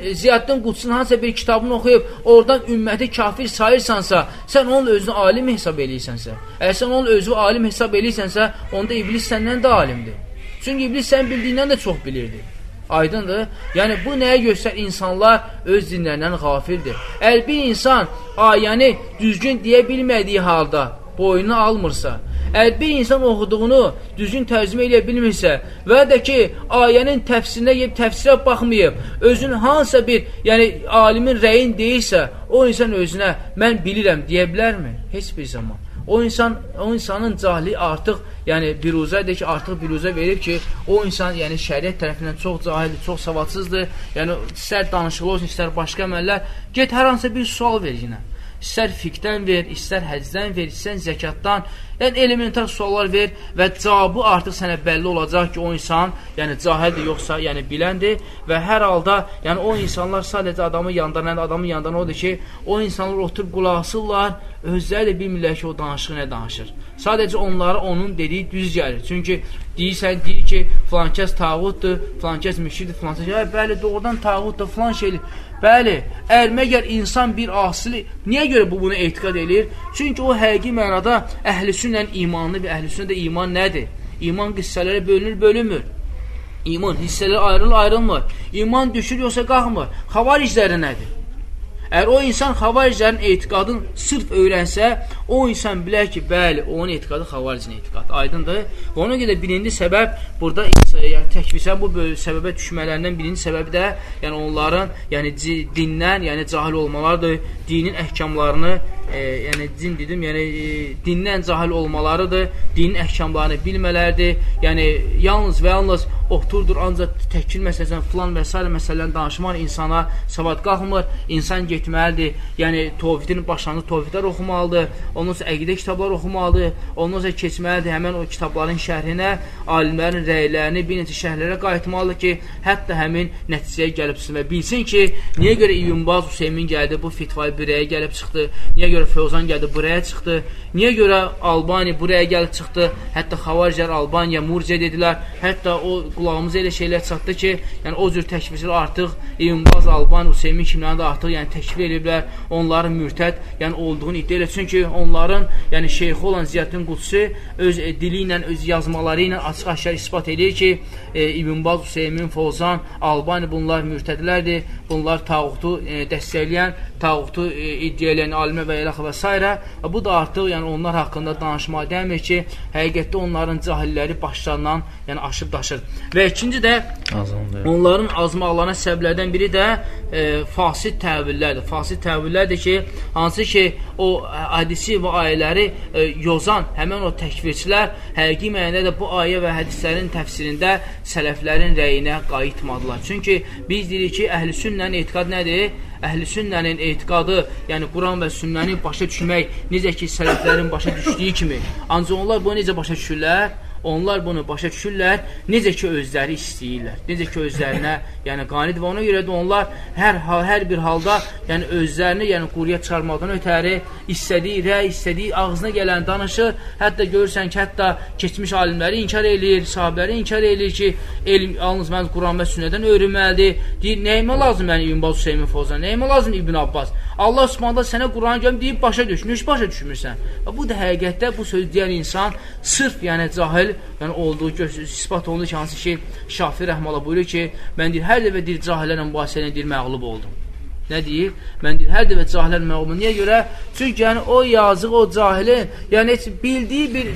e, Ziyaddin Qudsun hansısa bir kitabını oxuyub, oradan ümməti kafir sayırsansa, sən onun özünü alim hesab eləyirsənsə, əgər sən onun özü alim hesab eləyirsənsə, onda iblis səndən də alimdir. Çünki iblis sən bildiyindən də çox bilirdi. Aydındır? Yəni, bu nəyə göstər? İnsanlar öz dinlərindən qafildir. Əgər bir insan ayəni düzgün deyə bilmədiyi halda boyunu almırsa, əgər bir insan oxuduğunu düzgün tərcümə edə bilmirsə və də ki, ayənin təfsirinə yeb təfsirə baxmayıb, özün hansısa bir, yəni alimin rəyin deyirsə, o insan özünə mən bilirəm deyə bilərmi? Heç bir zaman. O insan, o insanın cahili artıq, yəni biruzədir ki, artıq biruzə verib ki, o insan, yəni şəriət tərəfindən çox cahildir, çox savadsızdır. Yəni istər danışıqlı olsun, istər başqa əməllər, get hər hansısa bir sual ver yenə istər fiqdən ver, istər həcdən ver, istər zəkatdan, yəni elementar suallar ver və cavabı artıq sənə bəlli olacaq ki, o insan, yəni cahildir yoxsa, yəni biləndir və hər halda, yəni o insanlar sadəcə adamı yandıran, adamın yandıran odur ki, o insanlar oturub qulaq asırlar, özləri bilmirlər ki, o danışıq nə danışır. Sadəcə onlara onun dediyi düz gəlir. Çünki deyirsən, deyir ki, filan kəs tağutdur, filan kəs müşridir, filan kəs, hə, bəli, doğrudan tağutdur, filan şeydir. Bəli, əgər məgər insan bir asili, niyə görə bu bunu etiqad edir? Çünki o həqiqi mənada əhlüsünlə imanlı və əhlüsünlə də iman nədir? İman qissələrə bölünür, bölünmür. İman hissələr ayrılır, ayrılmır. İman düşür, yoxsa qalxmır. Xavaricləri nədir? Əgər o insan xavariclərin etiqadını sırf öyrənsə, o insan bilər ki, bəli, onun etiqadı xavaricin etiqadı. Aydındır? Ona görə birinci səbəb burada yəni təkvisən bu səbəbə düşmələrindən birinci səbəbi də yəni onların yəni dindən, yəni cahil olmalarıdır, dinin əhkamlarını e, yəni din dedim, yəni e, dindən cahil olmalarıdır, dinin əhkamlarını bilmələrdir. Yəni yalnız və yalnız oturdur ancaq təkil məsələsən, filan və s. məsələlərini danışmaq insana savad qalxmır. İnsan getməlidir. Yəni tovhidin başlanğıc tovhidlər oxumalıdır. Ondan sonra əqidə kitablar oxumalıdır. Ondan sonra keçməlidir həmin o kitabların şərhinə, alimlərin rəylərini, bir neçə şərhlərə qayıtmalıdır ki, hətta həmin nəticəyə gəlibsin və bilsin ki, niyə görə İbn Baz Hüseymin gəldi, bu fitvayı birəyə gəlib çıxdı, niyə görə Fövzan gəldi, buraya çıxdı, niyə görə Albani buraya gəlib çıxdı, hətta Xavariclər Albaniya murciə dedilər, hətta o qulağımıza elə şeylər çatdı ki, yəni o cür təkvirçilər artıq İbn Baz, Alban, Hüseymin kimlərini də artıq yəni təkvir ediblər, onların mürtəd yəni olduğunu iddia edir. Çünki onların yəni şeyxi olan Ziyaddin Qudsi öz e, dili ilə, öz yazmaları ilə açıq-aşkar isbat edir ki, e, İbn Baz, Hüseymin, Fozan, Albani bunlar mürtədlərdir. Bunlar tağutu e, dəstəkləyən, tağutu e, iddia edən alimə və eləx və s. Və bu da artıq yəni onlar haqqında danışmağa dəmir ki, həqiqətdə onların cahilləri başlarından yəni aşıb daşır. Və ikinci də Azamdır. onların azmaqlarına səbəblərdən biri də e, fasid təvillərdir. Fasid təvillərdir ki, hansı ki o hədisi və ayələri e, yozan həmin o təkvirçilər həqiqi mənada da bu ayə və hədislərin təfsirində sələflərin rəyinə qayıtmadılar. Çünki biz deyirik ki, əhl-i sünnənin etiqad nədir? Əhl-i sünnənin etiqadı, yəni Quran və sünnəni başa düşmək necə ki, sələflərin başa düşdüyü kimi. Ancaq onlar bunu necə başa düşürlər? Onlar bunu başa düşürlər, necə ki özləri istəyirlər, necə ki özlərinə, yəni qanid və ona görə də onlar hər hal, hər bir halda, yəni özlərini, yəni quruya çıxarmaqdan ötəri istədiyi rəy, istədiyi ağzına gələn danışır. Hətta görürsən ki, hətta keçmiş alimləri inkar eləyir, sahabələri inkar eləyir ki, elm yalnız mən Quran və sünnədən öyrənməlidir. Deyir, nəyimə lazım yəni İbn Baz Hüseymin Fozan, nəyimə lazım İbn Abbas? Allah Subhanahu sənə Quran gəlib deyib başa düş, nüş başa düşmürsən. Və bu da həqiqətdə bu söz deyən insan sırf yəni cahil yəni olduğu isbat olunur ki, hansı ki, Şafi rəhmələ buyurur ki, mən deyir, hər dəfə deyir, cahillərlə mübahisələ deyir, məğlub oldum. Nə deyir? Mən deyir, hər dəfə cahillər məğlub. Niyə görə? Çünki yəni o yazıq, o cahilin, yəni heç bildiyi bir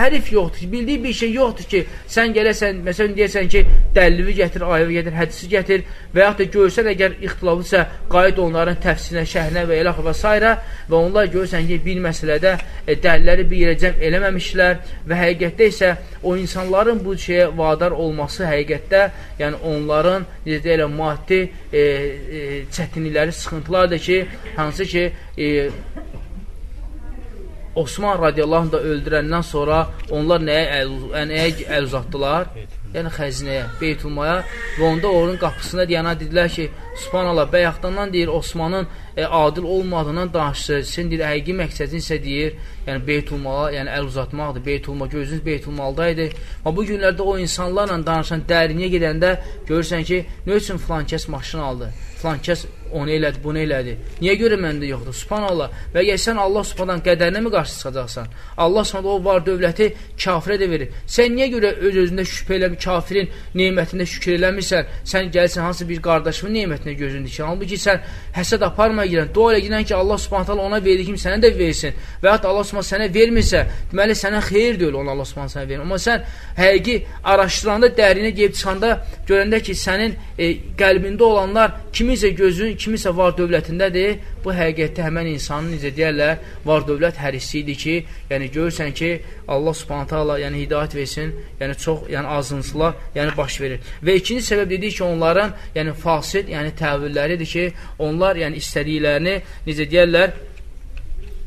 hərif yoxdur ki, bildiyi bir şey yoxdur ki, sən gələsən, məsələn deyəsən ki, dəllivi gətir, ayəvi gətir, hədisi gətir və yaxud da görsən əgər ixtilaflısa, qayıt onların təfsirinə, şəhrinə və elə və s. və onlar görsən ki, bir məsələdə e, dəlilləri bir yerə cəm eləməmişlər və həqiqətdə isə o insanların bu şeyə vadar olması həqiqətdə, yəni onların necə deyirlər, maddi e, e, çətinlikləri, sıxıntılardır ki, hansı ki, e, Osman radiyallahu da öldürəndən sonra onlar nəyə əl, nəyə əl uzatdılar? Yəni xəzinəyə, Beytulmaya və onda onun qapısına deyənə dedilər ki, Subhanallah, bəyəxtandan deyir Osmanın e, adil olmadığından danışır. Sizin deyir, həqiqi məqsədin isə deyir, yəni Beytulmala, yəni əl uzatmaqdır. Beytulma, gözünüz Beytulmaldaydı. Amma bu günlərdə o insanlarla danışan dərinliyə gedəndə görürsən ki, nə üçün filan kəs maşın aldı, filan kəs onu elədi, bunu elədi. Niyə görə məndə yoxdur? Subhanallah. Və əgər sən Allah Subhanahu qədərinə mi qarşı çıxacaqsan? Allah Subhanahu o var dövləti kafirə də verir. Sən niyə görə öz özündə şübhə elə kafirin nemətində şükür eləmirsən? Sən gəlsən hansı bir qardaşının nemətinə gözün dikir. Halbuki sən həsəd aparmaya girən, dua elə girən ki, Allah Subhanahu ona verdi kimi sənə də versin. Və hətta Allah Subhanahu sənə vermirsə, deməli sənə xeyir deyil onu Allah Subhanahu sənə verir. Amma sən həqiqi araşdıranda, dərinə gəlib çıxanda görəndə ki, sənin e, qəlbində olanlar kiminsə gözün, kimisə var dövlətindədir, bu həqiqətdə həmən insanın necə deyərlər, var dövlət hərisi idi ki, yəni görürsən ki, Allah subhanət hala yəni hidayət versin, yəni çox yəni azıntılar yəni baş verir. Və ikinci səbəb dedik ki, onların yəni fasid, yəni təvilləridir ki, onlar yəni istədiklərini necə deyərlər,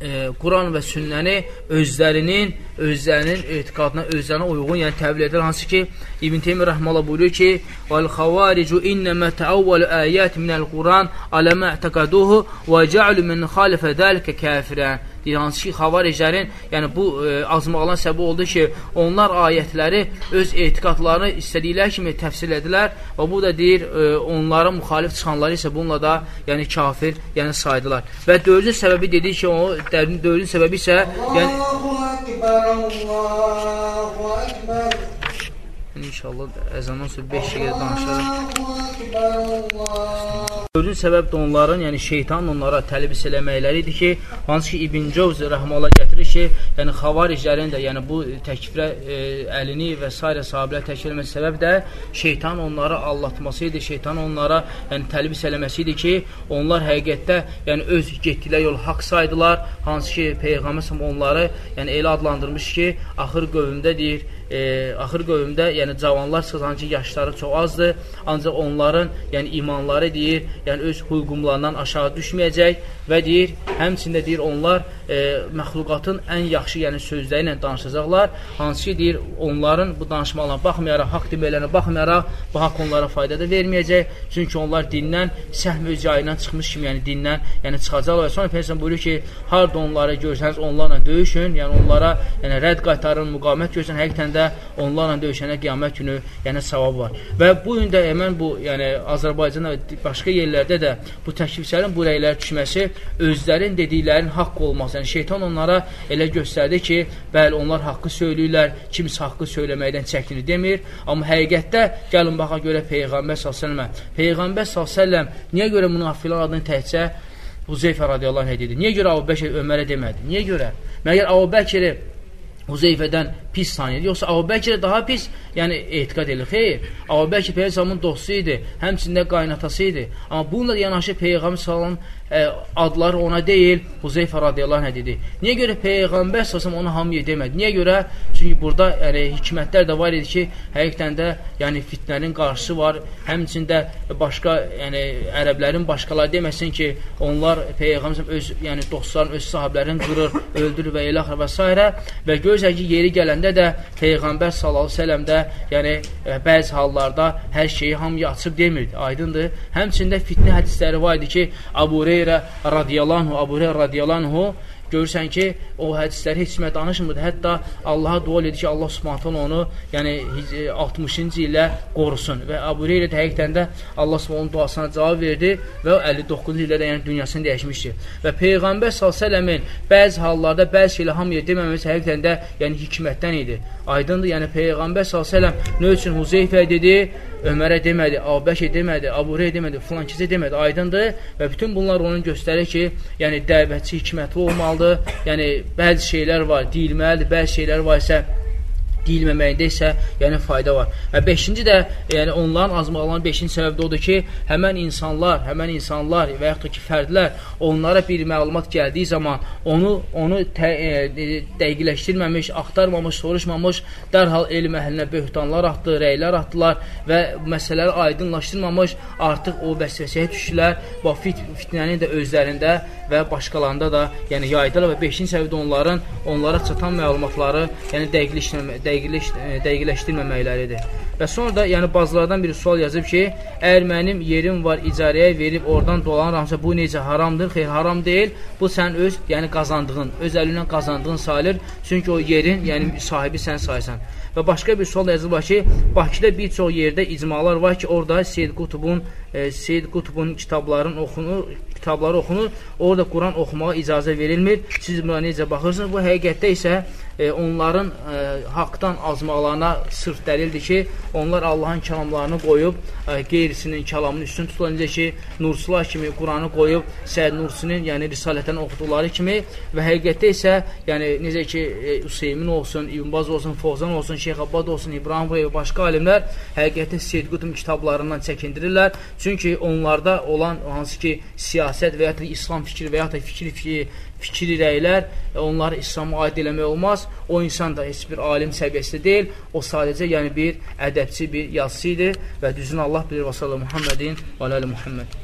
e, Quran və sünnəni özlərinin, özlərinin etiqadına, özlərinə uyğun, yəni təbliğ edir. Hansı ki, İbn Teymiyyə rəhməhullah buyurur ki: "Vəl-xavaricu innəmə təavvalu ayat minəl-Quran alə mə i'taqaduhu və ca'alu min xalifə zəlikə kafirən." deyir, hansı ki, xavariclərin, yəni bu e, azmaqlan səbəb oldu ki, onlar ayətləri öz etiqadlarını istədikləri kimi təfsir edilər və bu da deyir, e, onlara müxalif çıxanları isə bununla da yəni kafir, yəni saydılar. Və dördüncü səbəbi dedik ki, o dördüncü səbəbi isə yəni Allahu Ekber, Allahu Ekber İnşallah əzandan sonra 5 dəqiqə danışarıq. Dördüncü səbəb də onların, yəni şeytan onlara təlbis eləməkləri idi ki, hansı ki İbn Cavz rəhməhullah gətirir ki, yəni xavariclərin də, yəni bu təkfirə e, əlini və s. sahabelər təkfir etməsi səbəb də şeytan onları allatması idi, şeytan onlara yəni təlbis eləməsi idi ki, onlar həqiqətdə yəni öz getdikləri yol haqq saydılar, hansı ki peyğəmbər onları yəni elə adlandırmış ki, axır qövmdə deyir, e, axır qövmdə, yəni cavanlar çıxan ki, yaşları çox azdır, ancaq onların yəni imanları deyir, yəni öz hulqumlarından aşağı düşməyəcək və deyir, həmçində deyir, onlar e, məxluqatın ən yaxşı yəni sözləri ilə danışacaqlar, hansı ki, deyir, onların bu danışmalarına baxmayaraq, haqq deməklərinə baxmayaraq, bu haqq onlara fayda da verməyəcək, çünki onlar dindən səhm öz yayından çıxmış kimi, yəni dindən yəni çıxacaqlar. Sonra Peygəmbər buyurur ki, harda onları görsəniz, onlarla döyüşün, yəni onlara yəni rədd qaytarın, müqamət görsün, həqiqətən də onlarla döyüşənə qiyamət günü yəni savab var. Və bu gün də həmən bu, yəni Azərbaycanda və başqa yerlərdə də bu təklifçilərin bu rəylər düşməsi özlərin dediklərinin haqq olması. Yəni şeytan onlara elə göstərdi ki, bəli onlar haqqı söyləyirlər, kimsə haqqı söyləməkdən çəkinir demir. Amma həqiqətdə gəlin baxa görə Peyğəmbər s.ə.və Peyğəmbər s.ə.v niyə görə münafiqlər adını təkcə Huzeyfə radiyallahu anh dedi? Niyə görə Əbu Bəkir Ömərə demədi? Niyə görə? Məgər Əbu Bəkiri Huzeyfədən pis sanıyır. Yoxsa Əbu Bəkir daha pis, yəni etiqad edir. Xeyr, Əbu Bəkir Peyğəmbərin dostu idi, həmçində qaynatası idi. Amma bununla yanaşı Peyğəmbər sallallahu ə, adları ona deyil, Huzeyfə radiyallahu anh dedi. Niyə görə Peyğəmbər səsəm ona hamıya demədi? Niyə görə? Çünki burada yəni, hikmətlər də var idi ki, həqiqətən də yəni, fitnənin qarşısı var. Həmçində başqa, yəni ərəblərin başqaları deməsin ki, onlar Peyğəmbər öz yəni, dostların, öz sahiblərini qırır, öldürür və elə və s. Və görürsən ki, yeri gələndə də Peyğəmbər əleyhi də yəni bəzi hallarda hər şeyi hamıya açıb demirdi. Aydındır? Həmçində fitnə hədisləri var idi ki, Əbu Hüreyrə radiyallahu, Abu Hüreyrə radiyallahu görürsən ki, o hədisləri heç kimə danışmırdı. Hətta Allaha dua edir ki, Allah Subhanahu onu, yəni 60-cı illə qorusun. Və Əbu Hüreyrə də həqiqətən də Allah Subhanahu duasına cavab verdi və 59-cu ildə yəni dünyasını dəyişmişdi. Və Peyğəmbər sallalləmin bəzi hallarda bəzi şeylə hamıya deməməsi həqiqətən də yəni hikmətdən idi. Aydındır, yəni Peyğəmbər sallalləm nə üçün Huzeyfə dedi, Ömərə demədi, Abəkə demədi, Aburey demədi, filan kəsə demədi, aydındır. Və bütün bunlar onun göstərir ki, yəni dəvətçi hikmətli olmalıdır, yəni bəzi şeylər var, deyilməlidir, bəzi şeylər var isə deyilməməyində isə yəni fayda var. Və 5-ci də yəni onların azmaqlarının 5-ci səbəbi odur ki, həmən insanlar, həmən insanlar və yaxud da ki, fərdlər onlara bir məlumat gəldiyi zaman onu onu tə, e, dəqiqləşdirməmiş, axtarmamış, soruşmamış, dərhal elm əhlinə böhtanlar atdı, rəylər atdılar və məsələləri aydınlaşdırmamış artıq o vəsvəsəyə düşdülər. Bu fit, fitnənin də özlərində və başqalarında da yəni yaydılar və 5-ci səbəbi onların onlara çatan məlumatları yəni dəqiqləşdirməmək dəqiqləş, e, dəqiqləşdirməməkləridir. Və sonra da, yəni bazılardan biri sual yazıb ki, əgər mənim yerim var icarəyə verib oradan dolanıramsa, bu necə haramdır? Xeyr, haram deyil. Bu sən öz, yəni qazandığın, öz əlindən qazandığın sayılır. Çünki o yerin, yəni sahibi sən saysan. Və başqa bir sual yazılır ki, Bakıda bir çox yerdə icmalar var ki, orada Seyyid Qutubun, e, Seyyid Qutubun kitablarının oxunur, kitabları oxunur, orada Quran oxumağa icazə verilmir. Siz buna necə baxırsınız? Bu həqiqətdə isə e, onların e, haqdan azmaqlarına sırf dəlildir ki, onlar Allahın kəlamlarını qoyub, e, qeyrisinin kəlamını üstün tutulan necə ki, Nursular kimi Quranı qoyub, Səid Nursinin, yəni Risalətən oxuduqları kimi və həqiqətdə isə, yəni necə ki, e, Hüseymin olsun, İbn Baz olsun, Fozan olsun, Şeyx Abbad olsun, İbrahim və başqa alimlər həqiqətdə Seyyid Qutun kitablarından çəkindirirlər. Çünki onlarda olan hansı ki, siyasət və ya da İslam fikri və ya da fikir fikri fikir irəklər, onları İslam'a aid eləmək olmaz. O insan da heç bir alim səviyyəsində deyil. O sadəcə yəni bir ədəbçi, bir yazısı idi və düzünü Allah bilir və sallallahu Muhammedin və aləli Muhammed.